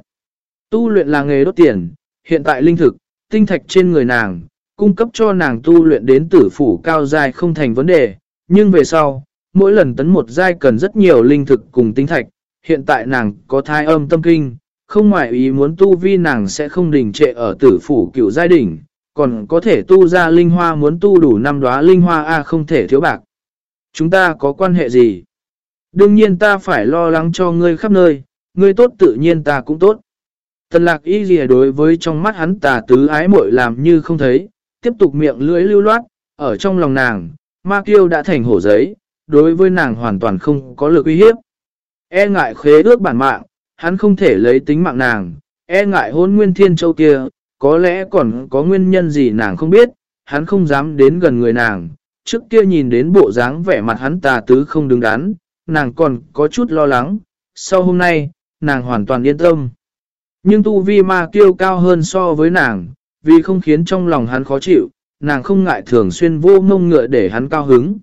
Tu luyện là nghề đốt tiền, hiện tại linh thực, tinh thạch trên người nàng, cung cấp cho nàng tu luyện đến tử phủ cao dài không thành vấn đề, nhưng về sau, mỗi lần tấn một giai cần rất nhiều linh thực cùng tinh thạch, hiện tại nàng có thai âm tâm kinh, không ngoại ý muốn tu vi nàng sẽ không đình trệ ở tử phủ cựu giai đỉnh, còn có thể tu ra linh hoa muốn tu đủ năm đóa linh hoa A không thể thiếu bạc. Chúng ta có quan hệ gì? Đương nhiên ta phải lo lắng cho ngươi khắp nơi, ngươi tốt tự nhiên ta cũng tốt. Tần lạc y gì đối với trong mắt hắn tà tứ ái muội làm như không thấy, tiếp tục miệng lưỡi lưu loát, ở trong lòng nàng, ma kiêu đã thành hổ giấy, đối với nàng hoàn toàn không có lực uy hiếp. E ngại khế ước bản mạng, hắn không thể lấy tính mạng nàng, e ngại hôn nguyên thiên châu kia, có lẽ còn có nguyên nhân gì nàng không biết, hắn không dám đến gần người nàng. Trước kia nhìn đến bộ dáng vẻ mặt hắn tà tứ không đứng đắn, nàng còn có chút lo lắng, sau hôm nay, nàng hoàn toàn yên tâm. Nhưng tu vi ma kiêu cao hơn so với nàng, vì không khiến trong lòng hắn khó chịu, nàng không ngại thường xuyên vô mông ngựa để hắn cao hứng.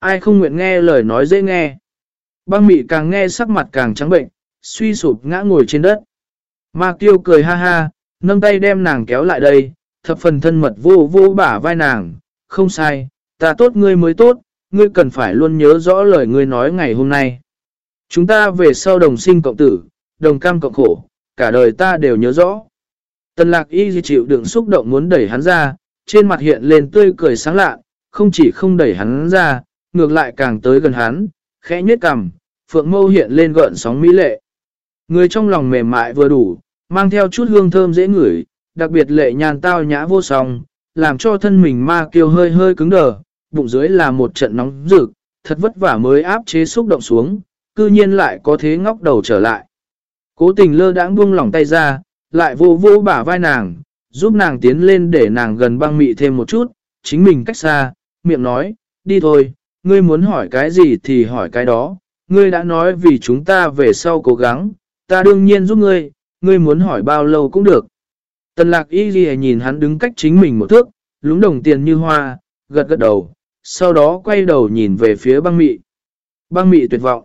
Ai không nguyện nghe lời nói dễ nghe. Băng mị càng nghe sắc mặt càng trắng bệnh, suy sụp ngã ngồi trên đất. Ma tiêu cười ha ha, nâng tay đem nàng kéo lại đây, thập phần thân mật vô vô bả vai nàng. Không sai, ta tốt ngươi mới tốt, ngươi cần phải luôn nhớ rõ lời ngươi nói ngày hôm nay. Chúng ta về sau đồng sinh cộng tử, đồng cam cộng khổ, cả đời ta đều nhớ rõ. Tần lạc y chịu đựng xúc động muốn đẩy hắn ra, trên mặt hiện lên tươi cười sáng lạ, không chỉ không đẩy hắn ra, ngược lại càng tới gần hắn, khẽ nhếch cằm, phượng mâu hiện lên gợn sóng mỹ lệ. Người trong lòng mềm mại vừa đủ, mang theo chút hương thơm dễ ngửi, đặc biệt lệ nhàn tao nhã vô song, làm cho thân mình ma kiêu hơi hơi cứng đờ, bụng dưới là một trận nóng rực, thật vất vả mới áp chế xúc động xuống, cư nhiên lại có thế ngóc đầu trở lại. Cố tình lơ đãng buông lỏng tay ra, lại vô vô bả vai nàng, giúp nàng tiến lên để nàng gần băng mị thêm một chút, chính mình cách xa, miệng nói, đi thôi, ngươi muốn hỏi cái gì thì hỏi cái đó, ngươi đã nói vì chúng ta về sau cố gắng, ta đương nhiên giúp ngươi, ngươi muốn hỏi bao lâu cũng được. Tần lạc y ghi nhìn hắn đứng cách chính mình một thước, lúng đồng tiền như hoa, gật gật đầu, sau đó quay đầu nhìn về phía băng mị. Băng mị tuyệt vọng.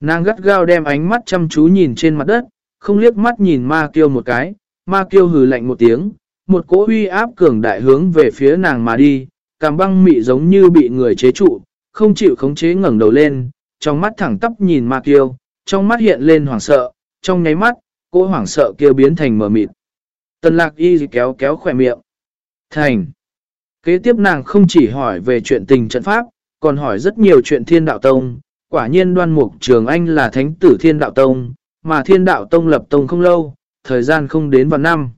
Nàng gắt gao đem ánh mắt chăm chú nhìn trên mặt đất, không liếc mắt nhìn ma kiêu một cái, ma kiêu hừ lạnh một tiếng, một cỗ uy áp cường đại hướng về phía nàng mà đi, cảm băng mị giống như bị người chế trụ, không chịu khống chế ngẩng đầu lên, trong mắt thẳng tắp nhìn ma kiêu, trong mắt hiện lên hoảng sợ, trong nháy mắt, cỗ hoảng sợ kia biến thành mờ mịt. Tần lạc y kéo kéo khỏe miệng. Thành. Kế tiếp nàng không chỉ hỏi về chuyện tình trận pháp, còn hỏi rất nhiều chuyện thiên đạo tông. Quả nhiên đoan mục trường anh là thánh tử thiên đạo tông, mà thiên đạo tông lập tông không lâu, thời gian không đến vào năm.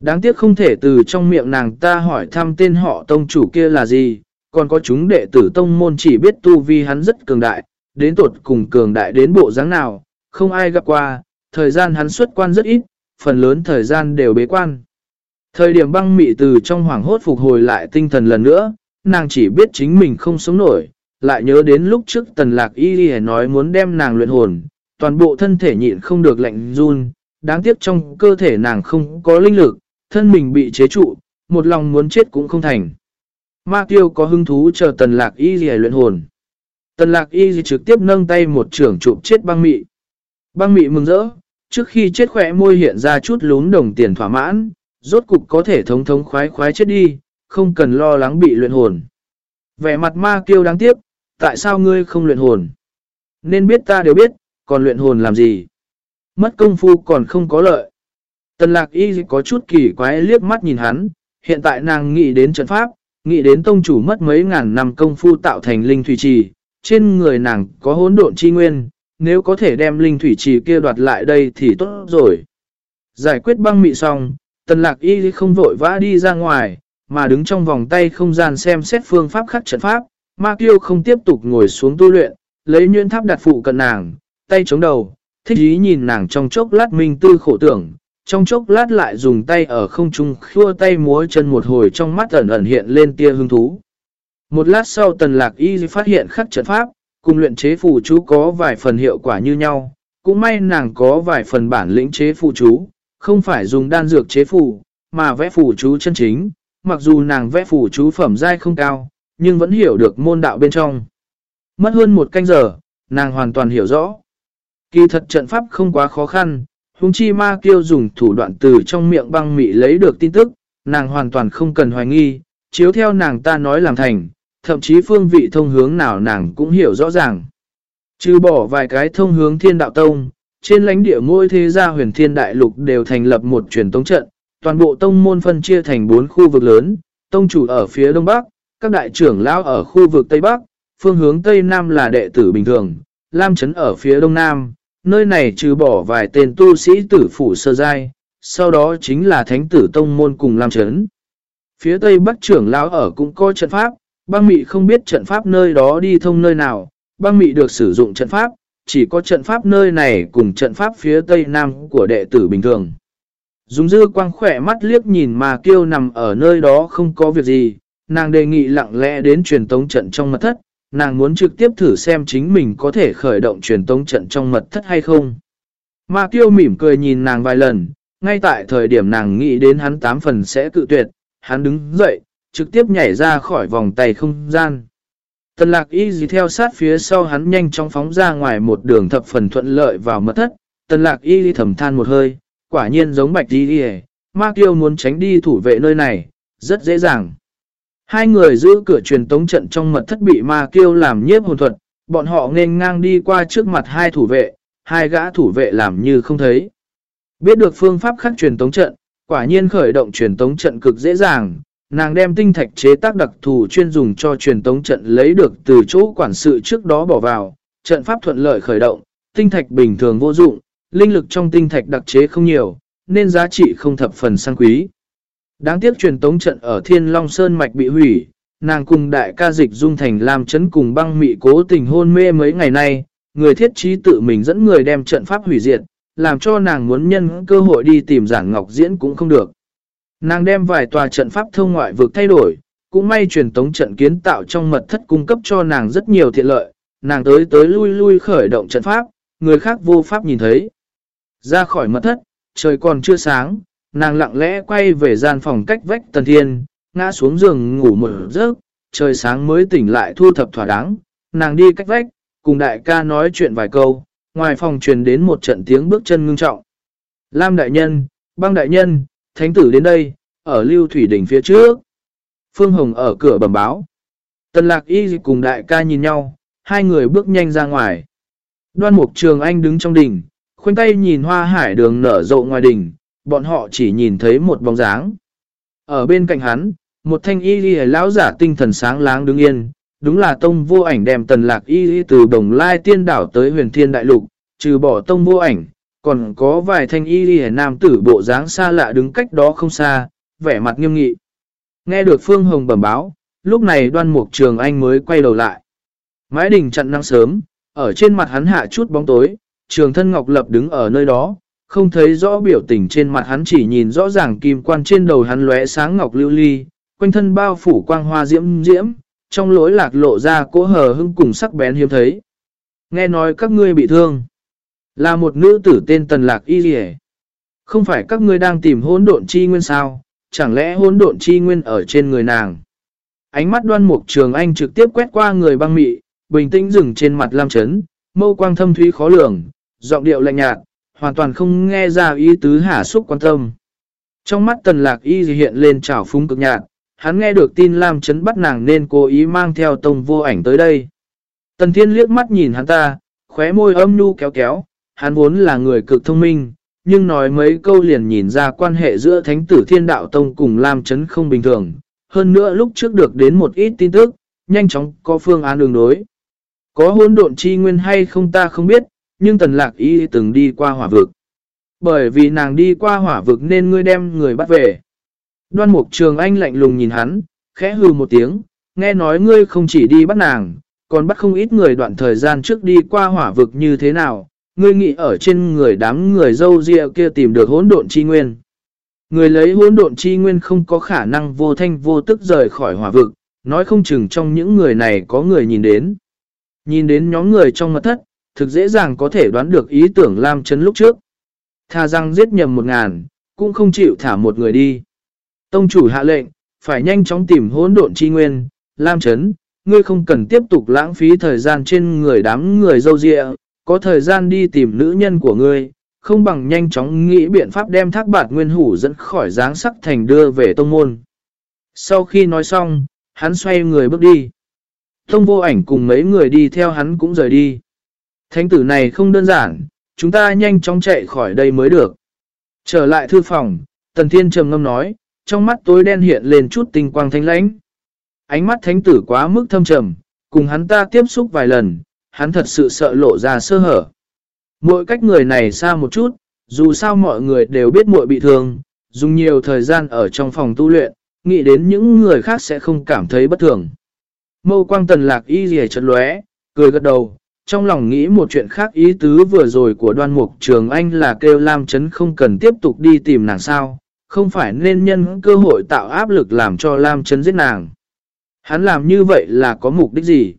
Đáng tiếc không thể từ trong miệng nàng ta hỏi thăm tên họ tông chủ kia là gì, còn có chúng đệ tử tông môn chỉ biết tu vi hắn rất cường đại, đến tột cùng cường đại đến bộ dáng nào, không ai gặp qua, thời gian hắn xuất quan rất ít, phần lớn thời gian đều bế quan. Thời điểm băng mị từ trong hoảng hốt phục hồi lại tinh thần lần nữa, nàng chỉ biết chính mình không sống nổi, lại nhớ đến lúc trước tần lạc y đi nói muốn đem nàng luyện hồn, toàn bộ thân thể nhịn không được lạnh run, đáng tiếc trong cơ thể nàng không có linh lực, thân mình bị chế trụ, một lòng muốn chết cũng không thành. Ma tiêu có hứng thú chờ tần lạc y gì luyện hồn. Tần lạc y gì trực tiếp nâng tay một trưởng chụp chết băng mị. Băng mị mừng rỡ, trước khi chết khỏe môi hiện ra chút lún đồng tiền thỏa mãn, rốt cục có thể thống thống khoái khoái chết đi, không cần lo lắng bị luyện hồn. Vẻ mặt ma kiêu đáng tiếc, tại sao ngươi không luyện hồn? Nên biết ta đều biết, còn luyện hồn làm gì? Mất công phu còn không có lợi. Tần lạc y có chút kỳ quái liếc mắt nhìn hắn, hiện tại nàng nghĩ đến trận pháp, nghĩ đến tông chủ mất mấy ngàn năm công phu tạo thành linh thủy trì, trên người nàng có hỗn độn chi nguyên, nếu có thể đem linh thủy trì kia đoạt lại đây thì tốt rồi. Giải quyết băng mị xong, tần lạc y không vội vã đi ra ngoài, mà đứng trong vòng tay không gian xem xét phương pháp khắc trận pháp, ma kiêu không tiếp tục ngồi xuống tu luyện, lấy nhuyễn tháp đặt phụ cận nàng, tay chống đầu, thích ý nhìn nàng trong chốc lát minh tư khổ tưởng, trong chốc lát lại dùng tay ở không trung khua tay múa chân một hồi trong mắt ẩn ẩn hiện lên tia hương thú. Một lát sau tần lạc y phát hiện khắc trận pháp, cùng luyện chế phù chú có vài phần hiệu quả như nhau, cũng may nàng có vài phần bản lĩnh chế phù chú, không phải dùng đan dược chế phù, mà vẽ phù chú chân chính, mặc dù nàng vẽ phù chú phẩm giai không cao, nhưng vẫn hiểu được môn đạo bên trong. Mất hơn một canh giờ, nàng hoàn toàn hiểu rõ. Kỳ thật trận pháp không quá khó khăn, hung chi ma kiêu dùng thủ đoạn từ trong miệng băng mị lấy được tin tức, nàng hoàn toàn không cần hoài nghi, chiếu theo nàng ta nói làm thành, thậm chí phương vị thông hướng nào nàng cũng hiểu rõ ràng. Trừ bỏ vài cái thông hướng thiên đạo tông, trên lãnh địa ngôi thế gia huyền thiên đại lục đều thành lập một truyền tống trận, toàn bộ tông môn phân chia thành bốn khu vực lớn, tông chủ ở phía đông bắc, các đại trưởng lão ở khu vực tây bắc, phương hướng tây nam là đệ tử bình thường, lam trấn ở phía đông nam, Nơi này trừ bỏ vài tên tu sĩ tử phủ sơ giai, sau đó chính là thánh tử tông môn cùng làm chấn. Phía tây bắc trưởng lão ở cũng có trận pháp, băng mị không biết trận pháp nơi đó đi thông nơi nào, băng mị được sử dụng trận pháp, chỉ có trận pháp nơi này cùng trận pháp phía tây nam của đệ tử bình thường. Dùng dư quang khỏe mắt liếc nhìn mà kêu nằm ở nơi đó không có việc gì, nàng đề nghị lặng lẽ đến truyền tống trận trong mật thất, nàng muốn trực tiếp thử xem chính mình có thể khởi động truyền tống trận trong mật thất hay không. Ma kiêu mỉm cười nhìn nàng vài lần, ngay tại thời điểm nàng nghĩ đến hắn tám phần sẽ cự tuyệt, hắn đứng dậy, trực tiếp nhảy ra khỏi vòng tay không gian. Tần lạc y dì theo sát phía sau hắn nhanh chóng phóng ra ngoài một đường thập phần thuận lợi vào mật thất. Tần lạc y dì thầm than một hơi, quả nhiên giống bạch y dì Ma Kiêu muốn tránh đi thủ vệ nơi này, rất dễ dàng. Hai người giữ cửa truyền tống trận trong mật thất bị Ma kêu làm nhiếp hồn thuật, bọn họ nên ngang đi qua trước mặt hai thủ vệ, hai gã thủ vệ làm như không thấy. Biết được phương pháp khắc truyền tống trận, quả nhiên khởi động truyền tống trận cực dễ dàng, nàng đem tinh thạch chế tác đặc thù chuyên dùng cho truyền tống trận lấy được từ chỗ quản sự trước đó bỏ vào, trận pháp thuận lợi khởi động, tinh thạch bình thường vô dụng, linh lực trong tinh thạch đặc chế không nhiều, nên giá trị không thập phần sang quý. Đáng tiếc truyền tống trận ở Thiên Long Sơn Mạch bị hủy, nàng cùng đại ca dịch dung thành làm chấn cùng băng mị cố tình hôn mê mấy ngày nay, người thiết trí tự mình dẫn người đem trận pháp hủy diệt, làm cho nàng muốn nhân cơ hội đi tìm giản ngọc diễn cũng không được. Nàng đem vài tòa trận pháp thông ngoại vực thay đổi, cũng may truyền tống trận kiến tạo trong mật thất cung cấp cho nàng rất nhiều thiện lợi, nàng tới tới lui lui khởi động trận pháp, người khác vô pháp nhìn thấy. Ra khỏi mật thất, trời còn chưa sáng, nàng lặng lẽ quay về gian phòng cách vách tần thiên, ngã xuống giường ngủ một giấc, trời sáng mới tỉnh lại thu thập thỏa đáng, nàng đi cách vách, cùng đại ca nói chuyện vài câu, ngoài phòng truyền đến một trận tiếng bước chân ngưng trọng. Lam đại nhân, băng đại nhân, thánh tử đến đây, ở lưu thủy đỉnh phía trước. Phương Hồng ở cửa bẩm báo. Tần lạc y cùng đại ca nhìn nhau, hai người bước nhanh ra ngoài. Đoan mục trường anh đứng trong đỉnh, khoanh tay nhìn hoa hải đường nở rộ ngoài đỉnh, bọn họ chỉ nhìn thấy một bóng dáng. Ở bên cạnh hắn, một thanh y ghi lão giả tinh thần sáng láng đứng yên, đúng là tông vô ảnh đem tần lạc y từ đồng lai tiên đảo tới huyền thiên đại lục, trừ bỏ tông vô ảnh, còn có vài thanh y ghi nam tử bộ dáng xa lạ đứng cách đó không xa, vẻ mặt nghiêm nghị. Nghe được Phương Hồng bẩm báo, lúc này đoan mục trường anh mới quay đầu lại. Mái đình chặn nắng sớm, ở trên mặt hắn hạ chút bóng tối, trường thân ngọc lập đứng ở nơi đó, không thấy rõ biểu tình trên mặt hắn chỉ nhìn rõ ràng kim quan trên đầu hắn lóe sáng ngọc lưu ly, quanh thân bao phủ quang hoa diễm diễm, trong lối lạc lộ ra cỗ hờ hưng cùng sắc bén hiếm thấy. Nghe nói các ngươi bị thương, là một nữ tử tên Tần Lạc Y Dì Không phải các ngươi đang tìm hỗn độn chi nguyên sao, chẳng lẽ hỗn độn chi nguyên ở trên người nàng. Ánh mắt đoan mục trường anh trực tiếp quét qua người băng mị, bình tĩnh dừng trên mặt lam chấn, mâu quang thâm thúy khó lường, giọng điệu lạnh nhạt, hoàn toàn không nghe ra ý tứ hà xúc quan tâm. Trong mắt tần lạc y hiện lên trào phúng cực nhạt, hắn nghe được tin Lam Chấn bắt nàng nên cố ý mang theo tông vô ảnh tới đây. Tần Thiên liếc mắt nhìn hắn ta, khóe môi âm nhu kéo kéo, hắn vốn là người cực thông minh, nhưng nói mấy câu liền nhìn ra quan hệ giữa Thánh tử Thiên Đạo Tông cùng Lam Chấn không bình thường. Hơn nữa lúc trước được đến một ít tin tức, nhanh chóng có phương án đường đối. Có hôn độn chi nguyên hay không ta không biết, nhưng tần lạc y từng đi qua hỏa vực. Bởi vì nàng đi qua hỏa vực nên ngươi đem người bắt về. Đoan mục trường anh lạnh lùng nhìn hắn, khẽ hư một tiếng, nghe nói ngươi không chỉ đi bắt nàng, còn bắt không ít người đoạn thời gian trước đi qua hỏa vực như thế nào, ngươi nghĩ ở trên người đám người dâu ria kia tìm được hỗn độn chi nguyên. Người lấy hỗn độn chi nguyên không có khả năng vô thanh vô tức rời khỏi hỏa vực, nói không chừng trong những người này có người nhìn đến. Nhìn đến nhóm người trong mật thất, thực dễ dàng có thể đoán được ý tưởng Lam Chấn lúc trước. Tha rằng giết nhầm một ngàn, cũng không chịu thả một người đi. Tông chủ hạ lệnh, phải nhanh chóng tìm hỗn độn chi nguyên, Lam Chấn, ngươi không cần tiếp tục lãng phí thời gian trên người đám người dâu dịa, có thời gian đi tìm nữ nhân của ngươi, không bằng nhanh chóng nghĩ biện pháp đem thác bạt nguyên hủ dẫn khỏi dáng sắc thành đưa về tông môn. Sau khi nói xong, hắn xoay người bước đi. Tông vô ảnh cùng mấy người đi theo hắn cũng rời đi. Thánh tử này không đơn giản, chúng ta nhanh chóng chạy khỏi đây mới được. Trở lại thư phòng, Tần Thiên trầm ngâm nói, trong mắt tối đen hiện lên chút tinh quang thanh lãnh. Ánh mắt thánh tử quá mức thâm trầm, cùng hắn ta tiếp xúc vài lần, hắn thật sự sợ lộ ra sơ hở. Mỗi cách người này xa một chút, dù sao mọi người đều biết muội bị thương, dùng nhiều thời gian ở trong phòng tu luyện, nghĩ đến những người khác sẽ không cảm thấy bất thường. Mâu quang tần lạc y rìa chật lóe, cười gật đầu, trong lòng nghĩ một chuyện khác ý tứ vừa rồi của đoan mục trường anh là kêu Lam Trấn không cần tiếp tục đi tìm nàng sao, không phải nên nhân cơ hội tạo áp lực làm cho Lam Trấn giết nàng. Hắn làm như vậy là có mục đích gì?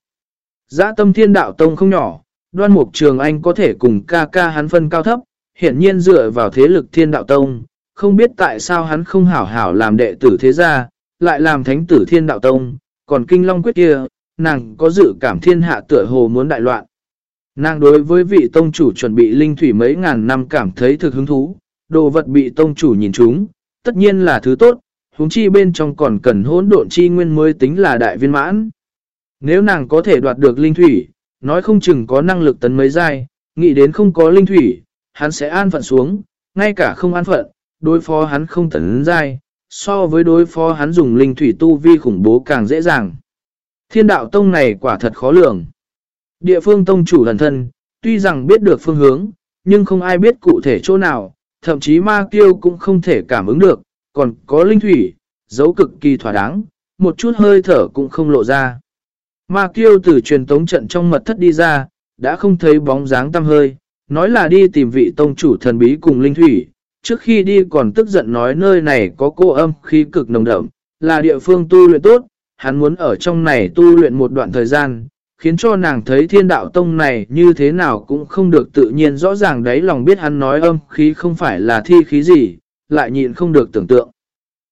Giã tâm thiên đạo tông không nhỏ, đoan mục trường anh có thể cùng ca ca hắn phân cao thấp, hiển nhiên dựa vào thế lực thiên đạo tông, không biết tại sao hắn không hảo hảo làm đệ tử thế gia, lại làm thánh tử thiên đạo tông, còn kinh long quyết kia, nàng có dự cảm thiên hạ tựa hồ muốn đại loạn. Nàng đối với vị tông chủ chuẩn bị linh thủy mấy ngàn năm cảm thấy thực hứng thú, đồ vật bị tông chủ nhìn chúng, tất nhiên là thứ tốt, huống chi bên trong còn cần hỗn độn chi nguyên mới tính là đại viên mãn. Nếu nàng có thể đoạt được linh thủy, nói không chừng có năng lực tấn mấy giai, nghĩ đến không có linh thủy, hắn sẽ an phận xuống, ngay cả không an phận, đối phó hắn không tấn giai, so với đối phó hắn dùng linh thủy tu vi khủng bố càng dễ dàng. Thiên đạo tông này quả thật khó lường. Địa phương tông chủ lần thân, tuy rằng biết được phương hướng, nhưng không ai biết cụ thể chỗ nào, thậm chí ma kiêu cũng không thể cảm ứng được, còn có linh thủy, dấu cực kỳ thỏa đáng, một chút hơi thở cũng không lộ ra. Ma kiêu từ truyền tống trận trong mật thất đi ra, đã không thấy bóng dáng tăm hơi, nói là đi tìm vị tông chủ thần bí cùng linh thủy, trước khi đi còn tức giận nói nơi này có cô âm khí cực nồng đậm, là địa phương tu luyện tốt, hắn muốn ở trong này tu luyện một đoạn thời gian, khiến cho nàng thấy thiên đạo tông này như thế nào cũng không được tự nhiên rõ ràng đấy lòng biết hắn nói âm khí không phải là thi khí gì, lại nhịn không được tưởng tượng.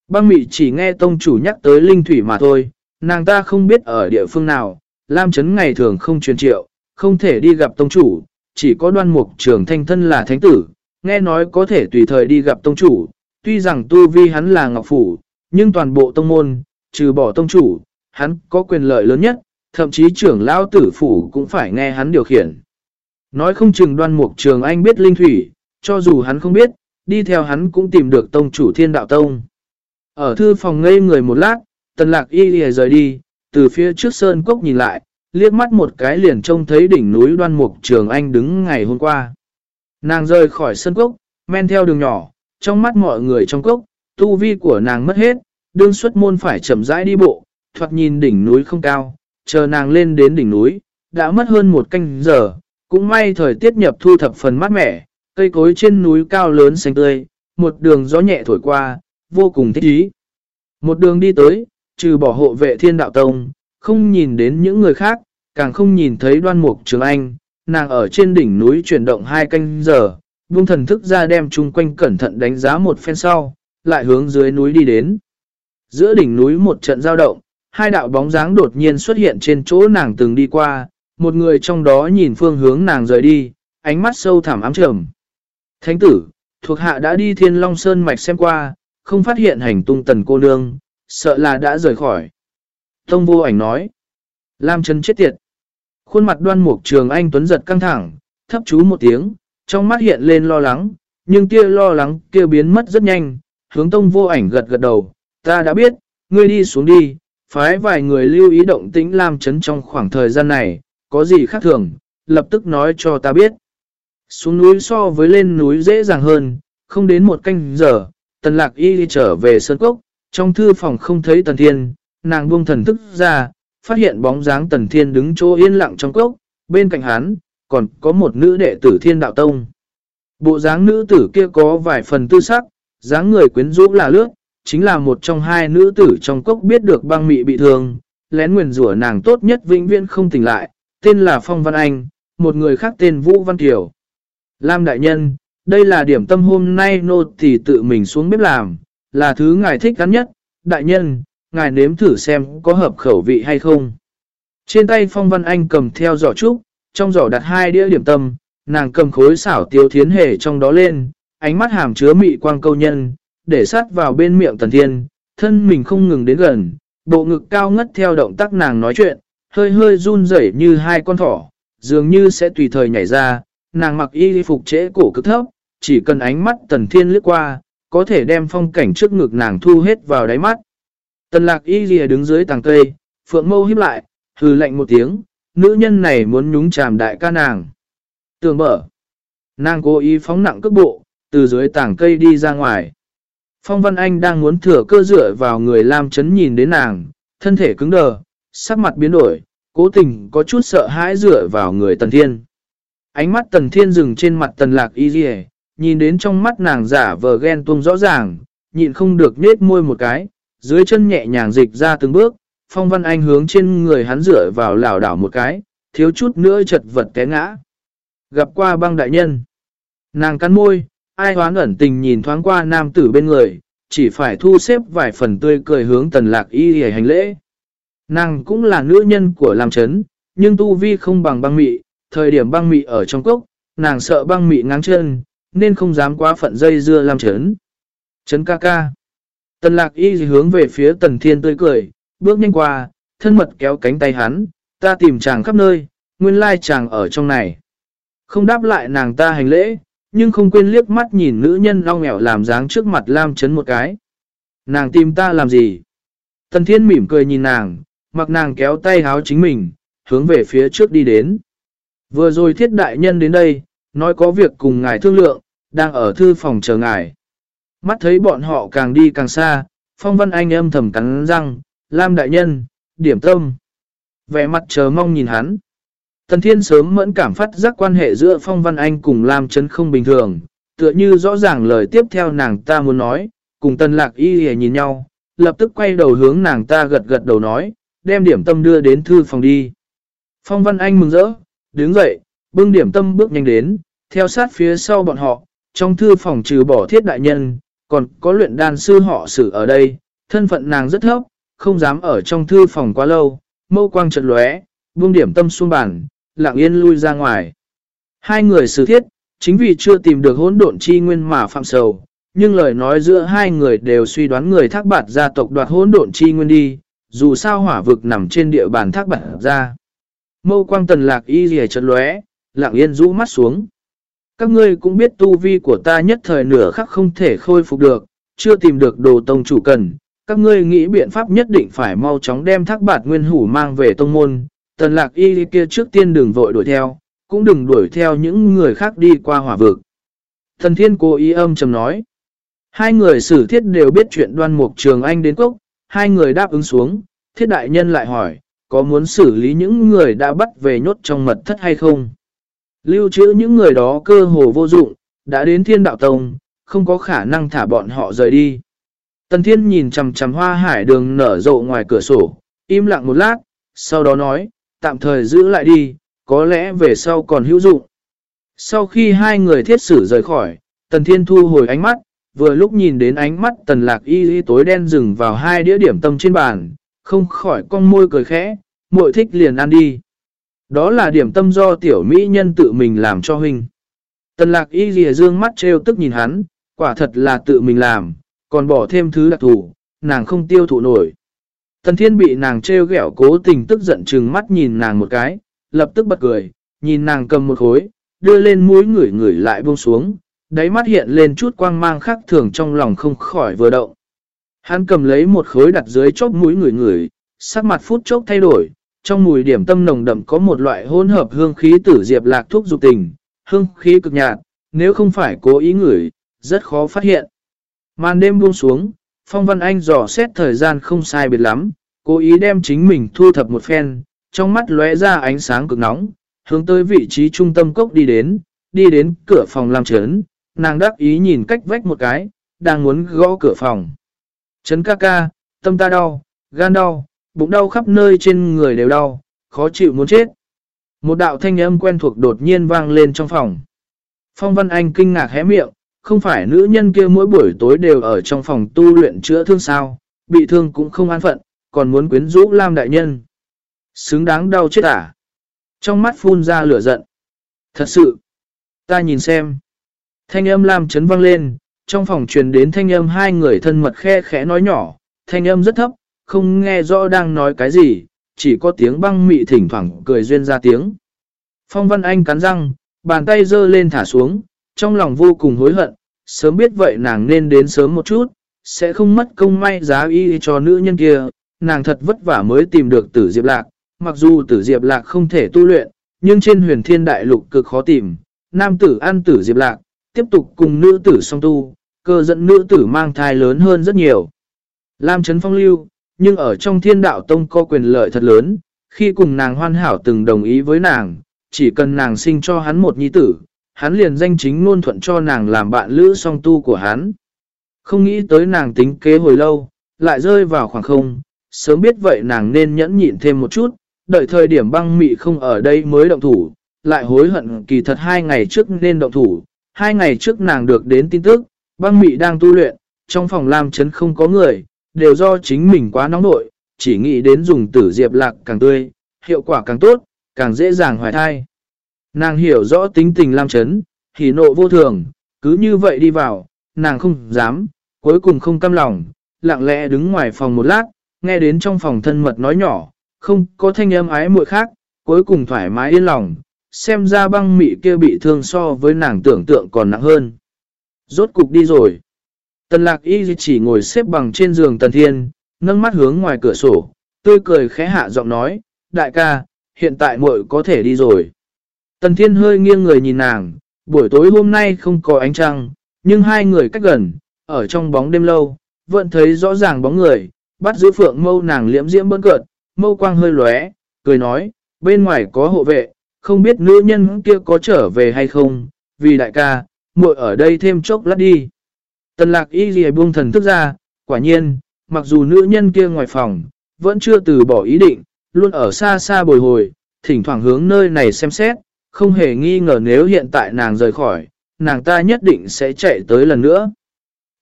Băng mị chỉ nghe tông chủ nhắc tới linh thủy mà thôi, nàng ta không biết ở địa phương nào, Lam Trấn ngày thường không truyền triệu, không thể đi gặp tông chủ, chỉ có đoan mục trường thanh thân là thánh tử, nghe nói có thể tùy thời đi gặp tông chủ, tuy rằng tu vi hắn là ngọc phủ, nhưng toàn bộ tông môn, trừ bỏ tông chủ, hắn có quyền lợi lớn nhất, thậm chí trưởng lão tử phủ cũng phải nghe hắn điều khiển. Nói không chừng đoan mục trường anh biết linh thủy, cho dù hắn không biết, đi theo hắn cũng tìm được tông chủ thiên đạo tông. Ở thư phòng ngây người một lát, tần lạc y lìa rời đi, từ phía trước sơn cốc nhìn lại, liếc mắt một cái liền trông thấy đỉnh núi đoan mục trường anh đứng ngày hôm qua. Nàng rời khỏi sơn cốc, men theo đường nhỏ, trong mắt mọi người trong cốc, tu vi của nàng mất hết, đương xuất môn phải chậm rãi đi bộ, thoạt nhìn đỉnh núi không cao, chờ nàng lên đến đỉnh núi, đã mất hơn một canh giờ, cũng may thời tiết nhập thu thập phần mát mẻ, cây cối trên núi cao lớn xanh tươi, một đường gió nhẹ thổi qua, vô cùng thích ý. Một đường đi tới, trừ bỏ hộ vệ thiên đạo tông, không nhìn đến những người khác, càng không nhìn thấy đoan mục trường anh, nàng ở trên đỉnh núi chuyển động hai canh giờ, buông thần thức ra đem chung quanh cẩn thận đánh giá một phen sau, lại hướng dưới núi đi đến. Giữa đỉnh núi một trận giao động, hai đạo bóng dáng đột nhiên xuất hiện trên chỗ nàng từng đi qua, một người trong đó nhìn phương hướng nàng rời đi, ánh mắt sâu thẳm ám trầm. Thánh tử, thuộc hạ đã đi thiên long sơn mạch xem qua, không phát hiện hành tung tần cô nương, sợ là đã rời khỏi. Tông vô ảnh nói, Lam chân chết tiệt. Khuôn mặt đoan mục trường anh tuấn giật căng thẳng, thấp chú một tiếng, trong mắt hiện lên lo lắng, nhưng kia lo lắng kia biến mất rất nhanh, hướng tông vô ảnh gật gật đầu, ta đã biết, ngươi đi xuống đi, phái vài người lưu ý động tĩnh Lam Trấn trong khoảng thời gian này, có gì khác thường, lập tức nói cho ta biết. Xuống núi so với lên núi dễ dàng hơn, không đến một canh giờ, tần lạc y trở về sơn cốc, trong thư phòng không thấy tần thiên, nàng buông thần thức ra, phát hiện bóng dáng tần thiên đứng chỗ yên lặng trong cốc, bên cạnh hắn, còn có một nữ đệ tử thiên đạo tông. Bộ dáng nữ tử kia có vài phần tư sắc, dáng người quyến rũ là lướt, chính là một trong hai nữ tử trong cốc biết được băng mị bị thương, lén nguyền rủa nàng tốt nhất vĩnh viễn không tỉnh lại, tên là Phong Văn Anh, một người khác tên Vũ Văn Kiều. Lam Đại Nhân, đây là điểm tâm hôm nay nô thì tự mình xuống bếp làm, là thứ ngài thích gắn nhất. Đại Nhân, ngài nếm thử xem có hợp khẩu vị hay không. Trên tay Phong Văn Anh cầm theo giỏ trúc, trong giỏ đặt hai đĩa điểm tâm, nàng cầm khối xảo tiêu thiến hề trong đó lên, ánh mắt hàm chứa mị quang câu nhân, để sát vào bên miệng tần thiên, thân mình không ngừng đến gần, bộ ngực cao ngất theo động tác nàng nói chuyện, hơi hơi run rẩy như hai con thỏ, dường như sẽ tùy thời nhảy ra, nàng mặc y phục trễ cổ cực thấp, chỉ cần ánh mắt tần thiên lướt qua, có thể đem phong cảnh trước ngực nàng thu hết vào đáy mắt. Tần lạc y lìa đứng dưới tàng cây, phượng mâu híp lại, hừ lạnh một tiếng, nữ nhân này muốn nhúng chàm đại ca nàng. Tường mở. Nàng cố ý phóng nặng cước bộ, từ dưới tảng cây đi ra ngoài. Phong Văn Anh đang muốn thừa cơ dựa vào người Lam Trấn nhìn đến nàng, thân thể cứng đờ, sắc mặt biến đổi, cố tình có chút sợ hãi dựa vào người Tần Thiên. Ánh mắt Tần Thiên dừng trên mặt Tần Lạc Y Dì nhìn đến trong mắt nàng giả vờ ghen tuông rõ ràng, nhịn không được nết môi một cái, dưới chân nhẹ nhàng dịch ra từng bước, Phong Văn Anh hướng trên người hắn dựa vào lảo đảo một cái, thiếu chút nữa chật vật té ngã. Gặp qua băng đại nhân. Nàng cắn môi, ai hoán ẩn tình nhìn thoáng qua nam tử bên người, chỉ phải thu xếp vài phần tươi cười hướng tần lạc y hề hành lễ. Nàng cũng là nữ nhân của làm chấn, nhưng tu vi không bằng băng mị, thời điểm băng mị ở trong cốc, nàng sợ băng mị ngáng chân, nên không dám quá phận dây dưa làm chấn. Chấn ca ca. Tần lạc y hướng về phía tần thiên tươi cười, bước nhanh qua, thân mật kéo cánh tay hắn, ta tìm chàng khắp nơi, nguyên lai chàng ở trong này. Không đáp lại nàng ta hành lễ, nhưng không quên liếc mắt nhìn nữ nhân long nghèo làm dáng trước mặt Lam Trấn một cái. Nàng tìm ta làm gì? Tần Thiên mỉm cười nhìn nàng, mặc nàng kéo tay háo chính mình, hướng về phía trước đi đến. Vừa rồi thiết đại nhân đến đây, nói có việc cùng ngài thương lượng, đang ở thư phòng chờ ngài. Mắt thấy bọn họ càng đi càng xa, phong văn anh âm thầm cắn răng, Lam đại nhân, điểm tâm. Vẻ mặt chờ mong nhìn hắn. Tần Thiên sớm mẫn cảm phát giác quan hệ giữa Phong Văn Anh cùng Lam Trấn không bình thường, tựa như rõ ràng lời tiếp theo nàng ta muốn nói, cùng Tần Lạc Y hề nhìn nhau, lập tức quay đầu hướng nàng ta gật gật đầu nói, đem điểm tâm đưa đến thư phòng đi. Phong Văn Anh mừng rỡ, đứng dậy, bưng điểm tâm bước nhanh đến, theo sát phía sau bọn họ, trong thư phòng trừ bỏ thiết đại nhân, còn có luyện đàn sư họ xử ở đây, thân phận nàng rất thấp, không dám ở trong thư phòng quá lâu, mâu quang trật lóe, buông điểm tâm xuống bàn, lặng yên lui ra ngoài. Hai người xử thiết, chính vì chưa tìm được hỗn độn chi nguyên mà phạm sầu, nhưng lời nói giữa hai người đều suy đoán người thác bạt gia tộc đoạt hỗn độn chi nguyên đi, dù sao hỏa vực nằm trên địa bàn thác bạt gia. Mâu quang tần lạc y rìa chật lóe, lặng yên rũ mắt xuống. Các ngươi cũng biết tu vi của ta nhất thời nửa khắc không thể khôi phục được, chưa tìm được đồ tông chủ cần. Các ngươi nghĩ biện pháp nhất định phải mau chóng đem thác bạt nguyên hủ mang về tông môn, tần lạc y kia trước tiên đừng vội đuổi theo, cũng đừng đuổi theo những người khác đi qua hỏa vực. Thần thiên cố ý âm trầm nói. Hai người xử thiết đều biết chuyện đoan mục trường anh đến cốc, hai người đáp ứng xuống, thiết đại nhân lại hỏi, có muốn xử lý những người đã bắt về nhốt trong mật thất hay không? Lưu trữ những người đó cơ hồ vô dụng, đã đến thiên đạo tông, không có khả năng thả bọn họ rời đi. Tần thiên nhìn chầm chầm hoa hải đường nở rộ ngoài cửa sổ, im lặng một lát, sau đó nói, tạm thời giữ lại đi, có lẽ về sau còn hữu dụng. Sau khi hai người thiết sử rời khỏi, Tần Thiên thu hồi ánh mắt, vừa lúc nhìn đến ánh mắt Tần Lạc Y Y tối đen dừng vào hai đĩa điểm tâm trên bàn, không khỏi con môi cười khẽ, muội thích liền ăn đi. Đó là điểm tâm do tiểu mỹ nhân tự mình làm cho huynh. Tần Lạc Y Y dương mắt treo tức nhìn hắn, quả thật là tự mình làm, còn bỏ thêm thứ đặc thủ, nàng không tiêu thụ nổi. Tần thiên bị nàng trêu ghẹo cố tình tức giận chừng mắt nhìn nàng một cái, lập tức bật cười, nhìn nàng cầm một khối, đưa lên mũi ngửi ngửi lại buông xuống, đáy mắt hiện lên chút quang mang khác thường trong lòng không khỏi vừa động. Hắn cầm lấy một khối đặt dưới chóp mũi ngửi ngửi, sắc mặt phút chốc thay đổi, trong mùi điểm tâm nồng đậm có một loại hỗn hợp hương khí tử diệp lạc thuốc dục tình, hương khí cực nhạt, nếu không phải cố ý ngửi, rất khó phát hiện. Màn đêm buông xuống, Phong Văn Anh dò xét thời gian không sai biệt lắm, cố ý đem chính mình thu thập một phen, trong mắt lóe ra ánh sáng cực nóng, hướng tới vị trí trung tâm cốc đi đến, đi đến cửa phòng làm trấn, nàng đắc ý nhìn cách vách một cái, đang muốn gõ cửa phòng. Trấn ca ca, tâm ta đau, gan đau, bụng đau khắp nơi trên người đều đau, khó chịu muốn chết. Một đạo thanh âm quen thuộc đột nhiên vang lên trong phòng. Phong Văn Anh kinh ngạc hé miệng, không phải nữ nhân kia mỗi buổi tối đều ở trong phòng tu luyện chữa thương sao, bị thương cũng không an phận, còn muốn quyến rũ Lam đại nhân. Xứng đáng đau chết à? Trong mắt phun ra lửa giận. Thật sự, ta nhìn xem. Thanh âm Lam chấn vang lên, trong phòng truyền đến thanh âm hai người thân mật khe khẽ nói nhỏ, thanh âm rất thấp, không nghe rõ đang nói cái gì, chỉ có tiếng băng mị thỉnh thoảng cười duyên ra tiếng. Phong Văn Anh cắn răng, bàn tay dơ lên thả xuống, trong lòng vô cùng hối hận, sớm biết vậy nàng nên đến sớm một chút, sẽ không mất công may giá y cho nữ nhân kia, nàng thật vất vả mới tìm được tử diệp lạc, mặc dù tử diệp lạc không thể tu luyện, nhưng trên huyền thiên đại lục cực khó tìm, nam tử an tử diệp lạc, tiếp tục cùng nữ tử song tu, cơ dẫn nữ tử mang thai lớn hơn rất nhiều. Lam Trấn Phong lưu, nhưng ở trong thiên đạo tông có quyền lợi thật lớn, khi cùng nàng hoàn hảo từng đồng ý với nàng, chỉ cần nàng sinh cho hắn một nhi tử, hắn liền danh chính luôn thuận cho nàng làm bạn lữ song tu của hắn. Không nghĩ tới nàng tính kế hồi lâu, lại rơi vào khoảng không, sớm biết vậy nàng nên nhẫn nhịn thêm một chút, đợi thời điểm băng mị không ở đây mới động thủ, lại hối hận kỳ thật hai ngày trước nên động thủ, hai ngày trước nàng được đến tin tức, băng mị đang tu luyện, trong phòng làm chấn không có người, đều do chính mình quá nóng nội, chỉ nghĩ đến dùng tử diệp lạc càng tươi, hiệu quả càng tốt, càng dễ dàng hoài thai. Nàng hiểu rõ tính tình Lam Chấn, hỉ nộ vô thường, cứ như vậy đi vào, nàng không dám, cuối cùng không căm lòng, lặng lẽ đứng ngoài phòng một lát, nghe đến trong phòng thân mật nói nhỏ, không có thanh âm ái muội khác, cuối cùng thoải mái yên lòng, xem ra băng mị kia bị thương so với nàng tưởng tượng còn nặng hơn. Rốt cục đi rồi. Tần lạc y chỉ ngồi xếp bằng trên giường tần thiên, nâng mắt hướng ngoài cửa sổ, tươi cười khẽ hạ giọng nói, đại ca, hiện tại muội có thể đi rồi. Tần thiên hơi nghiêng người nhìn nàng, buổi tối hôm nay không có ánh trăng, nhưng hai người cách gần, ở trong bóng đêm lâu, vẫn thấy rõ ràng bóng người, bắt giữ phượng mâu nàng liễm diễm bơn cợt, mâu quang hơi lóe, cười nói, bên ngoài có hộ vệ, không biết nữ nhân kia có trở về hay không, vì đại ca, muội ở đây thêm chốc lát đi. Tần lạc y ghi buông thần thức ra, quả nhiên, mặc dù nữ nhân kia ngoài phòng, vẫn chưa từ bỏ ý định, luôn ở xa xa bồi hồi, thỉnh thoảng hướng nơi này xem xét, không hề nghi ngờ nếu hiện tại nàng rời khỏi, nàng ta nhất định sẽ chạy tới lần nữa.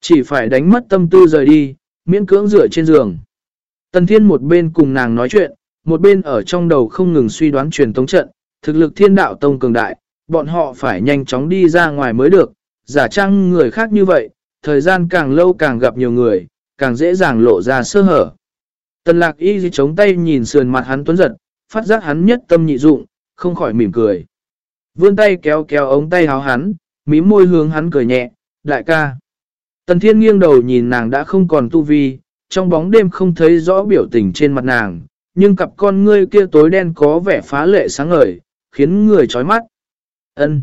Chỉ phải đánh mất tâm tư rời đi, miễn cưỡng rửa trên giường. Tần Thiên một bên cùng nàng nói chuyện, một bên ở trong đầu không ngừng suy đoán truyền tống trận, thực lực thiên đạo tông cường đại, bọn họ phải nhanh chóng đi ra ngoài mới được, giả trang người khác như vậy, thời gian càng lâu càng gặp nhiều người, càng dễ dàng lộ ra sơ hở. Tần lạc y chống tay nhìn sườn mặt hắn tuấn giật, phát giác hắn nhất tâm nhị dụng, không khỏi mỉm cười. Vươn tay kéo kéo ống tay háo hắn, mím môi hướng hắn cười nhẹ, đại ca. Tần thiên nghiêng đầu nhìn nàng đã không còn tu vi, trong bóng đêm không thấy rõ biểu tình trên mặt nàng, nhưng cặp con ngươi kia tối đen có vẻ phá lệ sáng ngời, khiến người chói mắt. Ân,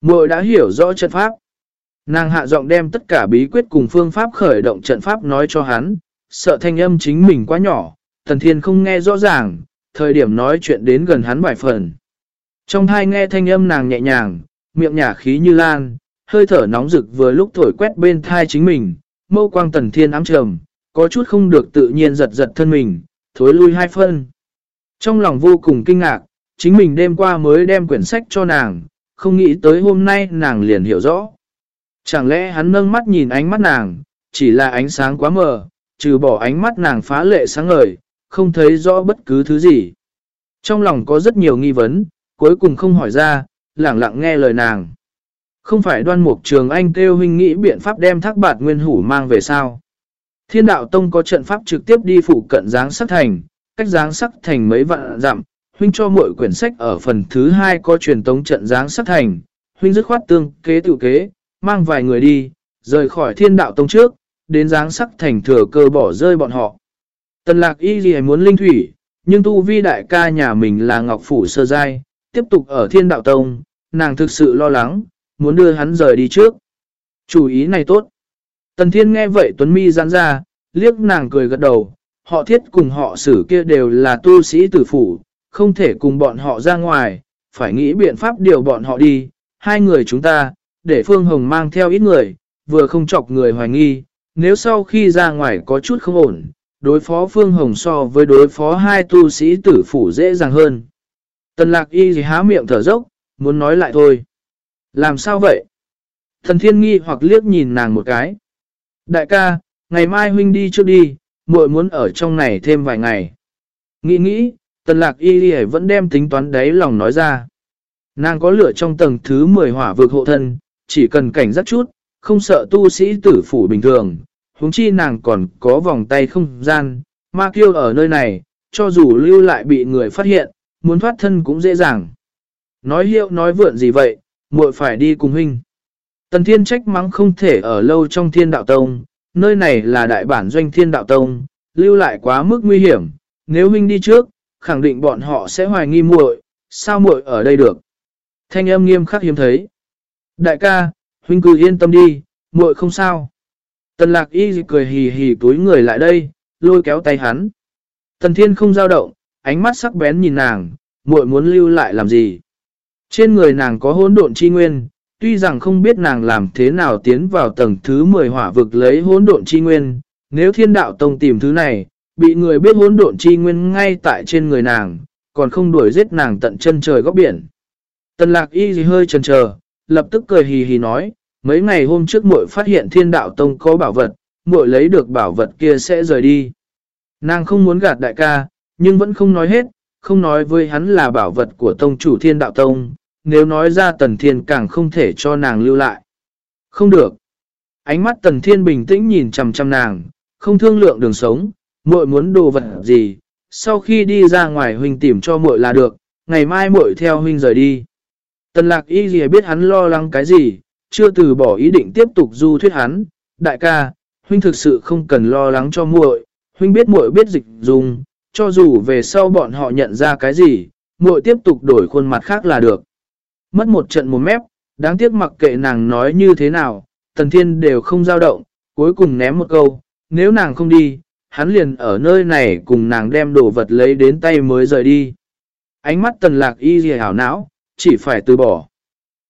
muội đã hiểu rõ trận pháp. Nàng hạ giọng đem tất cả bí quyết cùng phương pháp khởi động trận pháp nói cho hắn, sợ thanh âm chính mình quá nhỏ, Tần Thiên không nghe rõ ràng, thời điểm nói chuyện đến gần hắn vài phần. Trong hai nghe thanh âm nàng nhẹ nhàng, miệng nhả khí như lan, hơi thở nóng rực vừa lúc thổi quét bên thai chính mình, mâu quang Tần Thiên ám trầm, có chút không được tự nhiên giật giật thân mình, thối lui hai phân. Trong lòng vô cùng kinh ngạc, chính mình đêm qua mới đem quyển sách cho nàng, không nghĩ tới hôm nay nàng liền hiểu rõ. Chẳng lẽ hắn nâng mắt nhìn ánh mắt nàng, chỉ là ánh sáng quá mờ, trừ bỏ ánh mắt nàng phá lệ sáng ngời, không thấy rõ bất cứ thứ gì. Trong lòng có rất nhiều nghi vấn, cuối cùng không hỏi ra, lẳng lặng nghe lời nàng. Không phải đoan mục trường anh kêu huynh nghĩ biện pháp đem thác bạt nguyên hủ mang về sao. Thiên đạo tông có trận pháp trực tiếp đi phụ cận giáng sắc thành, cách giáng sắc thành mấy vạn dặm, huynh cho mỗi quyển sách ở phần thứ hai có truyền tống trận giáng sắc thành, huynh dứt khoát tương kế tự kế, mang vài người đi, rời khỏi thiên đạo tông trước, đến giáng sắc thành thừa cơ bỏ rơi bọn họ. Tần lạc y gì muốn linh thủy, nhưng tu vi đại ca nhà mình là Ngọc Phủ Sơ dai, tiếp tục ở thiên đạo tông, nàng thực sự lo lắng, muốn đưa hắn rời đi trước. Chủ ý này tốt. Tần thiên nghe vậy Tuấn Mi giãn ra, liếc nàng cười gật đầu, họ thiết cùng họ xử kia đều là tu sĩ tử phủ, không thể cùng bọn họ ra ngoài, phải nghĩ biện pháp điều bọn họ đi, hai người chúng ta, để Phương Hồng mang theo ít người, vừa không chọc người hoài nghi, nếu sau khi ra ngoài có chút không ổn, đối phó Phương Hồng so với đối phó hai tu sĩ tử phủ dễ dàng hơn. Tần lạc y gì há miệng thở dốc, muốn nói lại thôi. Làm sao vậy? Thần thiên nghi hoặc liếc nhìn nàng một cái. Đại ca, ngày mai huynh đi trước đi, muội muốn ở trong này thêm vài ngày. Nghĩ nghĩ, tần lạc y gì vẫn đem tính toán đáy lòng nói ra. Nàng có lửa trong tầng thứ 10 hỏa vực hộ thân, chỉ cần cảnh giác chút, không sợ tu sĩ tử phủ bình thường. huống chi nàng còn có vòng tay không gian, ma kiêu ở nơi này, cho dù lưu lại bị người phát hiện, muốn thoát thân cũng dễ dàng. Nói hiệu nói vượn gì vậy, muội phải đi cùng huynh. Tần thiên trách mắng không thể ở lâu trong thiên đạo tông, nơi này là đại bản doanh thiên đạo tông, lưu lại quá mức nguy hiểm, nếu huynh đi trước, khẳng định bọn họ sẽ hoài nghi muội, sao muội ở đây được. Thanh âm nghiêm khắc hiếm thấy. Đại ca, huynh cứ yên tâm đi, muội không sao. Tần lạc y cười hì hì túi người lại đây, lôi kéo tay hắn. Tần thiên không dao động, ánh mắt sắc bén nhìn nàng, muội muốn lưu lại làm gì. Trên người nàng có hỗn độn chi nguyên, tuy rằng không biết nàng làm thế nào tiến vào tầng thứ 10 hỏa vực lấy hỗn độn chi nguyên, nếu thiên đạo tông tìm thứ này, bị người biết hỗn độn chi nguyên ngay tại trên người nàng, còn không đuổi giết nàng tận chân trời góc biển. Tần lạc y gì hơi chần chờ, lập tức cười hì hì nói, mấy ngày hôm trước muội phát hiện thiên đạo tông có bảo vật, muội lấy được bảo vật kia sẽ rời đi. Nàng không muốn gạt đại ca, nhưng vẫn không nói hết, không nói với hắn là bảo vật của tông chủ thiên đạo tông, nếu nói ra tần thiên càng không thể cho nàng lưu lại. Không được. Ánh mắt tần thiên bình tĩnh nhìn chằm chằm nàng, không thương lượng đường sống, muội muốn đồ vật gì, sau khi đi ra ngoài huynh tìm cho muội là được, ngày mai muội theo huynh rời đi. Tần lạc y gì biết hắn lo lắng cái gì, chưa từ bỏ ý định tiếp tục du thuyết hắn, đại ca, huynh thực sự không cần lo lắng cho muội, huynh biết muội biết dịch dùng, cho dù về sau bọn họ nhận ra cái gì, muội tiếp tục đổi khuôn mặt khác là được. Mất một trận một mép, đáng tiếc mặc kệ nàng nói như thế nào, tần thiên đều không dao động, cuối cùng ném một câu, nếu nàng không đi, hắn liền ở nơi này cùng nàng đem đồ vật lấy đến tay mới rời đi. Ánh mắt tần lạc y dì hảo não, chỉ phải từ bỏ.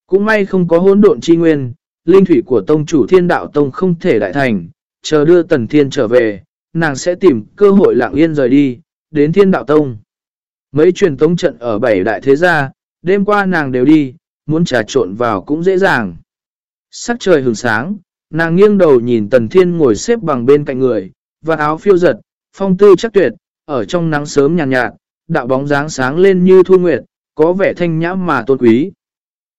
Cũng may không có hỗn độn chi nguyên, linh thủy của tông chủ thiên đạo tông không thể đại thành, chờ đưa tần thiên trở về, nàng sẽ tìm cơ hội lặng yên rời đi, đến thiên đạo tông. Mấy truyền tống trận ở bảy đại thế gia, đêm qua nàng đều đi, muốn trà trộn vào cũng dễ dàng. Sắc trời hừng sáng, nàng nghiêng đầu nhìn tần thiên ngồi xếp bằng bên cạnh người, và áo phiêu giật, phong tư chắc tuyệt, ở trong nắng sớm nhàn nhạt, nhạt, đạo bóng dáng sáng lên như thu nguyệt, có vẻ thanh nhã mà tôn quý.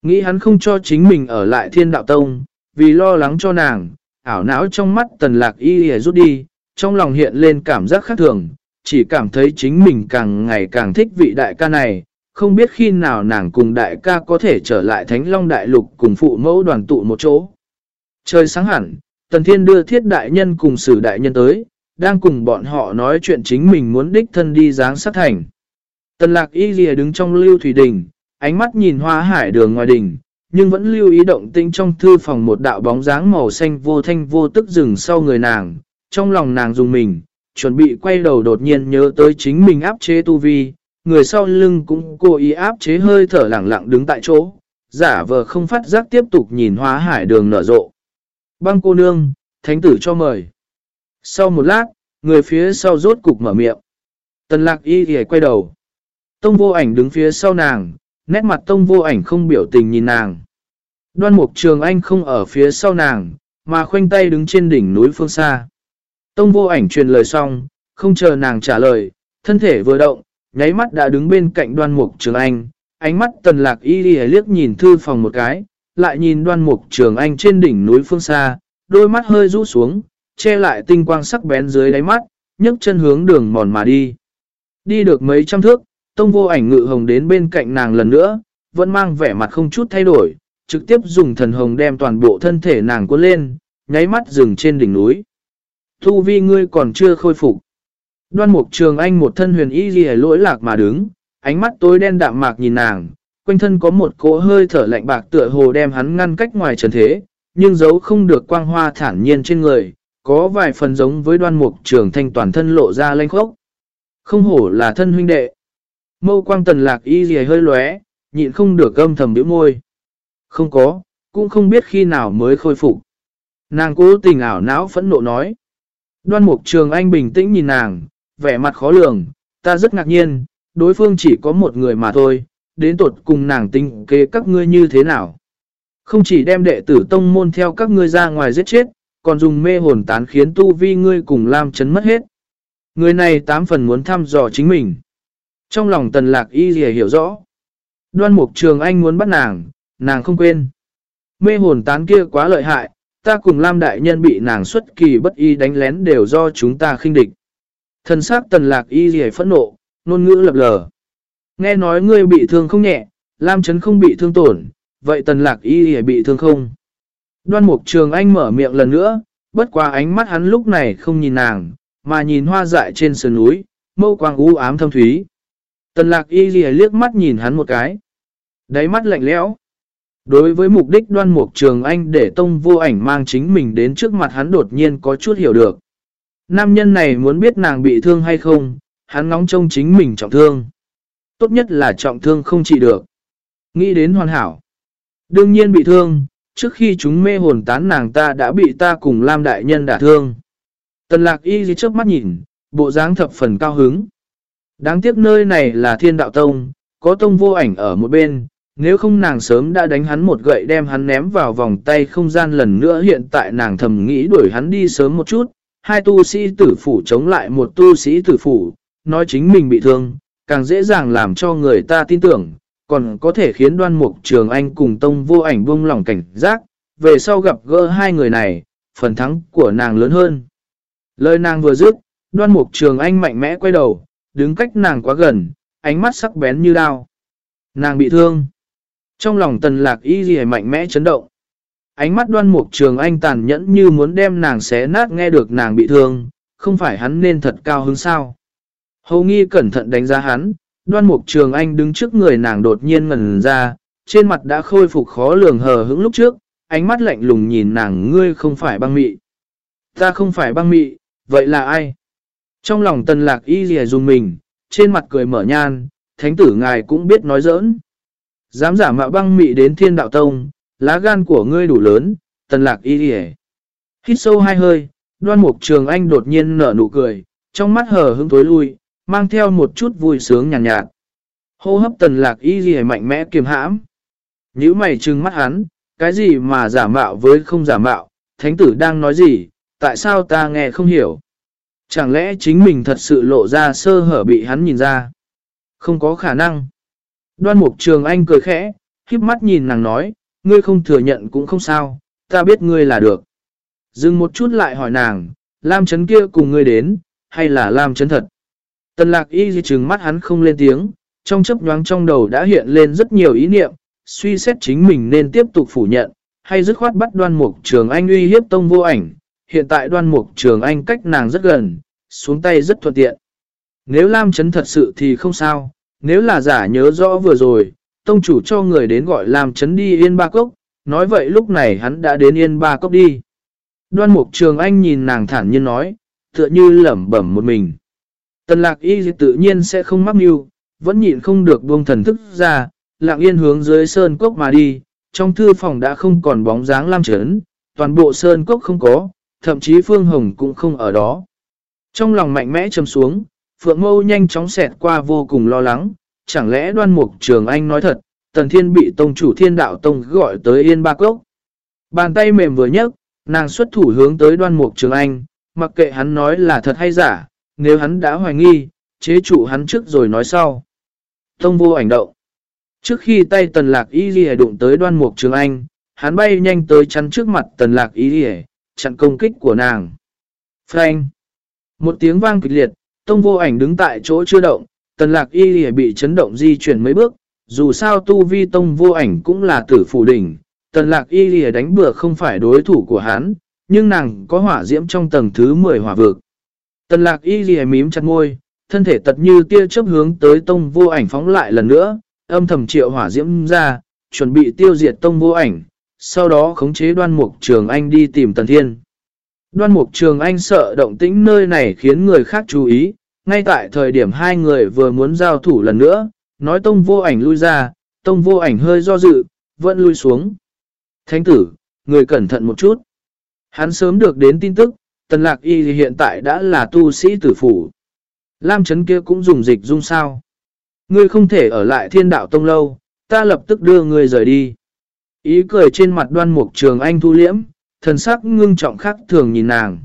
Nghĩ hắn không cho chính mình ở lại thiên đạo tông, vì lo lắng cho nàng, ảo não trong mắt tần lạc y y rút đi, trong lòng hiện lên cảm giác khác thường, chỉ cảm thấy chính mình càng ngày càng thích vị đại ca này, không biết khi nào nàng cùng đại ca có thể trở lại Thánh Long Đại Lục cùng phụ mẫu đoàn tụ một chỗ. Trời sáng hẳn, Tần Thiên đưa thiết đại nhân cùng sử đại nhân tới, đang cùng bọn họ nói chuyện chính mình muốn đích thân đi dáng sát thành. Tần lạc y lìa đứng trong lưu thủy đình, ánh mắt nhìn hoa hải đường ngoài đình, nhưng vẫn lưu ý động tinh trong thư phòng một đạo bóng dáng màu xanh vô thanh vô tức dừng sau người nàng, trong lòng nàng dùng mình, chuẩn bị quay đầu đột nhiên nhớ tới chính mình áp chế tu vi, người sau lưng cũng cố ý áp chế hơi thở lặng lặng đứng tại chỗ, giả vờ không phát giác tiếp tục nhìn hóa hải đường nở rộ. Băng cô nương, thánh tử cho mời. Sau một lát, người phía sau rốt cục mở miệng. Tần lạc y thì quay đầu. Tông vô ảnh đứng phía sau nàng, nét mặt tông vô ảnh không biểu tình nhìn nàng. Đoan mục trường anh không ở phía sau nàng, mà khoanh tay đứng trên đỉnh núi phương xa. Tông vô ảnh truyền lời xong, không chờ nàng trả lời, thân thể vừa động, nháy mắt đã đứng bên cạnh đoan mục trường anh, ánh mắt tần lạc y đi liếc nhìn thư phòng một cái, lại nhìn đoan mục trường anh trên đỉnh núi phương xa, đôi mắt hơi rũ xuống, che lại tinh quang sắc bén dưới đáy mắt, nhấc chân hướng đường mòn mà đi. Đi được mấy trăm thước, tông vô ảnh ngự hồng đến bên cạnh nàng lần nữa, vẫn mang vẻ mặt không chút thay đổi, trực tiếp dùng thần hồng đem toàn bộ thân thể nàng cuốn lên, nháy mắt dừng trên đỉnh núi. Thu vi ngươi còn chưa khôi phục. Đoan mục trường anh một thân huyền y ghi lỗi lạc mà đứng, ánh mắt tối đen đạm mạc nhìn nàng, quanh thân có một cỗ hơi thở lạnh bạc tựa hồ đem hắn ngăn cách ngoài trần thế, nhưng giấu không được quang hoa thản nhiên trên người, có vài phần giống với đoan mục trường thanh toàn thân lộ ra lanh khốc. Không hổ là thân huynh đệ. Mâu quang tần lạc y gì hơi lóe, nhịn không được âm thầm biểu môi. Không có, cũng không biết khi nào mới khôi phục. Nàng cố tình ảo não phẫn nộ nói. Đoan mục trường anh bình tĩnh nhìn nàng, vẻ mặt khó lường, ta rất ngạc nhiên, đối phương chỉ có một người mà thôi, đến tột cùng nàng tinh kế các ngươi như thế nào. Không chỉ đem đệ tử tông môn theo các ngươi ra ngoài giết chết, còn dùng mê hồn tán khiến tu vi ngươi cùng Lam chấn mất hết. Người này tám phần muốn thăm dò chính mình. Trong lòng tần lạc y gì hiểu rõ. Đoan mục trường anh muốn bắt nàng, nàng không quên. Mê hồn tán kia quá lợi hại, ta cùng Lam đại nhân bị nàng xuất kỳ bất y đánh lén đều do chúng ta khinh địch. Thần sắc tần lạc y gì phẫn nộ, ngôn ngữ lập lờ. Nghe nói ngươi bị thương không nhẹ, Lam chấn không bị thương tổn, vậy tần lạc y gì bị thương không? Đoan mục trường anh mở miệng lần nữa, bất qua ánh mắt hắn lúc này không nhìn nàng, mà nhìn hoa dại trên sườn núi, mâu quang u ám thâm thúy. Tần lạc y gì liếc mắt nhìn hắn một cái. Đáy mắt lạnh lẽo. Đối với mục đích đoan mục trường anh để tông vô ảnh mang chính mình đến trước mặt hắn đột nhiên có chút hiểu được. Nam nhân này muốn biết nàng bị thương hay không, hắn ngóng trông chính mình trọng thương. Tốt nhất là trọng thương không trị được. Nghĩ đến hoàn hảo. Đương nhiên bị thương, trước khi chúng mê hồn tán nàng ta đã bị ta cùng Lam Đại Nhân đả thương. Tần lạc y gì trước mắt nhìn, bộ dáng thập phần cao hứng. Đáng tiếc nơi này là thiên đạo tông, có tông vô ảnh ở một bên, nếu không nàng sớm đã đánh hắn một gậy đem hắn ném vào vòng tay không gian lần nữa hiện tại nàng thầm nghĩ đuổi hắn đi sớm một chút. Hai tu sĩ tử phủ chống lại một tu sĩ tử phủ, nói chính mình bị thương, càng dễ dàng làm cho người ta tin tưởng, còn có thể khiến đoan mục trường anh cùng tông vô ảnh buông lỏng cảnh giác, về sau gặp gỡ hai người này, phần thắng của nàng lớn hơn. Lời nàng vừa dứt, đoan mục trường anh mạnh mẽ quay đầu, đứng cách nàng quá gần, ánh mắt sắc bén như đao. Nàng bị thương. Trong lòng tần lạc y gì mạnh mẽ chấn động. Ánh mắt đoan mục trường anh tàn nhẫn như muốn đem nàng xé nát nghe được nàng bị thương, không phải hắn nên thật cao hứng sao. Hầu nghi cẩn thận đánh giá hắn, đoan mục trường anh đứng trước người nàng đột nhiên ngần ra, trên mặt đã khôi phục khó lường hờ hững lúc trước, ánh mắt lạnh lùng nhìn nàng ngươi không phải băng mị. Ta không phải băng mị, vậy là ai? Trong lòng tần lạc y dì dùng mình, trên mặt cười mở nhan, thánh tử ngài cũng biết nói giỡn. Dám giả mạo băng mị đến thiên đạo tông, lá gan của ngươi đủ lớn, tần lạc y hề. Hít sâu hai hơi, đoan mục trường anh đột nhiên nở nụ cười, trong mắt hờ hứng tối lui, mang theo một chút vui sướng nhàn nhạt, nhạt. Hô hấp tần lạc y dì mạnh mẽ kiềm hãm. Nhữ mày trừng mắt hắn, cái gì mà giả mạo với không giả mạo, thánh tử đang nói gì, tại sao ta nghe không hiểu. Chẳng lẽ chính mình thật sự lộ ra sơ hở bị hắn nhìn ra? Không có khả năng. Đoan mục trường anh cười khẽ, khiếp mắt nhìn nàng nói, ngươi không thừa nhận cũng không sao, ta biết ngươi là được. Dừng một chút lại hỏi nàng, Lam chấn kia cùng ngươi đến, hay là Lam chấn thật? Tần lạc y di trừng mắt hắn không lên tiếng, trong chấp nhoáng trong đầu đã hiện lên rất nhiều ý niệm, suy xét chính mình nên tiếp tục phủ nhận, hay dứt khoát bắt đoan mục trường anh uy hiếp tông vô ảnh. Hiện tại đoan mục trường anh cách nàng rất gần, xuống tay rất thuận tiện. Nếu Lam chấn thật sự thì không sao, nếu là giả nhớ rõ vừa rồi, tông chủ cho người đến gọi làm chấn đi Yên Ba Cốc, nói vậy lúc này hắn đã đến Yên Ba Cốc đi. Đoan mục trường anh nhìn nàng thản nhiên nói, tựa như lẩm bẩm một mình. Tần lạc y tự nhiên sẽ không mắc mưu, vẫn nhịn không được buông thần thức ra, lạng yên hướng dưới sơn cốc mà đi, trong thư phòng đã không còn bóng dáng lam trấn, toàn bộ sơn cốc không có, thậm chí Phương Hồng cũng không ở đó. Trong lòng mạnh mẽ chầm xuống, Phượng Mâu nhanh chóng xẹt qua vô cùng lo lắng, chẳng lẽ đoan mục trường anh nói thật, Tần Thiên bị Tông chủ Thiên Đạo Tông gọi tới Yên Ba Cốc. Bàn tay mềm vừa nhấc, nàng xuất thủ hướng tới đoan mục trường anh, mặc kệ hắn nói là thật hay giả, nếu hắn đã hoài nghi, chế trụ hắn trước rồi nói sau. Tông vô ảnh động. Trước khi tay tần lạc y ghi đụng tới đoan mục trường anh, hắn bay nhanh tới chắn trước mặt tần lạc y ghi chặn công kích của nàng. Frank. Một tiếng vang kịch liệt, tông vô ảnh đứng tại chỗ chưa động, tần lạc y lìa bị chấn động di chuyển mấy bước, dù sao tu vi tông vô ảnh cũng là tử phủ đỉnh. Tần lạc y lìa đánh bừa không phải đối thủ của hắn, nhưng nàng có hỏa diễm trong tầng thứ 10 hỏa vực. Tần lạc y lìa mím chặt môi, thân thể tật như tia chớp hướng tới tông vô ảnh phóng lại lần nữa, âm thầm triệu hỏa diễm ra, chuẩn bị tiêu diệt tông vô ảnh, sau đó khống chế đoan mục trường anh đi tìm tần thiên. Đoan mục trường anh sợ động tĩnh nơi này khiến người khác chú ý, ngay tại thời điểm hai người vừa muốn giao thủ lần nữa, nói tông vô ảnh lui ra, tông vô ảnh hơi do dự, vẫn lui xuống. Thánh tử, người cẩn thận một chút. Hắn sớm được đến tin tức, tần lạc y hiện tại đã là tu sĩ tử phủ. Lam Trấn kia cũng dùng dịch dung sao. Ngươi không thể ở lại thiên đạo tông lâu, ta lập tức đưa ngươi rời đi. Ý cười trên mặt đoan mục trường anh thu liễm, thần sắc ngưng trọng khác thường nhìn nàng.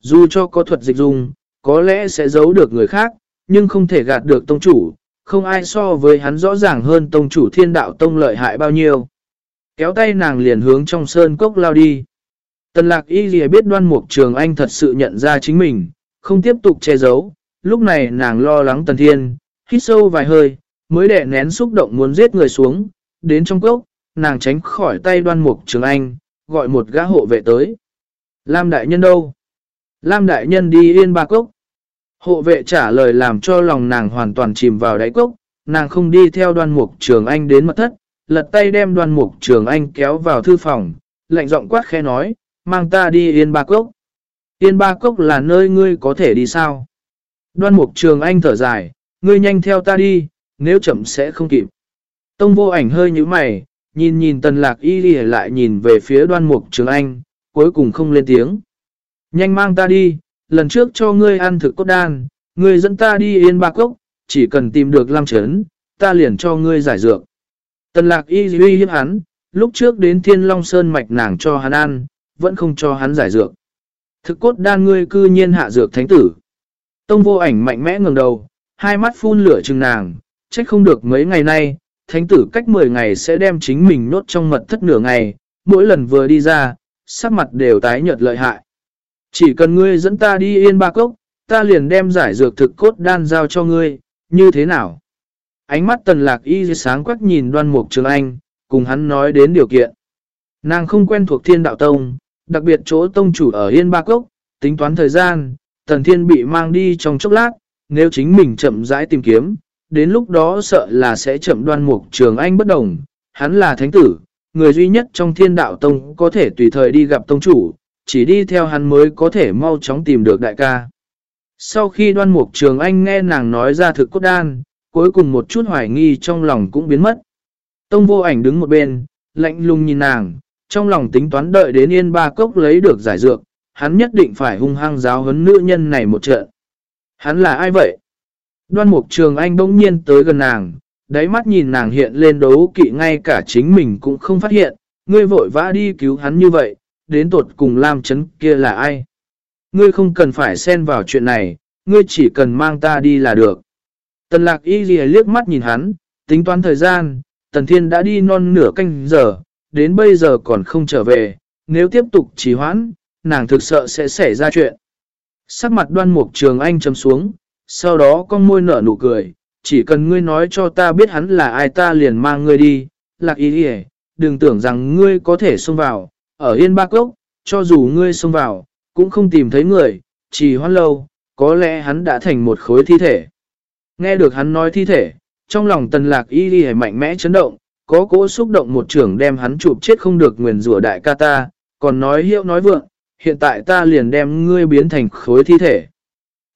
Dù cho có thuật dịch dung, có lẽ sẽ giấu được người khác, nhưng không thể gạt được tông chủ, không ai so với hắn rõ ràng hơn tông chủ thiên đạo tông lợi hại bao nhiêu. Kéo tay nàng liền hướng trong sơn cốc lao đi. Tần lạc y gì biết đoan mục trường anh thật sự nhận ra chính mình, không tiếp tục che giấu, lúc này nàng lo lắng tần thiên, hít sâu vài hơi, mới đẻ nén xúc động muốn giết người xuống, đến trong cốc, nàng tránh khỏi tay đoan mục trường anh, gọi một gã hộ vệ tới. Lam đại nhân đâu? Lam đại nhân đi yên ba cốc. Hộ vệ trả lời làm cho lòng nàng hoàn toàn chìm vào đáy cốc, nàng không đi theo đoan mục trường anh đến mật thất, lật tay đem đoan mục trường anh kéo vào thư phòng, lạnh giọng quát khe nói, mang ta đi yên ba cốc. Yên ba cốc là nơi ngươi có thể đi sao? Đoan mục trường anh thở dài, ngươi nhanh theo ta đi, nếu chậm sẽ không kịp. Tông vô ảnh hơi như mày, nhìn nhìn tần lạc y đi lại nhìn về phía đoan mục trường anh, cuối cùng không lên tiếng. Nhanh mang ta đi, lần trước cho ngươi ăn thực cốt đan, ngươi dẫn ta đi yên ba cốc, chỉ cần tìm được lam chấn, ta liền cho ngươi giải dược. Tần lạc y uy hiếp hắn, lúc trước đến thiên long sơn mạch nàng cho hắn ăn, vẫn không cho hắn giải dược. Thực cốt đan ngươi cư nhiên hạ dược thánh tử. Tông vô ảnh mạnh mẽ ngừng đầu, hai mắt phun lửa chừng nàng, trách không được mấy ngày nay, thánh tử cách 10 ngày sẽ đem chính mình nốt trong mật thất nửa ngày, mỗi lần vừa đi ra, sắc mặt đều tái nhợt lợi hại. Chỉ cần ngươi dẫn ta đi yên ba cốc, ta liền đem giải dược thực cốt đan giao cho ngươi, như thế nào? Ánh mắt tần lạc y sáng quắc nhìn đoan mục trường anh, cùng hắn nói đến điều kiện. Nàng không quen thuộc thiên đạo tông, đặc biệt chỗ tông chủ ở yên ba cốc, tính toán thời gian, tần thiên bị mang đi trong chốc lát, nếu chính mình chậm rãi tìm kiếm, đến lúc đó sợ là sẽ chậm đoan mục trường anh bất đồng, hắn là thánh tử, người duy nhất trong thiên đạo tông có thể tùy thời đi gặp tông chủ, chỉ đi theo hắn mới có thể mau chóng tìm được đại ca. Sau khi đoan mục trường anh nghe nàng nói ra thực cốt đan, cuối cùng một chút hoài nghi trong lòng cũng biến mất. Tông vô ảnh đứng một bên, lạnh lùng nhìn nàng, trong lòng tính toán đợi đến yên ba cốc lấy được giải dược, hắn nhất định phải hung hăng giáo huấn nữ nhân này một trận. Hắn là ai vậy? Đoan mục trường anh bỗng nhiên tới gần nàng, đáy mắt nhìn nàng hiện lên đấu kỵ ngay cả chính mình cũng không phát hiện, ngươi vội vã đi cứu hắn như vậy, đến tột cùng Lam Chấn kia là ai? Ngươi không cần phải xen vào chuyện này, ngươi chỉ cần mang ta đi là được. Tần lạc y ghi liếc mắt nhìn hắn, tính toán thời gian, tần thiên đã đi non nửa canh giờ, đến bây giờ còn không trở về, nếu tiếp tục trì hoãn, nàng thực sợ sẽ xảy ra chuyện. Sắc mặt đoan mục trường anh chấm xuống, sau đó con môi nở nụ cười, chỉ cần ngươi nói cho ta biết hắn là ai ta liền mang ngươi đi, lạc ý đi đừng tưởng rằng ngươi có thể xông vào, ở yên ba cốc, cho dù ngươi xông vào, cũng không tìm thấy người, chỉ hoan lâu, có lẽ hắn đã thành một khối thi thể. Nghe được hắn nói thi thể, trong lòng tần lạc y đi mạnh mẽ chấn động, có cỗ xúc động một trưởng đem hắn chụp chết không được nguyền rủa đại ca ta, còn nói hiệu nói vượng, hiện tại ta liền đem ngươi biến thành khối thi thể.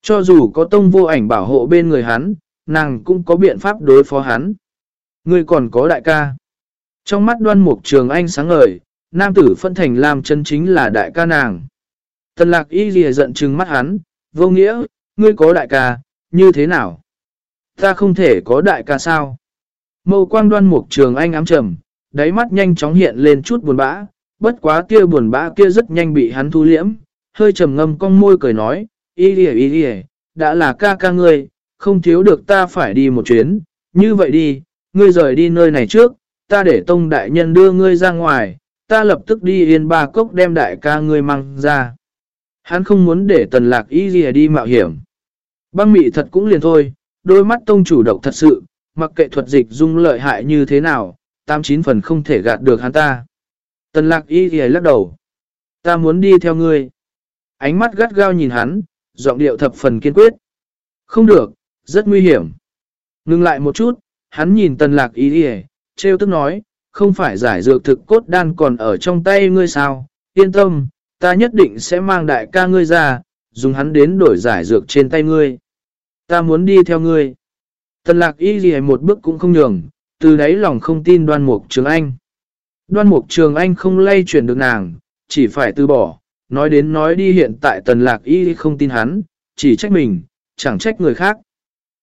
Cho dù có tông vô ảnh bảo hộ bên người hắn, nàng cũng có biện pháp đối phó hắn. Ngươi còn có đại ca. Trong mắt đoan mục trường anh sáng ngời, nam tử phân thành làm chân chính là đại ca nàng. Tần lạc y lìa giận trừng mắt hắn, vô nghĩa, ngươi có đại ca, như thế nào? Ta không thể có đại ca sao? Mâu quang đoan mục trường anh ám trầm, đáy mắt nhanh chóng hiện lên chút buồn bã, bất quá kia buồn bã kia rất nhanh bị hắn thu liễm, hơi trầm ngâm cong môi cười nói, y lìa y lìa, đã là ca ca ngươi, không thiếu được ta phải đi một chuyến, như vậy đi, ngươi rời đi nơi này trước, ta để tông đại nhân đưa ngươi ra ngoài, ta lập tức đi yên ba cốc đem đại ca ngươi mang ra. Hắn không muốn để tần lạc y lìa đi mạo hiểm. Băng mị thật cũng liền thôi, đôi mắt tông chủ độc thật sự, mặc kệ thuật dịch dung lợi hại như thế nào, 89 phần không thể gạt được hắn ta. Tần lạc y thì lắc đầu. Ta muốn đi theo ngươi. Ánh mắt gắt gao nhìn hắn, giọng điệu thập phần kiên quyết. Không được, rất nguy hiểm. Ngưng lại một chút, hắn nhìn tần lạc ý đi trêu tức nói, không phải giải dược thực cốt đan còn ở trong tay ngươi sao, yên tâm, ta nhất định sẽ mang đại ca ngươi ra, dùng hắn đến đổi giải dược trên tay ngươi. Ta muốn đi theo ngươi. Tần lạc y gì một bước cũng không nhường, từ đấy lòng không tin đoan mục trường anh. Đoan mục trường anh không lay chuyển được nàng, chỉ phải từ bỏ, nói đến nói đi hiện tại tần lạc y không tin hắn, chỉ trách mình, chẳng trách người khác.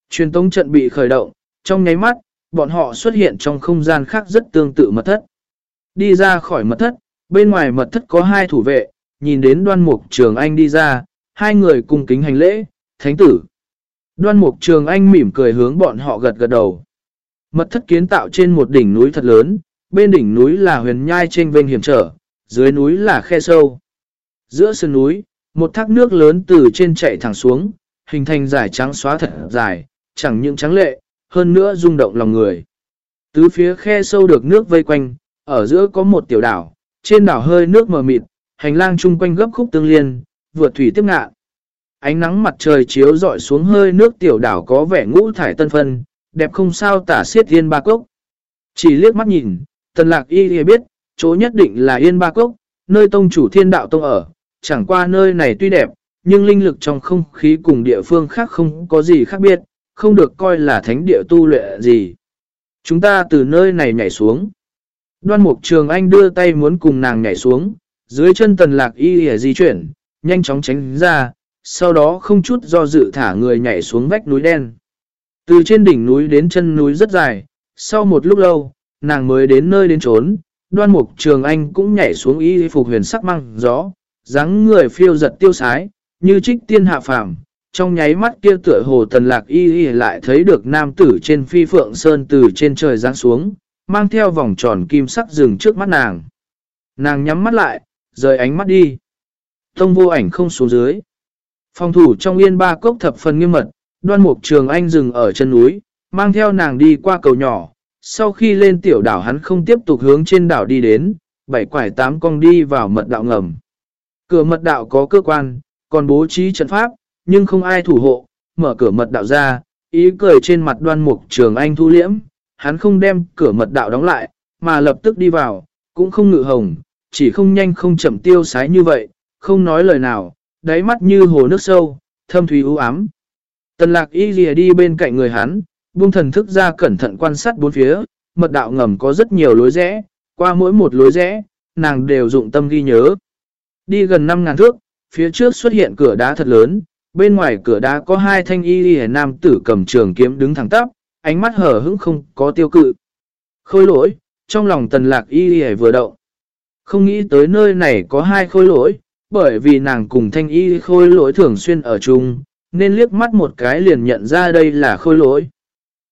Truyền tống trận bị khởi động, trong nháy mắt, bọn họ xuất hiện trong không gian khác rất tương tự mật thất. Đi ra khỏi mật thất, bên ngoài mật thất có hai thủ vệ, nhìn đến đoan mục trường anh đi ra, hai người cùng kính hành lễ, thánh tử. Đoan mục trường anh mỉm cười hướng bọn họ gật gật đầu. Mật thất kiến tạo trên một đỉnh núi thật lớn, bên đỉnh núi là huyền nhai trên vênh hiểm trở, dưới núi là khe sâu. Giữa sườn núi, một thác nước lớn từ trên chạy thẳng xuống, hình thành giải trắng xóa thật dài, chẳng những trắng lệ, hơn nữa rung động lòng người. Tứ phía khe sâu được nước vây quanh, ở giữa có một tiểu đảo, trên đảo hơi nước mờ mịt, hành lang chung quanh gấp khúc tương liên, vượt thủy tiếp ngạ. Ánh nắng mặt trời chiếu dọi xuống hơi nước tiểu đảo có vẻ ngũ thải tân phân, đẹp không sao tả xiết yên ba cốc. Chỉ liếc mắt nhìn, tần lạc y thì biết, chỗ nhất định là Yên Ba Cốc, nơi tông chủ thiên đạo tông ở, chẳng qua nơi này tuy đẹp, nhưng linh lực trong không khí cùng địa phương khác không có gì khác biệt, không được coi là thánh địa tu luyện gì. Chúng ta từ nơi này nhảy xuống. Đoan mục trường anh đưa tay muốn cùng nàng nhảy xuống, dưới chân tần lạc y hề di chuyển, nhanh chóng tránh ra, sau đó không chút do dự thả người nhảy xuống vách núi đen. Từ trên đỉnh núi đến chân núi rất dài, sau một lúc lâu, nàng mới đến nơi đến trốn, đoan mục trường anh cũng nhảy xuống y phục huyền sắc măng gió, dáng người phiêu giật tiêu sái, như trích tiên hạ phàm. Trong nháy mắt kia tựa hồ tần lạc y y lại thấy được nam tử trên phi phượng sơn từ trên trời giáng xuống, mang theo vòng tròn kim sắc rừng trước mắt nàng. Nàng nhắm mắt lại, rời ánh mắt đi. Tông vô ảnh không xuống dưới. Phòng thủ trong yên ba cốc thập phần nghiêm mật, đoan mục trường anh dừng ở chân núi, mang theo nàng đi qua cầu nhỏ. Sau khi lên tiểu đảo hắn không tiếp tục hướng trên đảo đi đến, bảy quải tám cong đi vào mật đạo ngầm. Cửa mật đạo có cơ quan, còn bố trí trận pháp, nhưng không ai thủ hộ, mở cửa mật đạo ra, ý cười trên mặt đoan mục trường anh thu liễm, hắn không đem cửa mật đạo đóng lại, mà lập tức đi vào, cũng không ngự hồng, chỉ không nhanh không chậm tiêu sái như vậy, không nói lời nào, đáy mắt như hồ nước sâu, thâm thúy u ám. Tần lạc y lìa đi bên cạnh người hắn, buông thần thức ra cẩn thận quan sát bốn phía, mật đạo ngầm có rất nhiều lối rẽ, qua mỗi một lối rẽ, nàng đều dụng tâm ghi nhớ. Đi gần 5.000 thước, phía trước xuất hiện cửa đá thật lớn, bên ngoài cửa đá có hai thanh y y nam tử cầm trường kiếm đứng thẳng tắp, ánh mắt hở hững không có tiêu cự. Khôi lỗi, trong lòng tần lạc y y vừa động. Không nghĩ tới nơi này có hai khôi lỗi, bởi vì nàng cùng thanh y khôi lỗi thường xuyên ở chung, nên liếc mắt một cái liền nhận ra đây là khôi lỗi.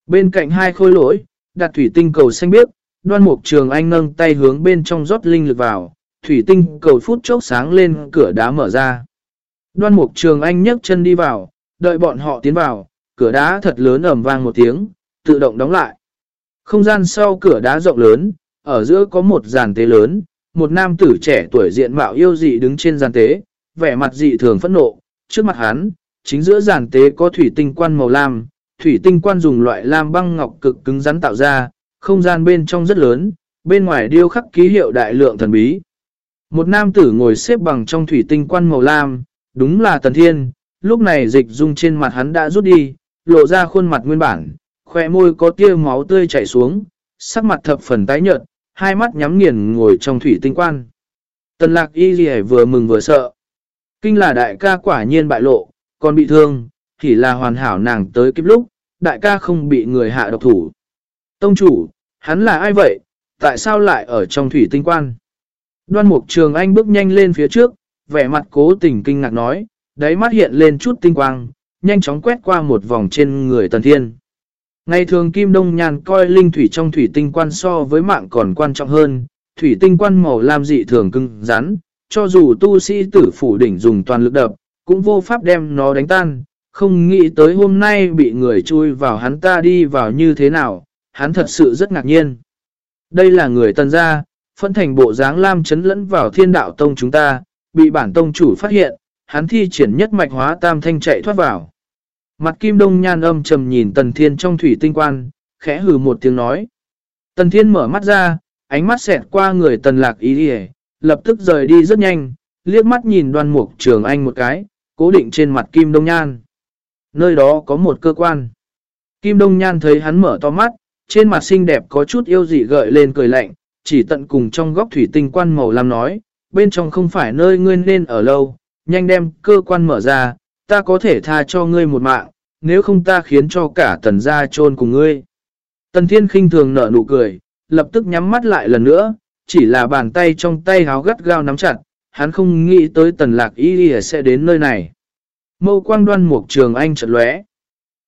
Bên cạnh hai khôi lỗi, đặt thủy tinh cầu xanh biếc, đoan mục trường anh nâng tay hướng bên trong rót linh lực vào, thủy tinh cầu phút chốc sáng lên cửa đá mở ra. Đoan mục trường anh nhấc chân đi vào, đợi bọn họ tiến vào, cửa đá thật lớn ẩm vang một tiếng, tự động đóng lại. Không gian sau cửa đá rộng lớn, ở giữa có một giàn tế lớn, một nam tử trẻ tuổi diện mạo yêu dị đứng trên giàn tế, vẻ mặt dị thường phẫn nộ, trước mặt hắn, chính giữa giàn tế có thủy tinh quan màu lam, thủy tinh quan dùng loại lam băng ngọc cực cứng rắn tạo ra, không gian bên trong rất lớn, bên ngoài điêu khắc ký hiệu đại lượng thần bí. Một nam tử ngồi xếp bằng trong thủy tinh quan màu lam, đúng là Tần Thiên, lúc này dịch dung trên mặt hắn đã rút đi, lộ ra khuôn mặt nguyên bản, khoe môi có tia máu tươi chảy xuống, sắc mặt thập phần tái nhợt, hai mắt nhắm nghiền ngồi trong thủy tinh quan. Tần lạc y gì vừa mừng vừa sợ. Kinh là đại ca quả nhiên bại lộ, còn bị thương, thì là hoàn hảo nàng tới kịp lúc, đại ca không bị người hạ độc thủ. Tông chủ, hắn là ai vậy, tại sao lại ở trong thủy tinh quan? Đoan mục trường anh bước nhanh lên phía trước, vẻ mặt cố tình kinh ngạc nói, đáy mắt hiện lên chút tinh quang, nhanh chóng quét qua một vòng trên người tần thiên. Ngày thường Kim Đông Nhàn coi linh thủy trong thủy tinh quan so với mạng còn quan trọng hơn, thủy tinh quan màu lam dị thường cưng rắn, cho dù tu sĩ tử phủ đỉnh dùng toàn lực đập, cũng vô pháp đem nó đánh tan, không nghĩ tới hôm nay bị người chui vào hắn ta đi vào như thế nào, hắn thật sự rất ngạc nhiên. Đây là người tần gia, phân thành bộ dáng lam chấn lẫn vào thiên đạo tông chúng ta, bị bản tông chủ phát hiện, hắn thi triển nhất mạch hóa tam thanh chạy thoát vào. Mặt kim đông nhan âm trầm nhìn tần thiên trong thủy tinh quan, khẽ hừ một tiếng nói. Tần thiên mở mắt ra, ánh mắt xẹt qua người tần lạc ý đi lập tức rời đi rất nhanh, liếc mắt nhìn đoan mục trường anh một cái, cố định trên mặt kim đông nhan. Nơi đó có một cơ quan. Kim đông nhan thấy hắn mở to mắt, trên mặt xinh đẹp có chút yêu dị gợi lên cười lạnh, chỉ tận cùng trong góc thủy tinh quan màu lam nói, bên trong không phải nơi ngươi nên ở lâu, nhanh đem cơ quan mở ra, ta có thể tha cho ngươi một mạng, nếu không ta khiến cho cả tần gia chôn cùng ngươi. Tần thiên khinh thường nở nụ cười, lập tức nhắm mắt lại lần nữa, chỉ là bàn tay trong tay háo gắt gao nắm chặt, hắn không nghĩ tới tần lạc y sẽ đến nơi này. Mâu quang đoan một trường anh chợt lóe.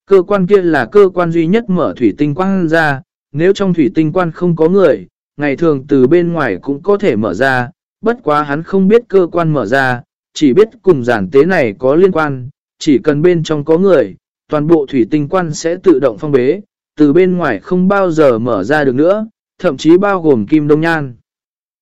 Cơ quan kia là cơ quan duy nhất mở thủy tinh quang ra, nếu trong thủy tinh quan không có người, ngày thường từ bên ngoài cũng có thể mở ra, bất quá hắn không biết cơ quan mở ra, chỉ biết cùng giản tế này có liên quan, chỉ cần bên trong có người, toàn bộ thủy tinh quan sẽ tự động phong bế, từ bên ngoài không bao giờ mở ra được nữa, thậm chí bao gồm Kim Đông Nhan.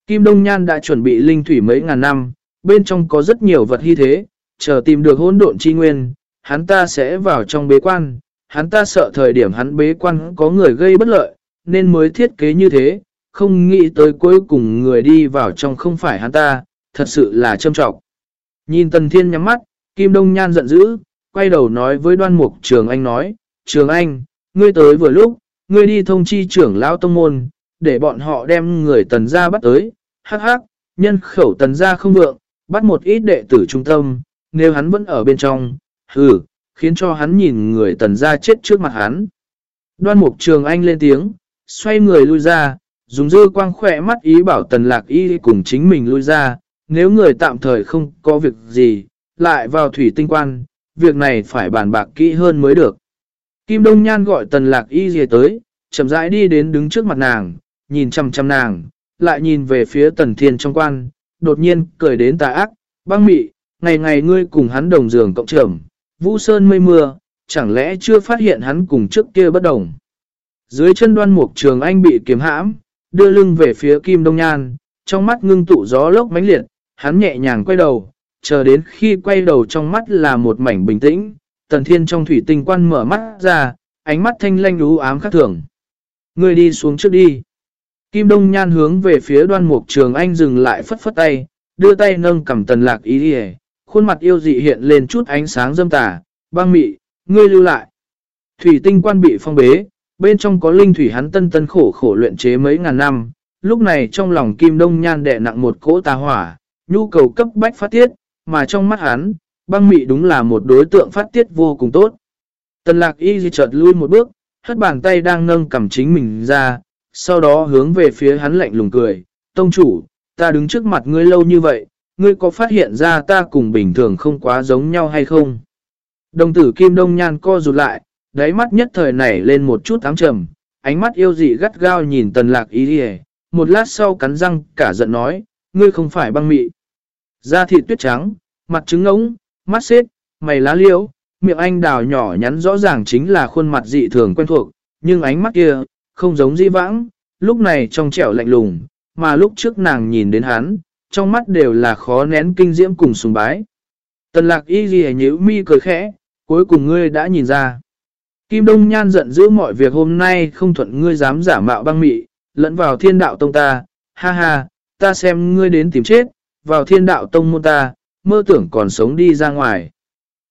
Kim Đông Nhan đã chuẩn bị linh thủy mấy ngàn năm, bên trong có rất nhiều vật hy thế, chờ tìm được hỗn độn chi nguyên, hắn ta sẽ vào trong bế quan, hắn ta sợ thời điểm hắn bế quan có người gây bất lợi, nên mới thiết kế như thế, không nghĩ tới cuối cùng người đi vào trong không phải hắn ta, thật sự là châm trọng. Nhìn Tần Thiên nhắm mắt, Kim Đông Nhan giận dữ, quay đầu nói với đoan mục Trường Anh nói, Trường Anh, ngươi tới vừa lúc, ngươi đi thông chi trưởng lão tông môn, để bọn họ đem người tần gia bắt tới, hắc hắc, nhân khẩu tần gia không vượng, bắt một ít đệ tử trung tâm, nếu hắn vẫn ở bên trong, hừ, khiến cho hắn nhìn người tần gia chết trước mặt hắn. Đoan mục Trường Anh lên tiếng, xoay người lui ra, dùng dư quang khỏe mắt ý bảo tần lạc y cùng chính mình lui ra, nếu người tạm thời không có việc gì, lại vào thủy tinh quan, việc này phải bàn bạc kỹ hơn mới được. Kim Đông Nhan gọi tần lạc y gì tới, chậm rãi đi đến đứng trước mặt nàng, nhìn chăm chăm nàng, lại nhìn về phía tần thiên trong quan, đột nhiên cười đến tà ác, băng mị, ngày ngày ngươi cùng hắn đồng giường cộng trưởng, vũ sơn mây mưa, chẳng lẽ chưa phát hiện hắn cùng trước kia bất đồng. Dưới chân đoan mục trường anh bị kiếm hãm, đưa lưng về phía Kim Đông Nhan, trong mắt ngưng tụ gió lốc mãnh liệt, hắn nhẹ nhàng quay đầu, chờ đến khi quay đầu trong mắt là một mảnh bình tĩnh, tần thiên trong thủy tinh quan mở mắt ra, ánh mắt thanh lanh đú ám khác thường. Người đi xuống trước đi. Kim Đông Nhan hướng về phía đoan mục trường anh dừng lại phất phất tay, đưa tay nâng cầm tần lạc ý đi khuôn mặt yêu dị hiện lên chút ánh sáng dâm tà, băng mị, ngươi lưu lại. Thủy tinh quan bị phong bế, bên trong có linh thủy hắn tân tân khổ khổ luyện chế mấy ngàn năm, lúc này trong lòng Kim Đông Nhan đè nặng một cỗ tà hỏa, nhu cầu cấp bách phát tiết, mà trong mắt hắn, băng mị đúng là một đối tượng phát tiết vô cùng tốt. Tần lạc y di chợt lui một bước, hất bàn tay đang nâng cầm chính mình ra, sau đó hướng về phía hắn lạnh lùng cười, tông chủ, ta đứng trước mặt ngươi lâu như vậy, ngươi có phát hiện ra ta cùng bình thường không quá giống nhau hay không? Đồng tử Kim Đông Nhan co rụt lại, đáy mắt nhất thời nảy lên một chút ám trầm, ánh mắt yêu dị gắt gao nhìn tần lạc y đi một lát sau cắn răng cả giận nói, ngươi không phải băng mị. Da thịt tuyết trắng, mặt trứng ngỗng, mắt xếp, mày lá liễu, miệng anh đào nhỏ nhắn rõ ràng chính là khuôn mặt dị thường quen thuộc, nhưng ánh mắt kia, không giống di vãng, lúc này trong trẻo lạnh lùng, mà lúc trước nàng nhìn đến hắn, trong mắt đều là khó nén kinh diễm cùng sùng bái. Tần lạc y ghi nhíu mi cười khẽ, cuối cùng ngươi đã nhìn ra. Kim Đông Nhan giận dữ mọi việc hôm nay không thuận ngươi dám giả mạo băng mị, lẫn vào thiên đạo tông ta, ha ha, ta xem ngươi đến tìm chết, vào thiên đạo tông môn ta, mơ tưởng còn sống đi ra ngoài.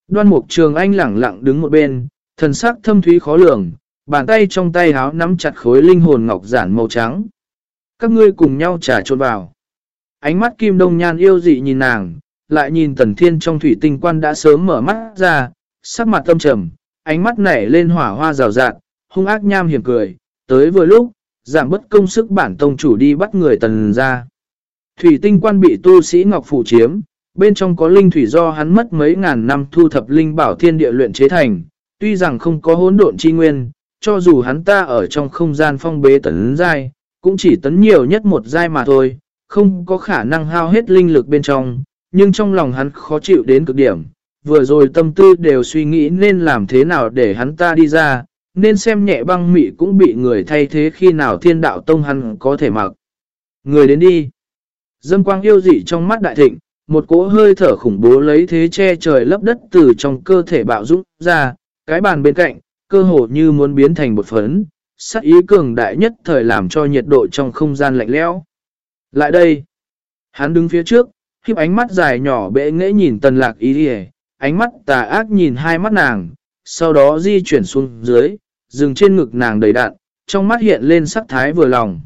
Đoan mục trường anh lẳng lặng đứng một bên, thần sắc thâm thúy khó lường, bàn tay trong tay háo nắm chặt khối linh hồn ngọc giản màu trắng. Các ngươi cùng nhau trả trộn vào. Ánh mắt kim đông nhan yêu dị nhìn nàng, lại nhìn tần thiên trong thủy tinh quan đã sớm mở mắt ra, sắc mặt tâm trầm, ánh mắt nảy lên hỏa hoa rào rạt, hung ác nham hiểm cười, tới vừa lúc, giảm bất công sức bản tông chủ đi bắt người tần ra. Thủy tinh quan bị tu sĩ Ngọc Phủ chiếm, bên trong có linh thủy do hắn mất mấy ngàn năm thu thập linh bảo thiên địa luyện chế thành, tuy rằng không có hỗn độn chi nguyên, cho dù hắn ta ở trong không gian phong bế tấn giai, cũng chỉ tấn nhiều nhất một giai mà thôi, không có khả năng hao hết linh lực bên trong, nhưng trong lòng hắn khó chịu đến cực điểm. Vừa rồi tâm tư đều suy nghĩ nên làm thế nào để hắn ta đi ra, nên xem nhẹ băng mị cũng bị người thay thế khi nào thiên đạo tông hắn có thể mặc. Người đến đi. Dâm quang yêu dị trong mắt đại thịnh, một cỗ hơi thở khủng bố lấy thế che trời lấp đất từ trong cơ thể bạo dũng ra, cái bàn bên cạnh, cơ hồ như muốn biến thành một phấn, sắc ý cường đại nhất thời làm cho nhiệt độ trong không gian lạnh lẽo. Lại đây, hắn đứng phía trước, khiếp ánh mắt dài nhỏ bệ nghẽ nhìn tần lạc ý đi ánh mắt tà ác nhìn hai mắt nàng, sau đó di chuyển xuống dưới, dừng trên ngực nàng đầy đạn, trong mắt hiện lên sắc thái vừa lòng.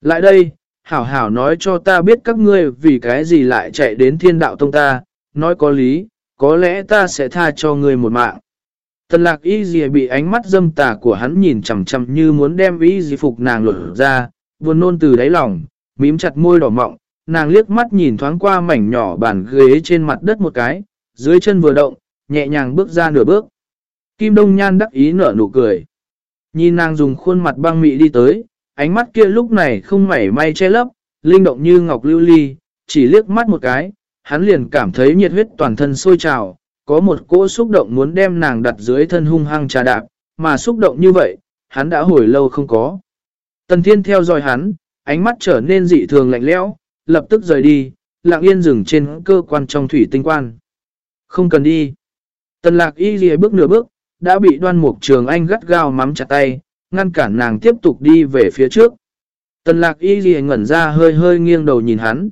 Lại đây, hảo hảo nói cho ta biết các ngươi vì cái gì lại chạy đến thiên đạo tông ta, nói có lý, có lẽ ta sẽ tha cho ngươi một mạng. Tần lạc y dì bị ánh mắt dâm tà của hắn nhìn chầm chầm như muốn đem y dì phục nàng lột ra, buồn nôn từ đáy lòng, mím chặt môi đỏ mọng, nàng liếc mắt nhìn thoáng qua mảnh nhỏ bàn ghế trên mặt đất một cái, dưới chân vừa động, nhẹ nhàng bước ra nửa bước. Kim Đông Nhan đắc ý nở nụ cười. Nhìn nàng dùng khuôn mặt băng mị đi tới, ánh mắt kia lúc này không mảy may che lấp, linh động như ngọc lưu ly, chỉ liếc mắt một cái, hắn liền cảm thấy nhiệt huyết toàn thân sôi trào, có một cỗ xúc động muốn đem nàng đặt dưới thân hung hăng trà đạp, mà xúc động như vậy, hắn đã hồi lâu không có. Tần Thiên theo dõi hắn, ánh mắt trở nên dị thường lạnh lẽo, lập tức rời đi, lặng yên dừng trên cơ quan trong thủy tinh quan. Không cần đi. Tần lạc y dìa bước nửa bước, đã bị đoan mục trường anh gắt gao mắm chặt tay, ngăn cản nàng tiếp tục đi về phía trước. Tần lạc y dìa ngẩn ra hơi hơi nghiêng đầu nhìn hắn.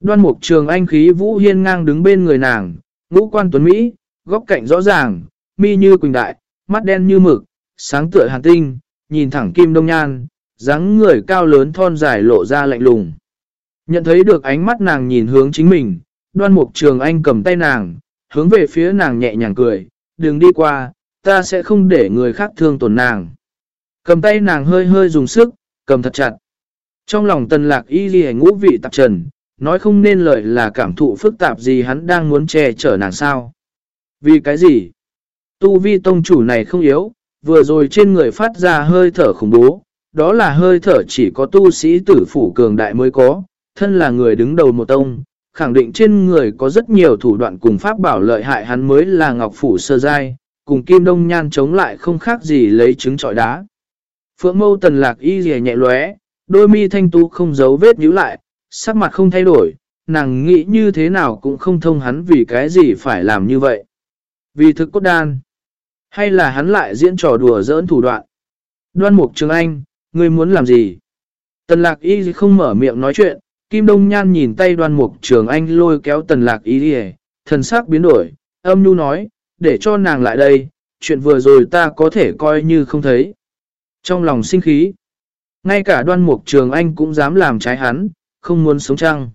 Đoan mục trường anh khí vũ hiên ngang đứng bên người nàng, ngũ quan tuấn Mỹ, góc cạnh rõ ràng, mi như quỳnh đại, mắt đen như mực, sáng tựa hàn tinh, nhìn thẳng kim đông nhan, dáng người cao lớn thon dài lộ ra lạnh lùng. Nhận thấy được ánh mắt nàng nhìn hướng chính mình, đoan mục trường anh cầm tay nàng, hướng về phía nàng nhẹ nhàng cười, đừng đi qua, ta sẽ không để người khác thương tổn nàng. Cầm tay nàng hơi hơi dùng sức, cầm thật chặt. Trong lòng tần lạc y ghi ngũ vị tạp trần, nói không nên lời là cảm thụ phức tạp gì hắn đang muốn che chở nàng sao. Vì cái gì? Tu vi tông chủ này không yếu, vừa rồi trên người phát ra hơi thở khủng bố, đó là hơi thở chỉ có tu sĩ tử phủ cường đại mới có, thân là người đứng đầu một tông, khẳng định trên người có rất nhiều thủ đoạn cùng pháp bảo lợi hại hắn mới là ngọc phủ sơ giai, cùng kim đông nhan chống lại không khác gì lấy trứng trọi đá. Phượng mâu tần lạc y rìa nhẹ lóe, đôi mi thanh tu không giấu vết nhíu lại, sắc mặt không thay đổi, nàng nghĩ như thế nào cũng không thông hắn vì cái gì phải làm như vậy. Vì thực cốt đan, hay là hắn lại diễn trò đùa giỡn thủ đoạn. Đoan mục trường anh, ngươi muốn làm gì? Tần lạc y không mở miệng nói chuyện, Kim Đông Nhan nhìn tay đoan mục trường anh lôi kéo tần lạc y đi thần sắc biến đổi, âm nhu nói, để cho nàng lại đây, chuyện vừa rồi ta có thể coi như không thấy. Trong lòng sinh khí, ngay cả đoan mục trường anh cũng dám làm trái hắn, không muốn sống trăng.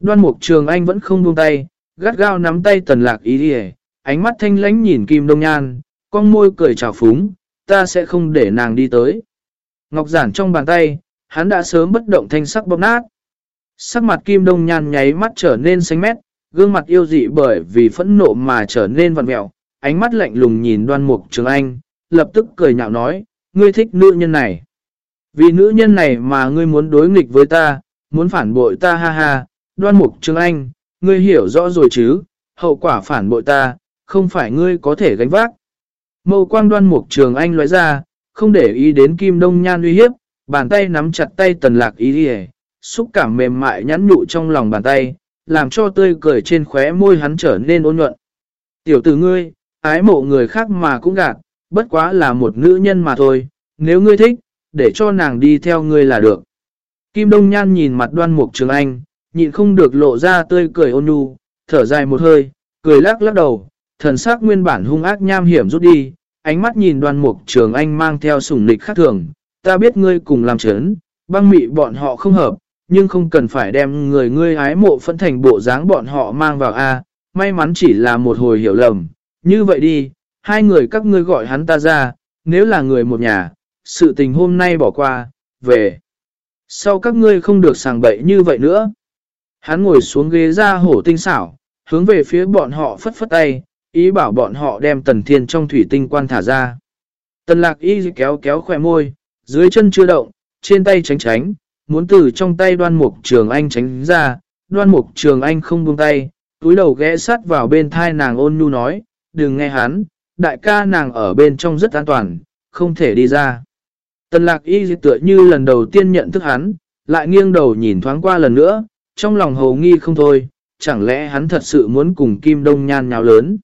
Đoan mục trường anh vẫn không buông tay, gắt gao nắm tay tần lạc ý đi ánh mắt thanh lánh nhìn Kim Đông Nhan, con môi cười trào phúng, ta sẽ không để nàng đi tới. Ngọc giản trong bàn tay, hắn đã sớm bất động thanh sắc bóp nát. Sắc mặt Kim Đông Nhan nháy mắt trở nên xanh mét, gương mặt yêu dị bởi vì phẫn nộ mà trở nên vằn mẹo, ánh mắt lạnh lùng nhìn đoan mục trường anh, lập tức cười nhạo nói, ngươi thích nữ nhân này. Vì nữ nhân này mà ngươi muốn đối nghịch với ta, muốn phản bội ta ha ha, đoan mục trường anh, ngươi hiểu rõ rồi chứ, hậu quả phản bội ta, không phải ngươi có thể gánh vác. Mâu quang đoan mục trường anh loại ra, không để ý đến kim đông nhan uy hiếp, bàn tay nắm chặt tay tần lạc ý đi xúc cảm mềm mại nhắn nhụ trong lòng bàn tay, làm cho tươi cười trên khóe môi hắn trở nên ôn nhuận. Tiểu tử ngươi, ái mộ người khác mà cũng gạt, bất quá là một nữ nhân mà thôi, nếu ngươi thích, để cho nàng đi theo ngươi là được. Kim Đông Nhan nhìn mặt đoan mục trường anh, nhịn không được lộ ra tươi cười ôn nhu, thở dài một hơi, cười lắc lắc đầu, thần sắc nguyên bản hung ác nham hiểm rút đi, ánh mắt nhìn đoan mục trường anh mang theo sủng nịch khác thường, ta biết ngươi cùng làm chấn, băng mị bọn họ không hợp, nhưng không cần phải đem người ngươi ái mộ phân thành bộ dáng bọn họ mang vào A, may mắn chỉ là một hồi hiểu lầm, như vậy đi, hai người các ngươi gọi hắn ta ra, nếu là người một nhà, sự tình hôm nay bỏ qua, về. Sau các ngươi không được sàng bậy như vậy nữa. Hắn ngồi xuống ghế ra hổ tinh xảo, hướng về phía bọn họ phất phất tay, ý bảo bọn họ đem tần thiên trong thủy tinh quan thả ra. Tần lạc y kéo kéo khỏe môi, dưới chân chưa động, trên tay tránh tránh, muốn từ trong tay đoan mục trường anh tránh ra, đoan mục trường anh không buông tay, túi đầu ghé sát vào bên thai nàng ôn nhu nói, đừng nghe hắn, đại ca nàng ở bên trong rất an toàn, không thể đi ra. Tần lạc y tựa như lần đầu tiên nhận thức hắn, lại nghiêng đầu nhìn thoáng qua lần nữa, trong lòng hầu nghi không thôi, chẳng lẽ hắn thật sự muốn cùng Kim Đông Nhan nhào lớn.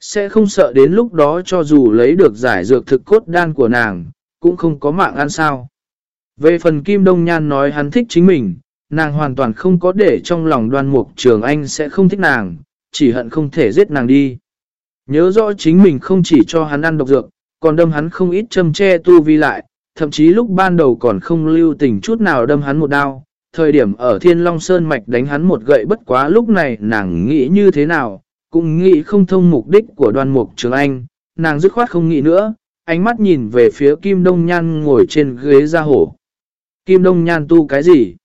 Sẽ không sợ đến lúc đó cho dù lấy được giải dược thực cốt đan của nàng, cũng không có mạng ăn sao. Về phần Kim Đông Nhan nói hắn thích chính mình, nàng hoàn toàn không có để trong lòng đoan mục trường anh sẽ không thích nàng, chỉ hận không thể giết nàng đi. Nhớ rõ chính mình không chỉ cho hắn ăn độc dược, còn đâm hắn không ít châm che tu vi lại, thậm chí lúc ban đầu còn không lưu tình chút nào đâm hắn một đao. Thời điểm ở Thiên Long Sơn Mạch đánh hắn một gậy bất quá lúc này nàng nghĩ như thế nào, cũng nghĩ không thông mục đích của đoan mục trường anh, nàng dứt khoát không nghĩ nữa, ánh mắt nhìn về phía Kim Đông Nhan ngồi trên ghế ra hổ. Kim Đông Nhan tu cái gì?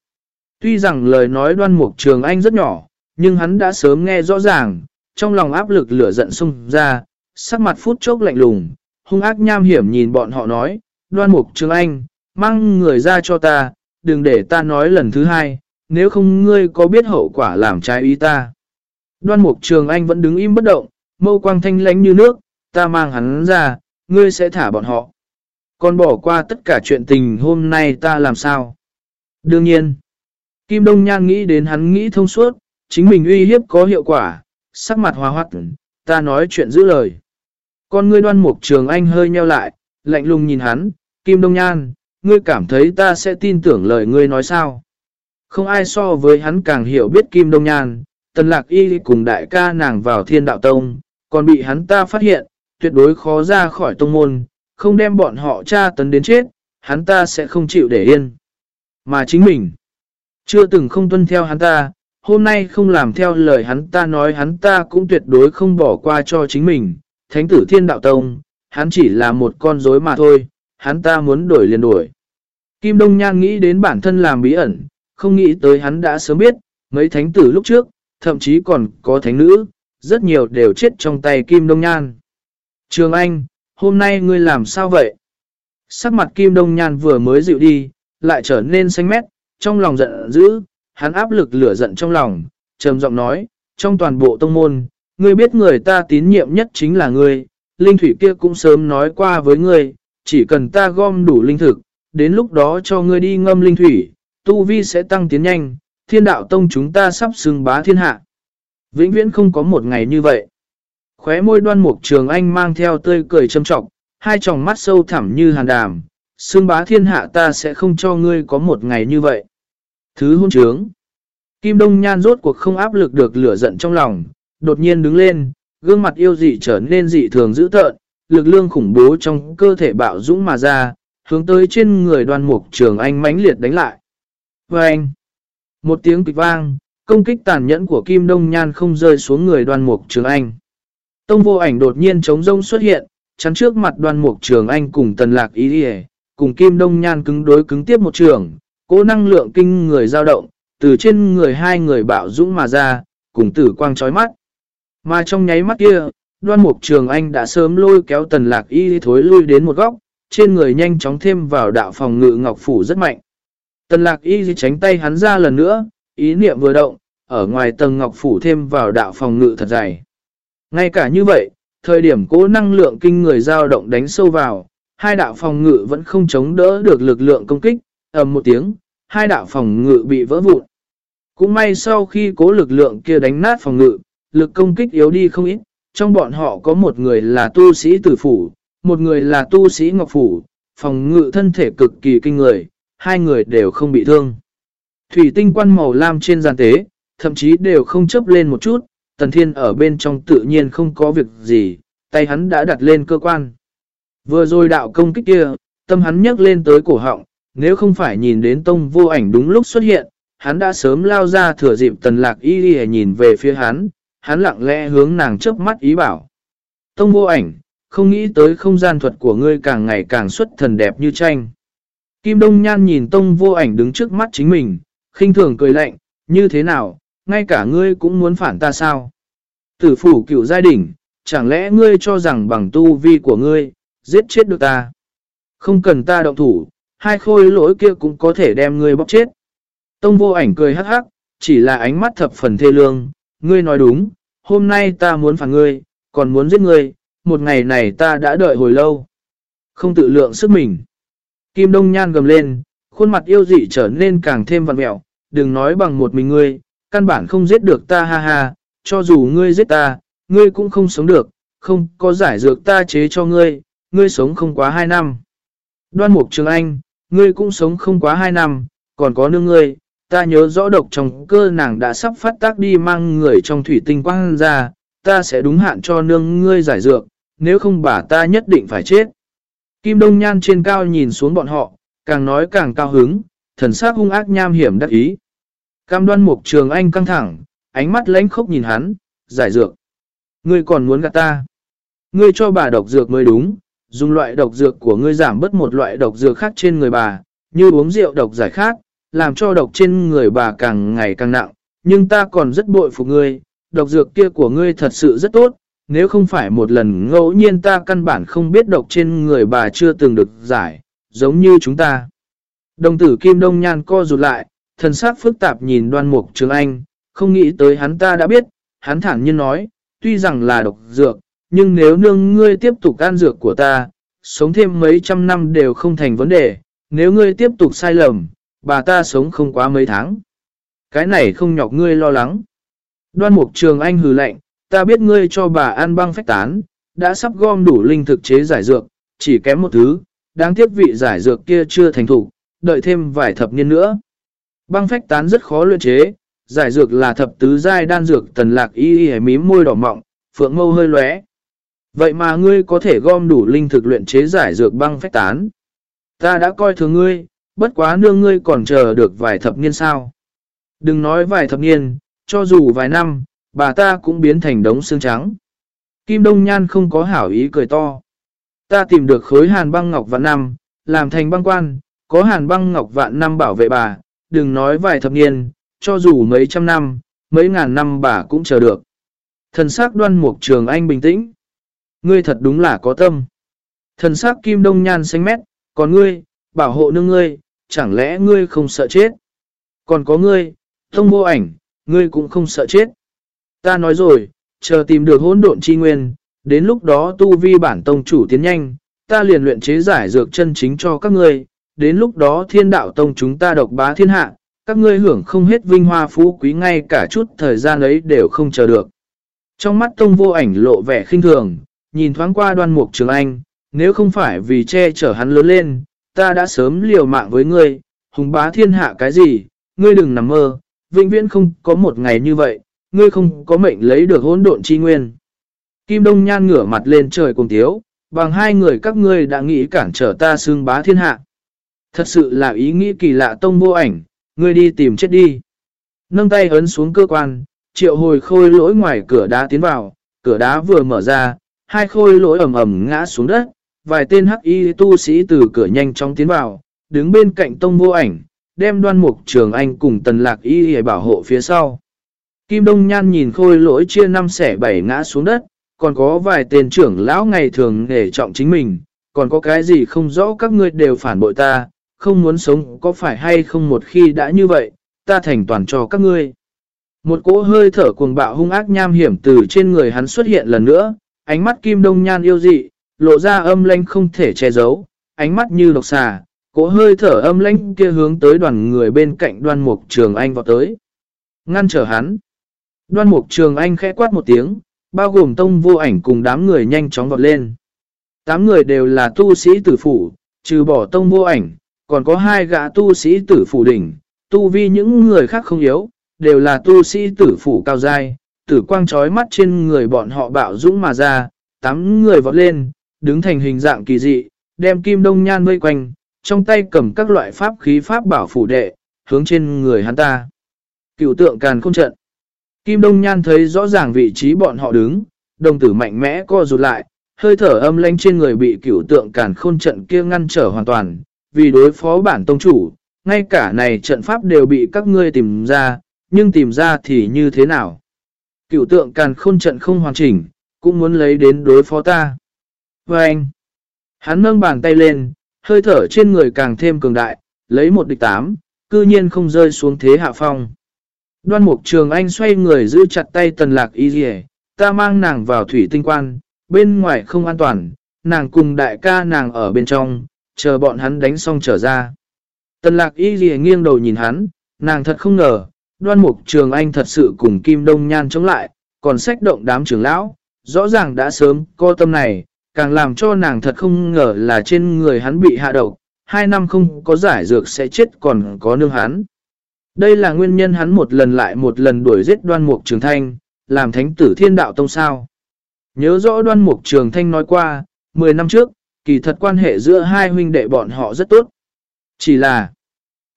Tuy rằng lời nói đoan mục trường anh rất nhỏ, nhưng hắn đã sớm nghe rõ ràng, trong lòng áp lực lửa giận xung ra, sắc mặt phút chốc lạnh lùng, hung ác nham hiểm nhìn bọn họ nói, đoan mục trường anh, mang người ra cho ta, đừng để ta nói lần thứ hai, nếu không ngươi có biết hậu quả làm trái ý ta. Đoan mục trường anh vẫn đứng im bất động, mâu quang thanh lánh như nước, ta mang hắn ra, ngươi sẽ thả bọn họ. Còn bỏ qua tất cả chuyện tình hôm nay ta làm sao? Đương nhiên, Kim Đông Nhan nghĩ đến hắn nghĩ thông suốt, chính mình uy hiếp có hiệu quả, sắc mặt hòa hoát, ta nói chuyện giữ lời. Con ngươi đoan mục trường anh hơi nheo lại, lạnh lùng nhìn hắn, Kim Đông Nhan, ngươi cảm thấy ta sẽ tin tưởng lời ngươi nói sao? Không ai so với hắn càng hiểu biết Kim Đông Nhan, tần lạc y cùng đại ca nàng vào thiên đạo tông, còn bị hắn ta phát hiện, tuyệt đối khó ra khỏi tông môn, không đem bọn họ tra tấn đến chết, hắn ta sẽ không chịu để yên. Mà chính mình, chưa từng không tuân theo hắn ta, hôm nay không làm theo lời hắn ta nói hắn ta cũng tuyệt đối không bỏ qua cho chính mình. Thánh tử thiên đạo tông, hắn chỉ là một con rối mà thôi, hắn ta muốn đổi liền đổi. Kim Đông Nhan nghĩ đến bản thân làm bí ẩn, không nghĩ tới hắn đã sớm biết, mấy thánh tử lúc trước, thậm chí còn có thánh nữ, rất nhiều đều chết trong tay Kim Đông Nhan. Trường Anh, hôm nay ngươi làm sao vậy? Sắc mặt Kim Đông Nhan vừa mới dịu đi, lại trở nên xanh mét, trong lòng giận dữ, hắn áp lực lửa giận trong lòng, trầm giọng nói, trong toàn bộ tông môn, ngươi biết người ta tín nhiệm nhất chính là ngươi, linh thủy kia cũng sớm nói qua với ngươi, chỉ cần ta gom đủ linh thực, đến lúc đó cho ngươi đi ngâm linh thủy, tu vi sẽ tăng tiến nhanh, thiên đạo tông chúng ta sắp xưng bá thiên hạ. Vĩnh viễn không có một ngày như vậy. Khóe môi đoan mục trường anh mang theo tươi cười châm trọng, hai tròng mắt sâu thẳm như hàn đàm, xưng bá thiên hạ ta sẽ không cho ngươi có một ngày như vậy. Thứ hôn trướng. Kim Đông Nhan rốt cuộc không áp lực được lửa giận trong lòng, đột nhiên đứng lên, gương mặt yêu dị trở nên dị thường dữ tợn, lực lương khủng bố trong cơ thể bạo dũng mà ra, hướng tới trên người đoan mục trường anh mãnh liệt đánh lại. Và anh, một tiếng kịch vang, công kích tàn nhẫn của Kim Đông Nhan không rơi xuống người đoan mục trường anh. Tông vô ảnh đột nhiên chống rông xuất hiện, chắn trước mặt đoan mục trường anh cùng tần lạc ý đi cùng Kim Đông Nhan cứng đối cứng tiếp một trường, cố năng lượng kinh người dao động, từ trên người hai người bạo dũng mà ra, cùng tử quang chói mắt. Mà trong nháy mắt kia, đoan mục trường anh đã sớm lôi kéo tần lạc y thối lui đến một góc, trên người nhanh chóng thêm vào đạo phòng ngự ngọc phủ rất mạnh. Tần lạc y tránh tay hắn ra lần nữa, ý niệm vừa động, ở ngoài tầng ngọc phủ thêm vào đạo phòng ngự thật dày. Ngay cả như vậy, thời điểm cố năng lượng kinh người dao động đánh sâu vào, hai đạo phòng ngự vẫn không chống đỡ được lực lượng công kích, ầm một tiếng, hai đạo phòng ngự bị vỡ vụn. Cũng may sau khi cố lực lượng kia đánh nát phòng ngự, lực công kích yếu đi không ít, trong bọn họ có một người là tu sĩ tử phủ, một người là tu sĩ ngọc phủ, phòng ngự thân thể cực kỳ kinh người, hai người đều không bị thương. Thủy tinh quan màu lam trên giàn tế, thậm chí đều không chấp lên một chút, tần thiên ở bên trong tự nhiên không có việc gì, tay hắn đã đặt lên cơ quan. Vừa rồi đạo công kích kia, tâm hắn nhấc lên tới cổ họng, nếu không phải nhìn đến tông vô ảnh đúng lúc xuất hiện, hắn đã sớm lao ra thừa dịp tần lạc y đi nhìn về phía hắn, hắn lặng lẽ hướng nàng chớp mắt ý bảo. Tông vô ảnh, không nghĩ tới không gian thuật của ngươi càng ngày càng xuất thần đẹp như tranh. Kim Đông Nhan nhìn tông vô ảnh đứng trước mắt chính mình, khinh thường cười lạnh, như thế nào, ngay cả ngươi cũng muốn phản ta sao? Tử phủ cựu giai đỉnh, chẳng lẽ ngươi cho rằng bằng tu vi của ngươi, giết chết được ta? Không cần ta động thủ, hai khôi lỗi kia cũng có thể đem ngươi bóc chết. Tông vô ảnh cười hắc hắc, chỉ là ánh mắt thập phần thê lương, ngươi nói đúng, hôm nay ta muốn phản ngươi, còn muốn giết ngươi, một ngày này ta đã đợi hồi lâu. Không tự lượng sức mình. Kim Đông Nhan gầm lên, khuôn mặt yêu dị trở nên càng thêm vặn mẹo, đừng nói bằng một mình ngươi, căn bản không giết được ta ha ha, cho dù ngươi giết ta, ngươi cũng không sống được, không có giải dược ta chế cho ngươi, ngươi sống không quá 2 năm. Đoan Mục Trường Anh, ngươi cũng sống không quá 2 năm, còn có nương ngươi, ta nhớ rõ độc trong cơ nàng đã sắp phát tác đi mang người trong thủy tinh quang ra, ta sẽ đúng hạn cho nương ngươi giải dược, nếu không bà ta nhất định phải chết. Kim Đông Nhan trên cao nhìn xuống bọn họ, càng nói càng cao hứng, thần sắc hung ác nham hiểm đắc ý. Cam đoan mục trường anh căng thẳng, ánh mắt lánh khốc nhìn hắn, giải dược. Ngươi còn muốn gạt ta. Ngươi cho bà độc dược mới đúng, dùng loại độc dược của ngươi giảm bớt một loại độc dược khác trên người bà, như uống rượu độc giải khác, làm cho độc trên người bà càng ngày càng nặng. Nhưng ta còn rất bội phục ngươi, độc dược kia của ngươi thật sự rất tốt, nếu không phải một lần ngẫu nhiên ta căn bản không biết độc trên người bà chưa từng được giải, giống như chúng ta. Đồng tử Kim Đông Nhan co rụt lại, thần sắc phức tạp nhìn đoan mục trường anh, không nghĩ tới hắn ta đã biết, hắn thẳng nhiên nói, tuy rằng là độc dược, nhưng nếu nương ngươi tiếp tục ăn dược của ta, sống thêm mấy trăm năm đều không thành vấn đề, nếu ngươi tiếp tục sai lầm, bà ta sống không quá mấy tháng. Cái này không nhọc ngươi lo lắng. Đoan mục trường anh hừ lạnh, ta biết ngươi cho bà ăn băng phách tán, đã sắp gom đủ linh thực chế giải dược, chỉ kém một thứ, đáng tiếc vị giải dược kia chưa thành thủ, đợi thêm vài thập niên nữa. Băng phách tán rất khó luyện chế, giải dược là thập tứ giai đan dược tần lạc y y mím môi đỏ mọng, phượng mâu hơi lóe. Vậy mà ngươi có thể gom đủ linh thực luyện chế giải dược băng phách tán. Ta đã coi thường ngươi, bất quá nương ngươi còn chờ được vài thập niên sao. Đừng nói vài thập niên, cho dù vài năm, bà ta cũng biến thành đống xương trắng. Kim Đông Nhan không có hảo ý cười to. Ta tìm được khối hàn băng ngọc vạn năm, làm thành băng quan, có hàn băng ngọc vạn năm bảo vệ bà, đừng nói vài thập niên, cho dù mấy trăm năm, mấy ngàn năm bà cũng chờ được. Thần sắc đoan mục trường anh bình tĩnh. Ngươi thật đúng là có tâm. Thần sắc kim đông nhan xanh mét, còn ngươi, bảo hộ nương ngươi, chẳng lẽ ngươi không sợ chết? Còn có ngươi, thông vô ảnh, ngươi cũng không sợ chết. Ta nói rồi, chờ tìm được hỗn độn chi nguyên, đến lúc đó tu vi bản tông chủ tiến nhanh, ta liền luyện chế giải dược chân chính cho các ngươi, đến lúc đó thiên đạo tông chúng ta độc bá thiên hạ, các ngươi hưởng không hết vinh hoa phú quý ngay cả chút thời gian ấy đều không chờ được. Trong mắt tông vô ảnh lộ vẻ khinh thường, nhìn thoáng qua đoan mục trường anh, nếu không phải vì che chở hắn lớn lên, ta đã sớm liều mạng với ngươi, hùng bá thiên hạ cái gì, ngươi đừng nằm mơ, vĩnh viễn không có một ngày như vậy, ngươi không có mệnh lấy được hỗn độn chi nguyên. Kim Đông Nhan ngửa mặt lên trời cùng thiếu bằng hai người các ngươi đã nghĩ cản trở ta xương bá thiên hạ. Thật sự là ý nghĩ kỳ lạ tông vô ảnh, ngươi đi tìm chết đi. Nâng tay ấn xuống cơ quan, triệu hồi khôi lỗi ngoài cửa đá tiến vào, cửa đá vừa mở ra, hai khôi lỗi ầm ầm ngã xuống đất, vài tên hắc y tu sĩ từ cửa nhanh chóng tiến vào, đứng bên cạnh tông vô ảnh, đem đoan mục trường anh cùng tần lạc y để bảo hộ phía sau. Kim Đông Nhan nhìn khôi lỗi chia năm xẻ bảy ngã xuống đất, còn có vài tên trưởng lão ngày thường để trọng chính mình, còn có cái gì không rõ các ngươi đều phản bội ta, không muốn sống có phải hay không một khi đã như vậy, ta thành toàn cho các ngươi. Một cỗ hơi thở cuồng bạo hung ác nham hiểm từ trên người hắn xuất hiện lần nữa, ánh mắt kim đông nhan yêu dị, lộ ra âm lanh không thể che giấu, ánh mắt như độc xà, cỗ hơi thở âm lanh kia hướng tới đoàn người bên cạnh đoan mục trường anh vào tới. Ngăn trở hắn. Đoan mục trường anh khẽ quát một tiếng, bao gồm tông vô ảnh cùng đám người nhanh chóng vọt lên. Tám người đều là tu sĩ tử phủ, trừ bỏ tông vô ảnh, còn có hai gã tu sĩ tử phủ đỉnh, tu vi những người khác không yếu, đều là tu sĩ tử phủ cao dai, tử quang trói mắt trên người bọn họ bạo dũng mà ra, tám người vọt lên, đứng thành hình dạng kỳ dị, đem kim đông nhan vây quanh, trong tay cầm các loại pháp khí pháp bảo phủ đệ, hướng trên người hắn ta. Cựu tượng càn không trận. Kim đông nhan thấy rõ ràng vị trí bọn họ đứng, đồng tử mạnh mẽ co rụt lại, hơi thở âm lanh trên người bị cửu tượng càn khôn trận kia ngăn trở hoàn toàn, vì đối phó bản tông chủ, ngay cả này trận pháp đều bị các ngươi tìm ra, nhưng tìm ra thì như thế nào? Cựu tượng càn khôn trận không hoàn chỉnh, cũng muốn lấy đến đối phó ta. Và anh, hắn nâng bàn tay lên, hơi thở trên người càng thêm cường đại, lấy một địch tám, cư nhiên không rơi xuống thế hạ phong. Đoan mục trường anh xoay người giữ chặt tay tần lạc y dì ta mang nàng vào thủy tinh quan, bên ngoài không an toàn, nàng cùng đại ca nàng ở bên trong, chờ bọn hắn đánh xong trở ra. Tần lạc y dì nghiêng đầu nhìn hắn, nàng thật không ngờ, đoan mục trường anh thật sự cùng Kim Đông Nhan chống lại, còn sách động đám trưởng lão, rõ ràng đã sớm co tâm này, càng làm cho nàng thật không ngờ là trên người hắn bị hạ độc, hai năm không có giải dược sẽ chết còn có nương hắn. Đây là nguyên nhân hắn một lần lại một lần đuổi giết đoan mục trường thanh, làm thánh tử thiên đạo tông sao. Nhớ rõ đoan mục trường thanh nói qua, 10 năm trước, kỳ thật quan hệ giữa hai huynh đệ bọn họ rất tốt. Chỉ là,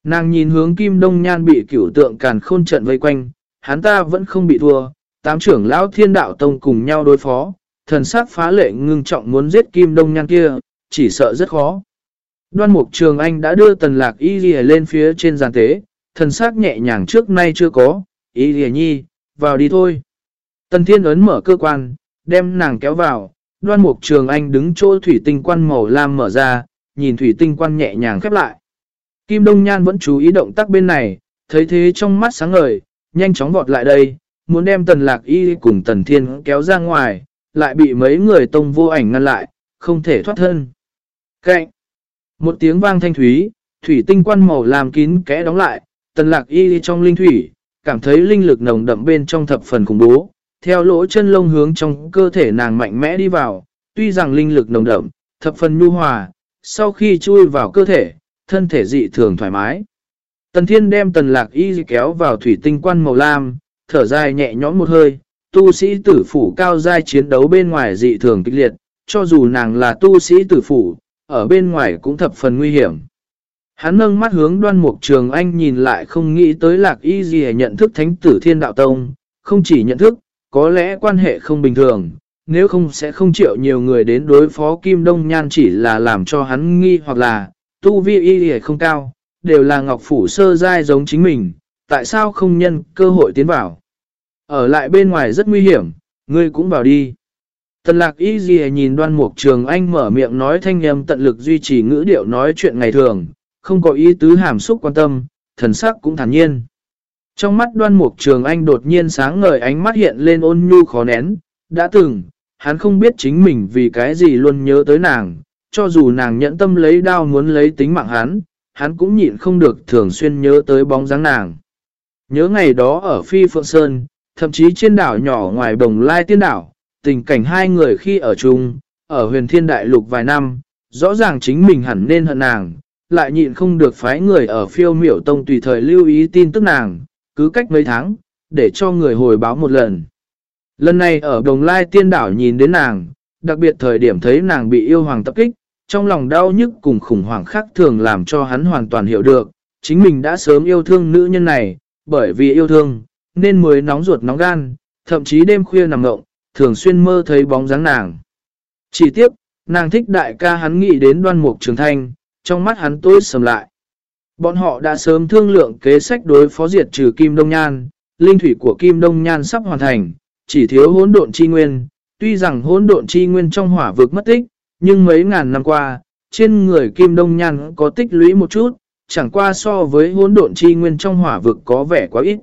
nàng nhìn hướng kim đông nhan bị cửu tượng càn khôn trận vây quanh, hắn ta vẫn không bị thua, tám trưởng lão thiên đạo tông cùng nhau đối phó, thần sắc phá lệ ngưng trọng muốn giết kim đông nhan kia, chỉ sợ rất khó. Đoan mục trường anh đã đưa tần lạc y ghi lên phía trên giàn tế, thần sắc nhẹ nhàng trước nay chưa có, y ghi nhi, vào đi thôi. Tần thiên ấn mở cơ quan, đem nàng kéo vào, đoan mục trường anh đứng chỗ thủy tinh quan màu lam mở ra, nhìn thủy tinh quan nhẹ nhàng khép lại. Kim Đông Nhan vẫn chú ý động tác bên này, thấy thế trong mắt sáng ngời, nhanh chóng vọt lại đây, muốn đem tần lạc y cùng tần thiên kéo ra ngoài, lại bị mấy người tông vô ảnh ngăn lại, không thể thoát thân. Cạnh! Một tiếng vang thanh thúy, thủy tinh quan màu làm kín kẽ đóng lại, tần lạc y trong linh thủy, cảm thấy linh lực nồng đậm bên trong thập phần khủng bố, theo lỗ chân lông hướng trong cơ thể nàng mạnh mẽ đi vào, tuy rằng linh lực nồng đậm, thập phần nhu hòa, sau khi chui vào cơ thể, thân thể dị thường thoải mái. Tần thiên đem tần lạc y kéo vào thủy tinh quan màu lam, thở dài nhẹ nhõm một hơi, tu sĩ tử phủ cao giai chiến đấu bên ngoài dị thường kịch liệt, cho dù nàng là tu sĩ tử phủ, ở bên ngoài cũng thập phần nguy hiểm. Hắn nâng mắt hướng đoan mục trường anh nhìn lại không nghĩ tới lạc y gì nhận thức thánh tử thiên đạo tông, không chỉ nhận thức, có lẽ quan hệ không bình thường, nếu không sẽ không chịu nhiều người đến đối phó Kim Đông Nhan chỉ là làm cho hắn nghi hoặc là tu vi y không cao, đều là ngọc phủ sơ giai giống chính mình, tại sao không nhân cơ hội tiến vào. Ở lại bên ngoài rất nguy hiểm, ngươi cũng vào đi. Tần lạc y gì nhìn đoan mục trường anh mở miệng nói thanh âm tận lực duy trì ngữ điệu nói chuyện ngày thường, không có ý tứ hàm xúc quan tâm, thần sắc cũng thản nhiên. Trong mắt đoan mục trường anh đột nhiên sáng ngời ánh mắt hiện lên ôn nhu khó nén, đã từng, hắn không biết chính mình vì cái gì luôn nhớ tới nàng, cho dù nàng nhẫn tâm lấy đao muốn lấy tính mạng hắn, hắn cũng nhịn không được thường xuyên nhớ tới bóng dáng nàng. Nhớ ngày đó ở Phi Phượng Sơn, thậm chí trên đảo nhỏ ngoài Đồng Lai Tiên Đảo, tình cảnh hai người khi ở chung, ở huyền thiên đại lục vài năm, rõ ràng chính mình hẳn nên hận nàng, lại nhịn không được phái người ở phiêu miểu tông tùy thời lưu ý tin tức nàng, cứ cách mấy tháng, để cho người hồi báo một lần. Lần này ở Đồng Lai Tiên Đảo nhìn đến nàng, đặc biệt thời điểm thấy nàng bị yêu hoàng tập kích, trong lòng đau nhức cùng khủng hoảng khác thường làm cho hắn hoàn toàn hiểu được, chính mình đã sớm yêu thương nữ nhân này, bởi vì yêu thương, nên mới nóng ruột nóng gan, thậm chí đêm khuya nằm ngộng, thường xuyên mơ thấy bóng dáng nàng. Chỉ tiếc, nàng thích đại ca hắn nghĩ đến đoan mục trường thanh, trong mắt hắn tối sầm lại. Bọn họ đã sớm thương lượng kế sách đối phó diệt trừ Kim Đông Nhan, linh thủy của Kim Đông Nhan sắp hoàn thành, chỉ thiếu hỗn độn chi nguyên. Tuy rằng hỗn độn chi nguyên trong hỏa vực mất tích, nhưng mấy ngàn năm qua, trên người Kim Đông Nhan có tích lũy một chút, chẳng qua so với hỗn độn chi nguyên trong hỏa vực có vẻ quá ít.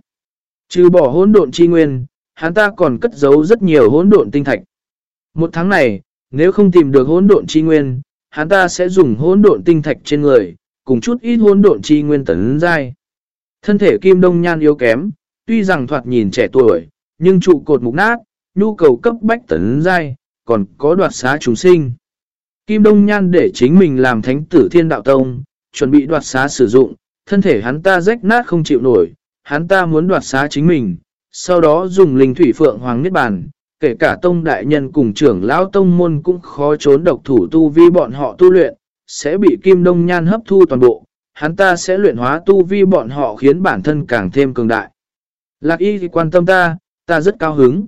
Trừ bỏ hỗn độn chi nguyên, hắn ta còn cất giấu rất nhiều hỗn độn tinh thạch. Một tháng này, nếu không tìm được hỗn độn chi nguyên, hắn ta sẽ dùng hỗn độn tinh thạch trên người, cùng chút ít hôn độn chi nguyên tấn dai. Thân thể Kim Đông Nhan yếu kém, tuy rằng thoạt nhìn trẻ tuổi, nhưng trụ cột mục nát, nhu cầu cấp bách tấn dai, còn có đoạt xá chúng sinh. Kim Đông Nhan để chính mình làm thánh tử thiên đạo tông, chuẩn bị đoạt xá sử dụng, thân thể hắn ta rách nát không chịu nổi, hắn ta muốn đoạt xá chính mình, sau đó dùng linh thủy phượng hoàng niết bàn, kể cả tông đại nhân cùng trưởng lão tông môn cũng khó trốn độc thủ tu vi bọn họ tu luyện, sẽ bị Kim Đông Nhan hấp thu toàn bộ, hắn ta sẽ luyện hóa tu vi bọn họ khiến bản thân càng thêm cường đại. Lạc y thì quan tâm ta, ta rất cao hứng.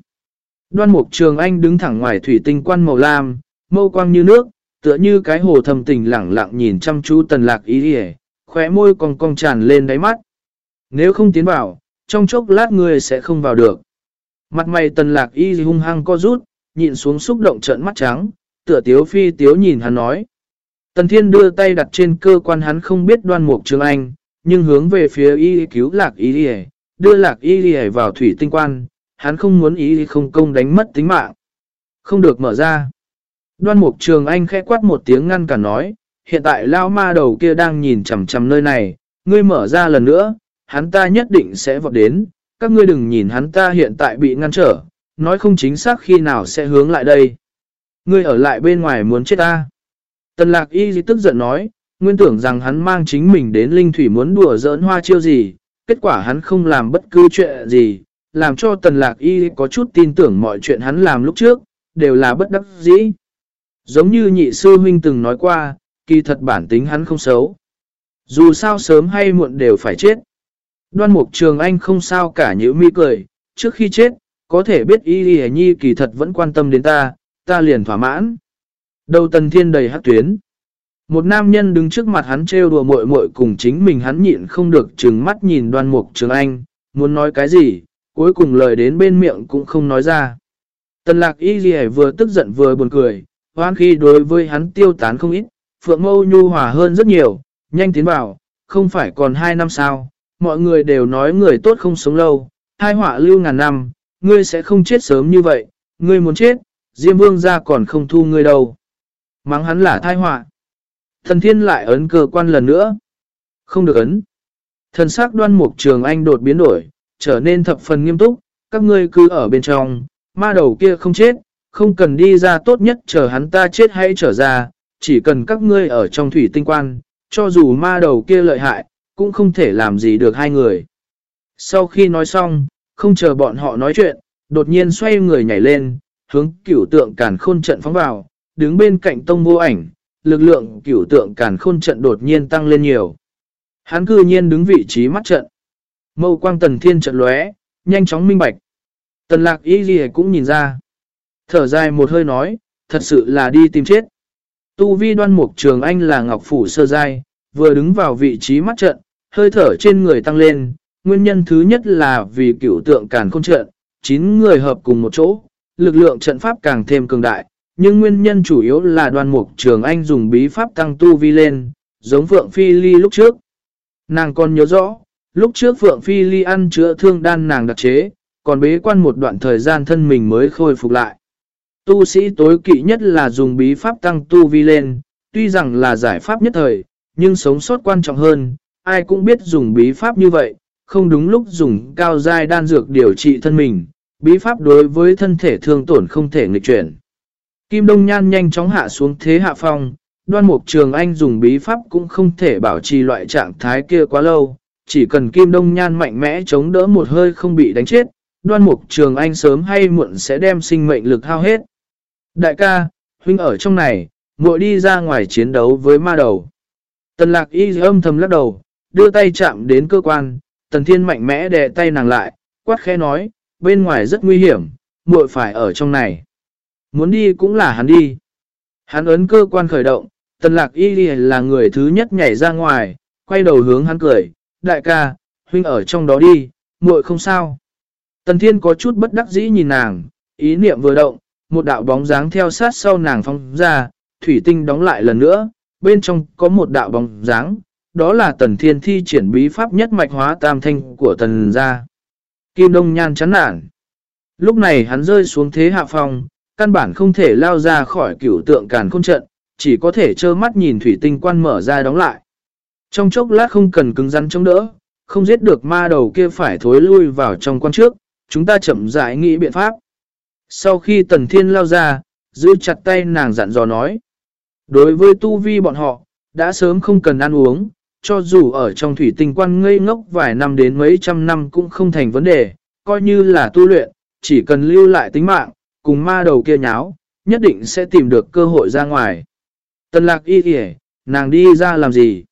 Đoan mục trường anh đứng thẳng ngoài thủy tinh quan màu lam, mâu quang như nước, tựa như cái hồ thầm tình lẳng lặng nhìn chăm chú tần lạc y thì khóe môi còn cong tràn lên đáy mắt. Nếu không tiến vào, trong chốc lát người sẽ không vào được. Mặt mày tần lạc y hung hăng co rút, nhịn xuống xúc động trận mắt trắng, tựa tiếu phi tiếu nhìn hắn nói. Tần thiên đưa tay đặt trên cơ quan hắn không biết đoan mục trường anh, nhưng hướng về phía y cứu lạc y đi đưa lạc y đi vào thủy tinh quan, hắn không muốn y không công đánh mất tính mạng. Không được mở ra. Đoan mục trường anh khẽ quát một tiếng ngăn cả nói, hiện tại lao ma đầu kia đang nhìn chằm chằm nơi này, ngươi mở ra lần nữa, hắn ta nhất định sẽ vọt đến, các ngươi đừng nhìn hắn ta hiện tại bị ngăn trở, nói không chính xác khi nào sẽ hướng lại đây. Ngươi ở lại bên ngoài muốn chết ta. Tần lạc y tức giận nói, nguyên tưởng rằng hắn mang chính mình đến linh thủy muốn đùa giỡn hoa chiêu gì, kết quả hắn không làm bất cứ chuyện gì, làm cho tần lạc y có chút tin tưởng mọi chuyện hắn làm lúc trước, đều là bất đắc dĩ. Giống như nhị sư huynh từng nói qua, kỳ thật bản tính hắn không xấu. Dù sao sớm hay muộn đều phải chết. Đoan mục trường anh không sao cả nhữ mi cười, trước khi chết, có thể biết y y nhi kỳ thật vẫn quan tâm đến ta, ta liền thỏa mãn. Đầu tần thiên đầy hát tuyến. Một nam nhân đứng trước mặt hắn trêu đùa mội mội cùng chính mình hắn nhịn không được trừng mắt nhìn đoan mục trường anh, muốn nói cái gì, cuối cùng lời đến bên miệng cũng không nói ra. Tần lạc y gì vừa tức giận vừa buồn cười, hoan khi đối với hắn tiêu tán không ít, phượng mâu nhu hòa hơn rất nhiều, nhanh tiến vào, không phải còn hai năm sao, mọi người đều nói người tốt không sống lâu, hai họa lưu ngàn năm, ngươi sẽ không chết sớm như vậy, ngươi muốn chết, Diêm Vương ra còn không thu ngươi đâu. Mắng hắn là thai họa. Thần thiên lại ấn cơ quan lần nữa. Không được ấn. Thần sắc đoan mục trường anh đột biến đổi, trở nên thập phần nghiêm túc, các ngươi cứ ở bên trong, ma đầu kia không chết, không cần đi ra tốt nhất chờ hắn ta chết hay trở ra, chỉ cần các ngươi ở trong thủy tinh quan, cho dù ma đầu kia lợi hại, cũng không thể làm gì được hai người. Sau khi nói xong, không chờ bọn họ nói chuyện, đột nhiên xoay người nhảy lên, hướng cửu tượng càn khôn trận phóng vào, đứng bên cạnh tông vô ảnh, lực lượng cửu tượng càn khôn trận đột nhiên tăng lên nhiều. Hắn cư nhiên đứng vị trí mắt trận. Mâu quang tần thiên trận lóe, nhanh chóng minh bạch. Tần lạc y gì cũng nhìn ra. Thở dài một hơi nói, thật sự là đi tìm chết. Tu vi đoan mục trường anh là ngọc phủ sơ giai, vừa đứng vào vị trí mắt trận, hơi thở trên người tăng lên. Nguyên nhân thứ nhất là vì cửu tượng càn khôn trận, 9 người hợp cùng một chỗ, lực lượng trận pháp càng thêm cường đại, nhưng nguyên nhân chủ yếu là Đoàn mục trường anh dùng bí pháp tăng tu vi lên, giống Phượng Phi Ly lúc trước. Nàng còn nhớ rõ, lúc trước Phượng Phi Ly ăn chữa thương đan nàng đặc chế, còn bế quan một đoạn thời gian thân mình mới khôi phục lại. Tu sĩ tối kỵ nhất là dùng bí pháp tăng tu vi lên, tuy rằng là giải pháp nhất thời, nhưng sống sót quan trọng hơn, ai cũng biết dùng bí pháp như vậy, không đúng lúc dùng cao giai đan dược điều trị thân mình, bí pháp đối với thân thể thương tổn không thể nghịch chuyển. Kim Đông Nhan nhanh chóng hạ xuống thế hạ phong, đoan mục trường anh dùng bí pháp cũng không thể bảo trì loại trạng thái kia quá lâu, chỉ cần Kim Đông Nhan mạnh mẽ chống đỡ một hơi không bị đánh chết, đoan mục trường anh sớm hay muộn sẽ đem sinh mệnh lực hao hết. Đại ca, huynh ở trong này, muội đi ra ngoài chiến đấu với ma đầu. Tần lạc y âm thầm lắc đầu, đưa tay chạm đến cơ quan, tần thiên mạnh mẽ đè tay nàng lại, quát khẽ nói, bên ngoài rất nguy hiểm, muội phải ở trong này. Muốn đi cũng là hắn đi. Hắn ấn cơ quan khởi động, tần lạc y là người thứ nhất nhảy ra ngoài, quay đầu hướng hắn cười, đại ca, huynh ở trong đó đi, muội không sao. Tần thiên có chút bất đắc dĩ nhìn nàng, ý niệm vừa động, một đạo bóng dáng theo sát sau nàng phong ra, thủy tinh đóng lại lần nữa, bên trong có một đạo bóng dáng, đó là tần thiên thi triển bí pháp nhất mạch hóa tam thanh của tần gia. Kim Đông Nhan chán nản. Lúc này hắn rơi xuống thế hạ phong, căn bản không thể lao ra khỏi cửu tượng càn khôn trận, chỉ có thể trơ mắt nhìn thủy tinh quan mở ra đóng lại. Trong chốc lát không cần cứng rắn chống đỡ, không giết được ma đầu kia phải thối lui vào trong quan trước, chúng ta chậm rãi nghĩ biện pháp. Sau khi tần thiên lao ra, giữ chặt tay nàng dặn dò nói. Đối với tu vi bọn họ, đã sớm không cần ăn uống, cho dù ở trong thủy tinh quan ngây ngốc vài năm đến mấy trăm năm cũng không thành vấn đề, coi như là tu luyện, chỉ cần lưu lại tính mạng, cùng ma đầu kia nháo, nhất định sẽ tìm được cơ hội ra ngoài. Tần lạc y kìa, nàng đi ra làm gì?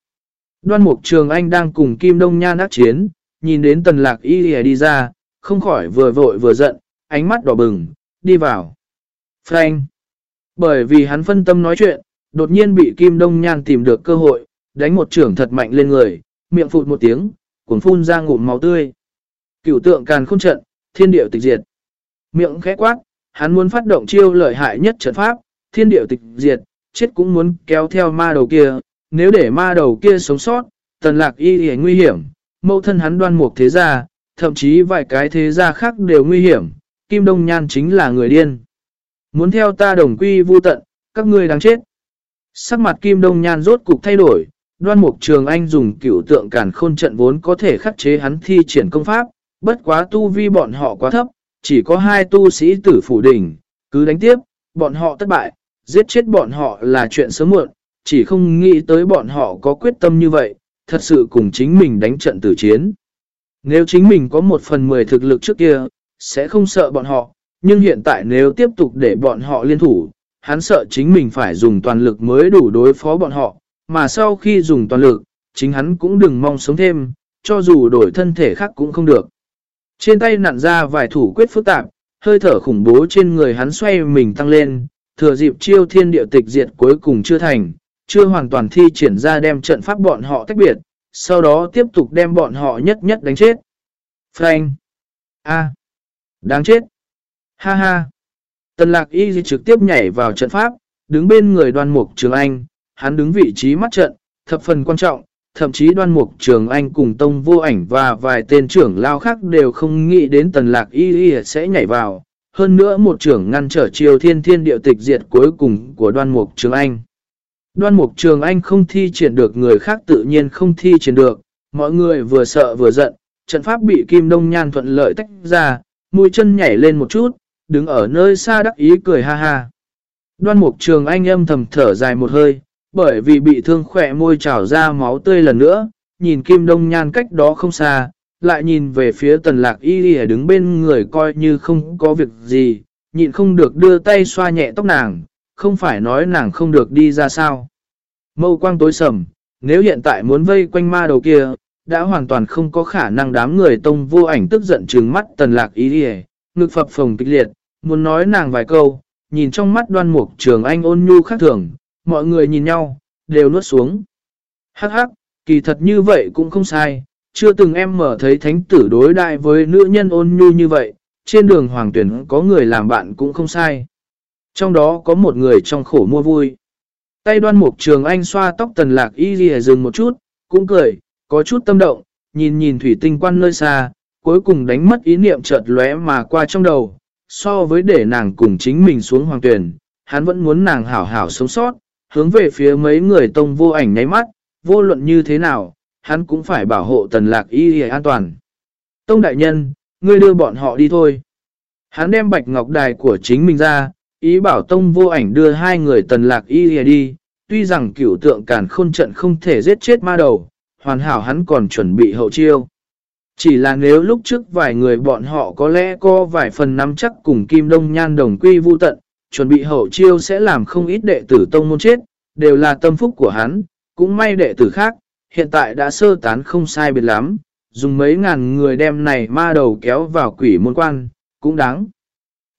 Đoan mục trường anh đang cùng Kim Đông Nha nát chiến, nhìn đến tần lạc y kìa đi ra, không khỏi vừa vội vừa giận, ánh mắt đỏ bừng, đi vào. Frank! Bởi vì hắn phân tâm nói chuyện, đột nhiên bị Kim Đông Nhan tìm được cơ hội, đánh một trưởng thật mạnh lên người, miệng phụt một tiếng, cuốn phun ra ngụm máu tươi. Cửu tượng càn khôn trận, thiên điệu tịch diệt. Miệng khẽ quát, hắn muốn phát động chiêu lợi hại nhất trận pháp, thiên điệu tịch diệt, chết cũng muốn kéo theo ma đầu kia, nếu để ma đầu kia sống sót, tần lạc y hề nguy hiểm, mẫu thân hắn đoan mục thế gia, thậm chí vài cái thế gia khác đều nguy hiểm, Kim Đông Nhan chính là người điên. Muốn theo ta đồng quy vu tận, các ngươi đáng chết. Sắc mặt Kim Đông Nhan rốt cục thay đổi, đoan mục trường anh dùng cửu tượng cản khôn trận vốn có thể khắc chế hắn thi triển công pháp, bất quá tu vi bọn họ quá thấp, chỉ có hai tu sĩ tử phủ đỉnh, cứ đánh tiếp, bọn họ thất bại, giết chết bọn họ là chuyện sớm muộn, chỉ không nghĩ tới bọn họ có quyết tâm như vậy, thật sự cùng chính mình đánh trận tử chiến. Nếu chính mình có một phần mười thực lực trước kia, sẽ không sợ bọn họ, nhưng hiện tại nếu tiếp tục để bọn họ liên thủ, hắn sợ chính mình phải dùng toàn lực mới đủ đối phó bọn họ, mà sau khi dùng toàn lực, chính hắn cũng đừng mong sống thêm, cho dù đổi thân thể khác cũng không được. Trên tay nặn ra vài thủ quyết phức tạp, hơi thở khủng bố trên người hắn xoay mình tăng lên, thừa dịp chiêu thiên địa tịch diệt cuối cùng chưa thành, chưa hoàn toàn thi triển ra đem trận pháp bọn họ tách biệt, sau đó tiếp tục đem bọn họ nhất nhất đánh chết. Frank! A! Đáng chết! Ha ha! Tần lạc y trực tiếp nhảy vào trận pháp, đứng bên người đoan mục trường anh, hắn đứng vị trí mắt trận, thập phần quan trọng, thậm chí đoan mục trường anh cùng tông vô ảnh và vài tên trưởng lao khác đều không nghĩ đến tần lạc y y sẽ nhảy vào. Hơn nữa một trưởng ngăn trở chiều thiên thiên điệu tịch diệt cuối cùng của đoan mục trường anh. Đoan mục trường anh không thi triển được người khác tự nhiên không thi triển được, mọi người vừa sợ vừa giận, trận pháp bị kim đông nhan thuận lợi tách ra, mũi chân nhảy lên một chút, đứng ở nơi xa đắc ý cười ha ha. Đoan mục trường anh âm thầm thở dài một hơi, bởi vì bị thương khỏe môi trào ra máu tươi lần nữa, nhìn Kim Đông Nhan cách đó không xa, lại nhìn về phía tần lạc y đi đứng bên người coi như không có việc gì, nhịn không được đưa tay xoa nhẹ tóc nàng, không phải nói nàng không được đi ra sao. Mâu quang tối sầm, nếu hiện tại muốn vây quanh ma đầu kia, đã hoàn toàn không có khả năng đám người tông vô ảnh tức giận trừng mắt tần lạc y đi ngực phập phồng kịch liệt, muốn nói nàng vài câu, nhìn trong mắt đoan mục trường anh ôn nhu khác thường, mọi người nhìn nhau, đều nuốt xuống. Hắc hắc, kỳ thật như vậy cũng không sai, chưa từng em mở thấy thánh tử đối đại với nữ nhân ôn nhu như vậy, trên đường hoàng tuyển có người làm bạn cũng không sai. Trong đó có một người trong khổ mua vui. Tay đoan mục trường anh xoa tóc tần lạc y ghi dừng một chút, cũng cười, có chút tâm động, nhìn nhìn thủy tinh quan nơi xa, cuối cùng đánh mất ý niệm chợt lóe mà qua trong đầu. So với để nàng cùng chính mình xuống hoàng tuyển, hắn vẫn muốn nàng hảo hảo sống sót, hướng về phía mấy người tông vô ảnh nháy mắt, vô luận như thế nào, hắn cũng phải bảo hộ tần lạc y an toàn. Tông đại nhân, ngươi đưa bọn họ đi thôi. Hắn đem bạch ngọc đài của chính mình ra, ý bảo tông vô ảnh đưa hai người tần lạc y đi, tuy rằng cửu tượng càn khôn trận không thể giết chết ma đầu, hoàn hảo hắn còn chuẩn bị hậu chiêu. Chỉ là nếu lúc trước vài người bọn họ có lẽ có vài phần nắm chắc cùng Kim Đông Nhan đồng quy vu tận, chuẩn bị hậu chiêu sẽ làm không ít đệ tử tông môn chết, đều là tâm phúc của hắn, cũng may đệ tử khác, hiện tại đã sơ tán không sai biệt lắm, dùng mấy ngàn người đem này ma đầu kéo vào quỷ môn quan, cũng đáng.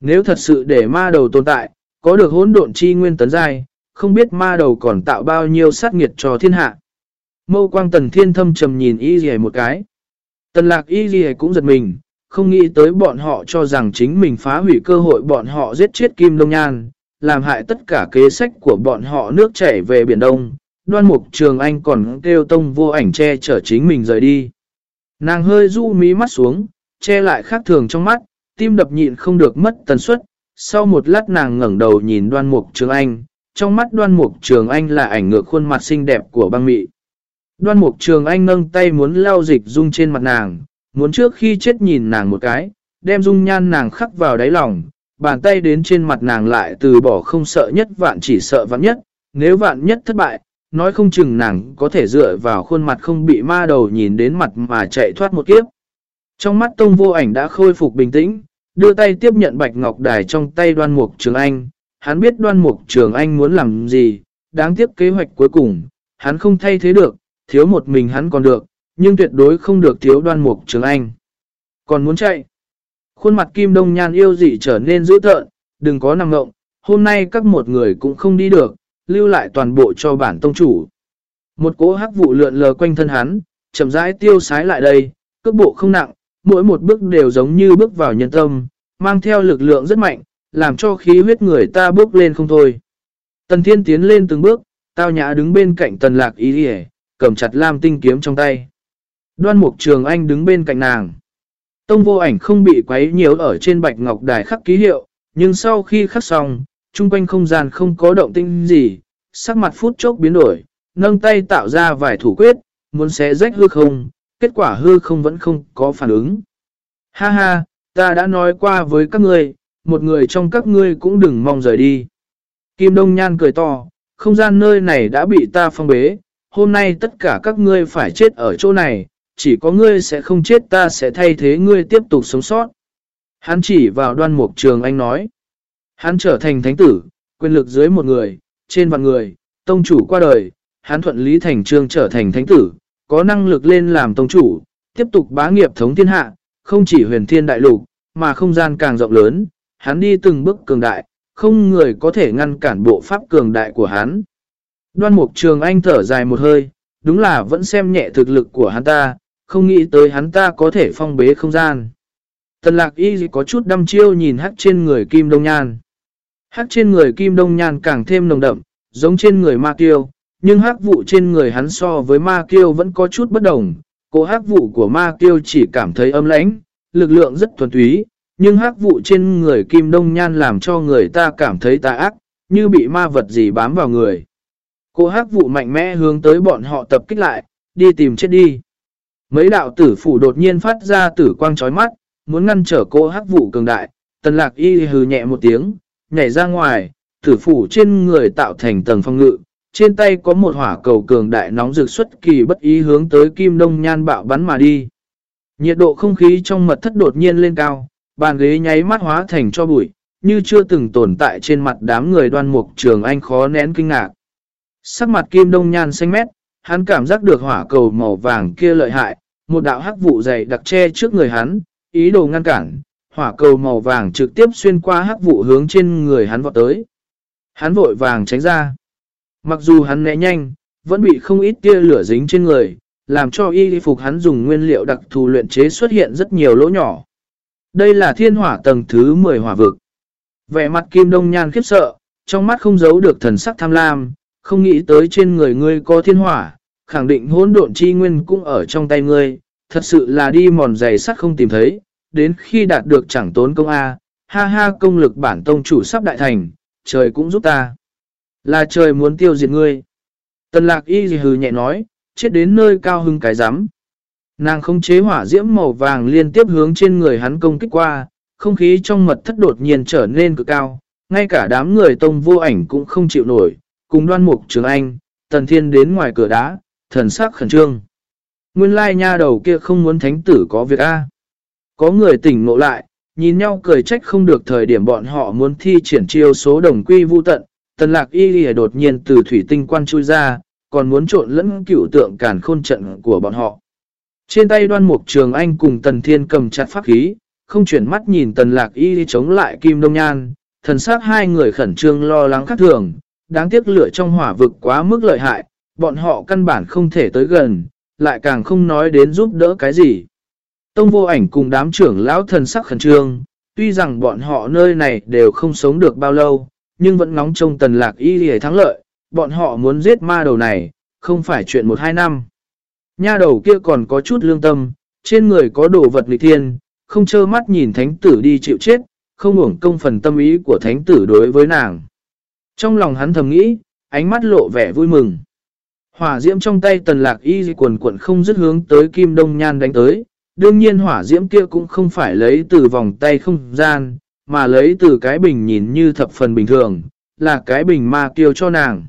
Nếu thật sự để ma đầu tồn tại, có được hỗn độn chi nguyên tấn giai, không biết ma đầu còn tạo bao nhiêu sát nghiệt cho thiên hạ. Mâu quang tần thiên thâm trầm nhìn y gì một cái. Tần lạc y gì cũng giật mình, không nghĩ tới bọn họ cho rằng chính mình phá hủy cơ hội bọn họ giết chết Kim Đông Nhan, làm hại tất cả kế sách của bọn họ nước chảy về Biển Đông. Đoan mục trường anh còn kêu tông vô ảnh che chở chính mình rời đi. Nàng hơi du mí mắt xuống, che lại khác thường trong mắt, tim đập nhịn không được mất tần suất. Sau một lát nàng ngẩng đầu nhìn đoan mục trường anh, trong mắt đoan mục trường anh là ảnh ngược khuôn mặt xinh đẹp của băng mị. Đoan mục trường anh nâng tay muốn lau dịch dung trên mặt nàng, muốn trước khi chết nhìn nàng một cái, đem dung nhan nàng khắc vào đáy lòng, bàn tay đến trên mặt nàng lại từ bỏ không sợ nhất vạn chỉ sợ vạn nhất, nếu vạn nhất thất bại, nói không chừng nàng có thể dựa vào khuôn mặt không bị ma đầu nhìn đến mặt mà chạy thoát một kiếp. Trong mắt tông vô ảnh đã khôi phục bình tĩnh, đưa tay tiếp nhận bạch ngọc đài trong tay đoan mục trường anh, hắn biết đoan mục trường anh muốn làm gì, đáng tiếc kế hoạch cuối cùng, hắn không thay thế được, thiếu một mình hắn còn được, nhưng tuyệt đối không được thiếu đoan mục trường anh. Còn muốn chạy? Khuôn mặt kim đông nhan yêu dị trở nên dữ tợn, đừng có nằm ngộng, hôm nay các một người cũng không đi được, lưu lại toàn bộ cho bản tông chủ. Một cỗ hắc vụ lượn lờ quanh thân hắn, chậm rãi tiêu sái lại đây, cước bộ không nặng, mỗi một bước đều giống như bước vào nhân tâm, mang theo lực lượng rất mạnh, làm cho khí huyết người ta bước lên không thôi. Tần thiên tiến lên từng bước, tao nhã đứng bên cạnh tần lạc ý hề, cầm chặt lam tinh kiếm trong tay. Đoan mục trường anh đứng bên cạnh nàng. Tông vô ảnh không bị quấy nhiều ở trên bạch ngọc đài khắc ký hiệu, nhưng sau khi khắc xong, chung quanh không gian không có động tinh gì, sắc mặt phút chốc biến đổi, nâng tay tạo ra vài thủ quyết, muốn xé rách hư không, kết quả hư không vẫn không có phản ứng. Ha ha, ta đã nói qua với các ngươi, một người trong các ngươi cũng đừng mong rời đi. Kim Đông Nhan cười to, không gian nơi này đã bị ta phong bế, hôm nay tất cả các ngươi phải chết ở chỗ này, chỉ có ngươi sẽ không chết ta sẽ thay thế ngươi tiếp tục sống sót. Hắn chỉ vào đoan mục trường anh nói. Hắn trở thành thánh tử, quyền lực dưới một người, trên vạn người, tông chủ qua đời, hắn thuận lý thành trương trở thành thánh tử, có năng lực lên làm tông chủ, tiếp tục bá nghiệp thống thiên hạ, không chỉ huyền thiên đại lục, mà không gian càng rộng lớn, hắn đi từng bước cường đại, không người có thể ngăn cản bộ pháp cường đại của hắn. Đoan mục trường anh thở dài một hơi, đúng là vẫn xem nhẹ thực lực của hắn ta, không nghĩ tới hắn ta có thể phong bế không gian. Tần lạc y có chút đăm chiêu nhìn hắc trên người kim đông nhan. Hắc trên người kim đông nhan càng thêm nồng đậm, giống trên người ma kiêu, nhưng hắc vụ trên người hắn so với ma kiêu vẫn có chút bất đồng. Cô hắc vụ của ma kiêu chỉ cảm thấy âm lãnh, lực lượng rất thuần túy, nhưng hắc vụ trên người kim đông nhan làm cho người ta cảm thấy tà ác, như bị ma vật gì bám vào người. Cô hắc vụ mạnh mẽ hướng tới bọn họ tập kích lại, đi tìm chết đi. Mấy đạo tử phủ đột nhiên phát ra tử quang chói mắt, muốn ngăn trở cô hắc vụ cường đại. Tần lạc y hừ nhẹ một tiếng, nhảy ra ngoài, tử phủ trên người tạo thành tầng phong ngự, trên tay có một hỏa cầu cường đại nóng rực xuất kỳ bất ý hướng tới kim đông nhan bạo bắn mà đi. Nhiệt độ không khí trong mật thất đột nhiên lên cao, bàn ghế nháy mắt hóa thành cho bụi, như chưa từng tồn tại trên mặt đám người đoan mục trường anh khó nén kinh ngạc. Sắc mặt kim đông nhan xanh mét, hắn cảm giác được hỏa cầu màu vàng kia lợi hại, một đạo hắc vụ dày đặc che trước người hắn, ý đồ ngăn cản, hỏa cầu màu vàng trực tiếp xuyên qua hắc vụ hướng trên người hắn vọt tới. Hắn vội vàng tránh ra. Mặc dù hắn né nhanh, vẫn bị không ít tia lửa dính trên người, làm cho y phục hắn dùng nguyên liệu đặc thù luyện chế xuất hiện rất nhiều lỗ nhỏ. Đây là thiên hỏa tầng thứ 10 hỏa vực. Vẻ mặt kim đông nhan khiếp sợ, trong mắt không giấu được thần sắc tham lam, không nghĩ tới trên người ngươi có thiên hỏa, khẳng định hỗn độn chi nguyên cũng ở trong tay ngươi, thật sự là đi mòn giày sắt không tìm thấy, đến khi đạt được chẳng tốn công A, ha ha công lực bản tông chủ sắp đại thành, trời cũng giúp ta. Là trời muốn tiêu diệt ngươi. Tần lạc y gì hừ nhẹ nói, chết đến nơi cao hưng cái rắm Nàng không chế hỏa diễm màu vàng liên tiếp hướng trên người hắn công kích qua, không khí trong mật thất đột nhiên trở nên cực cao, ngay cả đám người tông vô ảnh cũng không chịu nổi, cùng đoan mục trường anh, tần thiên đến ngoài cửa đá, thần sắc khẩn trương. Nguyên lai nha đầu kia không muốn thánh tử có việc A. Có người tỉnh ngộ lại, nhìn nhau cười trách không được thời điểm bọn họ muốn thi triển chiêu số đồng quy vu tận, tần lạc y lìa đột nhiên từ thủy tinh quan chui ra, còn muốn trộn lẫn cửu tượng cản khôn trận của bọn họ. Trên tay đoan mục trường anh cùng tần thiên cầm chặt pháp khí, không chuyển mắt nhìn tần lạc y chống lại kim đông nhan, thần sắc hai người khẩn trương lo lắng khác thường, đáng tiếc lửa trong hỏa vực quá mức lợi hại, bọn họ căn bản không thể tới gần, lại càng không nói đến giúp đỡ cái gì. Tông vô ảnh cùng đám trưởng lão thần sắc khẩn trương, tuy rằng bọn họ nơi này đều không sống được bao lâu, nhưng vẫn ngóng trông tần lạc y để thắng lợi, bọn họ muốn giết ma đầu này, không phải chuyện một hai năm. Nha đầu kia còn có chút lương tâm, trên người có đồ vật nghịch thiên, không trơ mắt nhìn thánh tử đi chịu chết, không uổng công phần tâm ý của thánh tử đối với nàng. Trong lòng hắn thầm nghĩ, ánh mắt lộ vẻ vui mừng. Hỏa diễm trong tay tần lạc y quần quần không dứt hướng tới kim đông nhan đánh tới. Đương nhiên hỏa diễm kia cũng không phải lấy từ vòng tay không gian, mà lấy từ cái bình nhìn như thập phần bình thường, là cái bình ma kiêu cho nàng.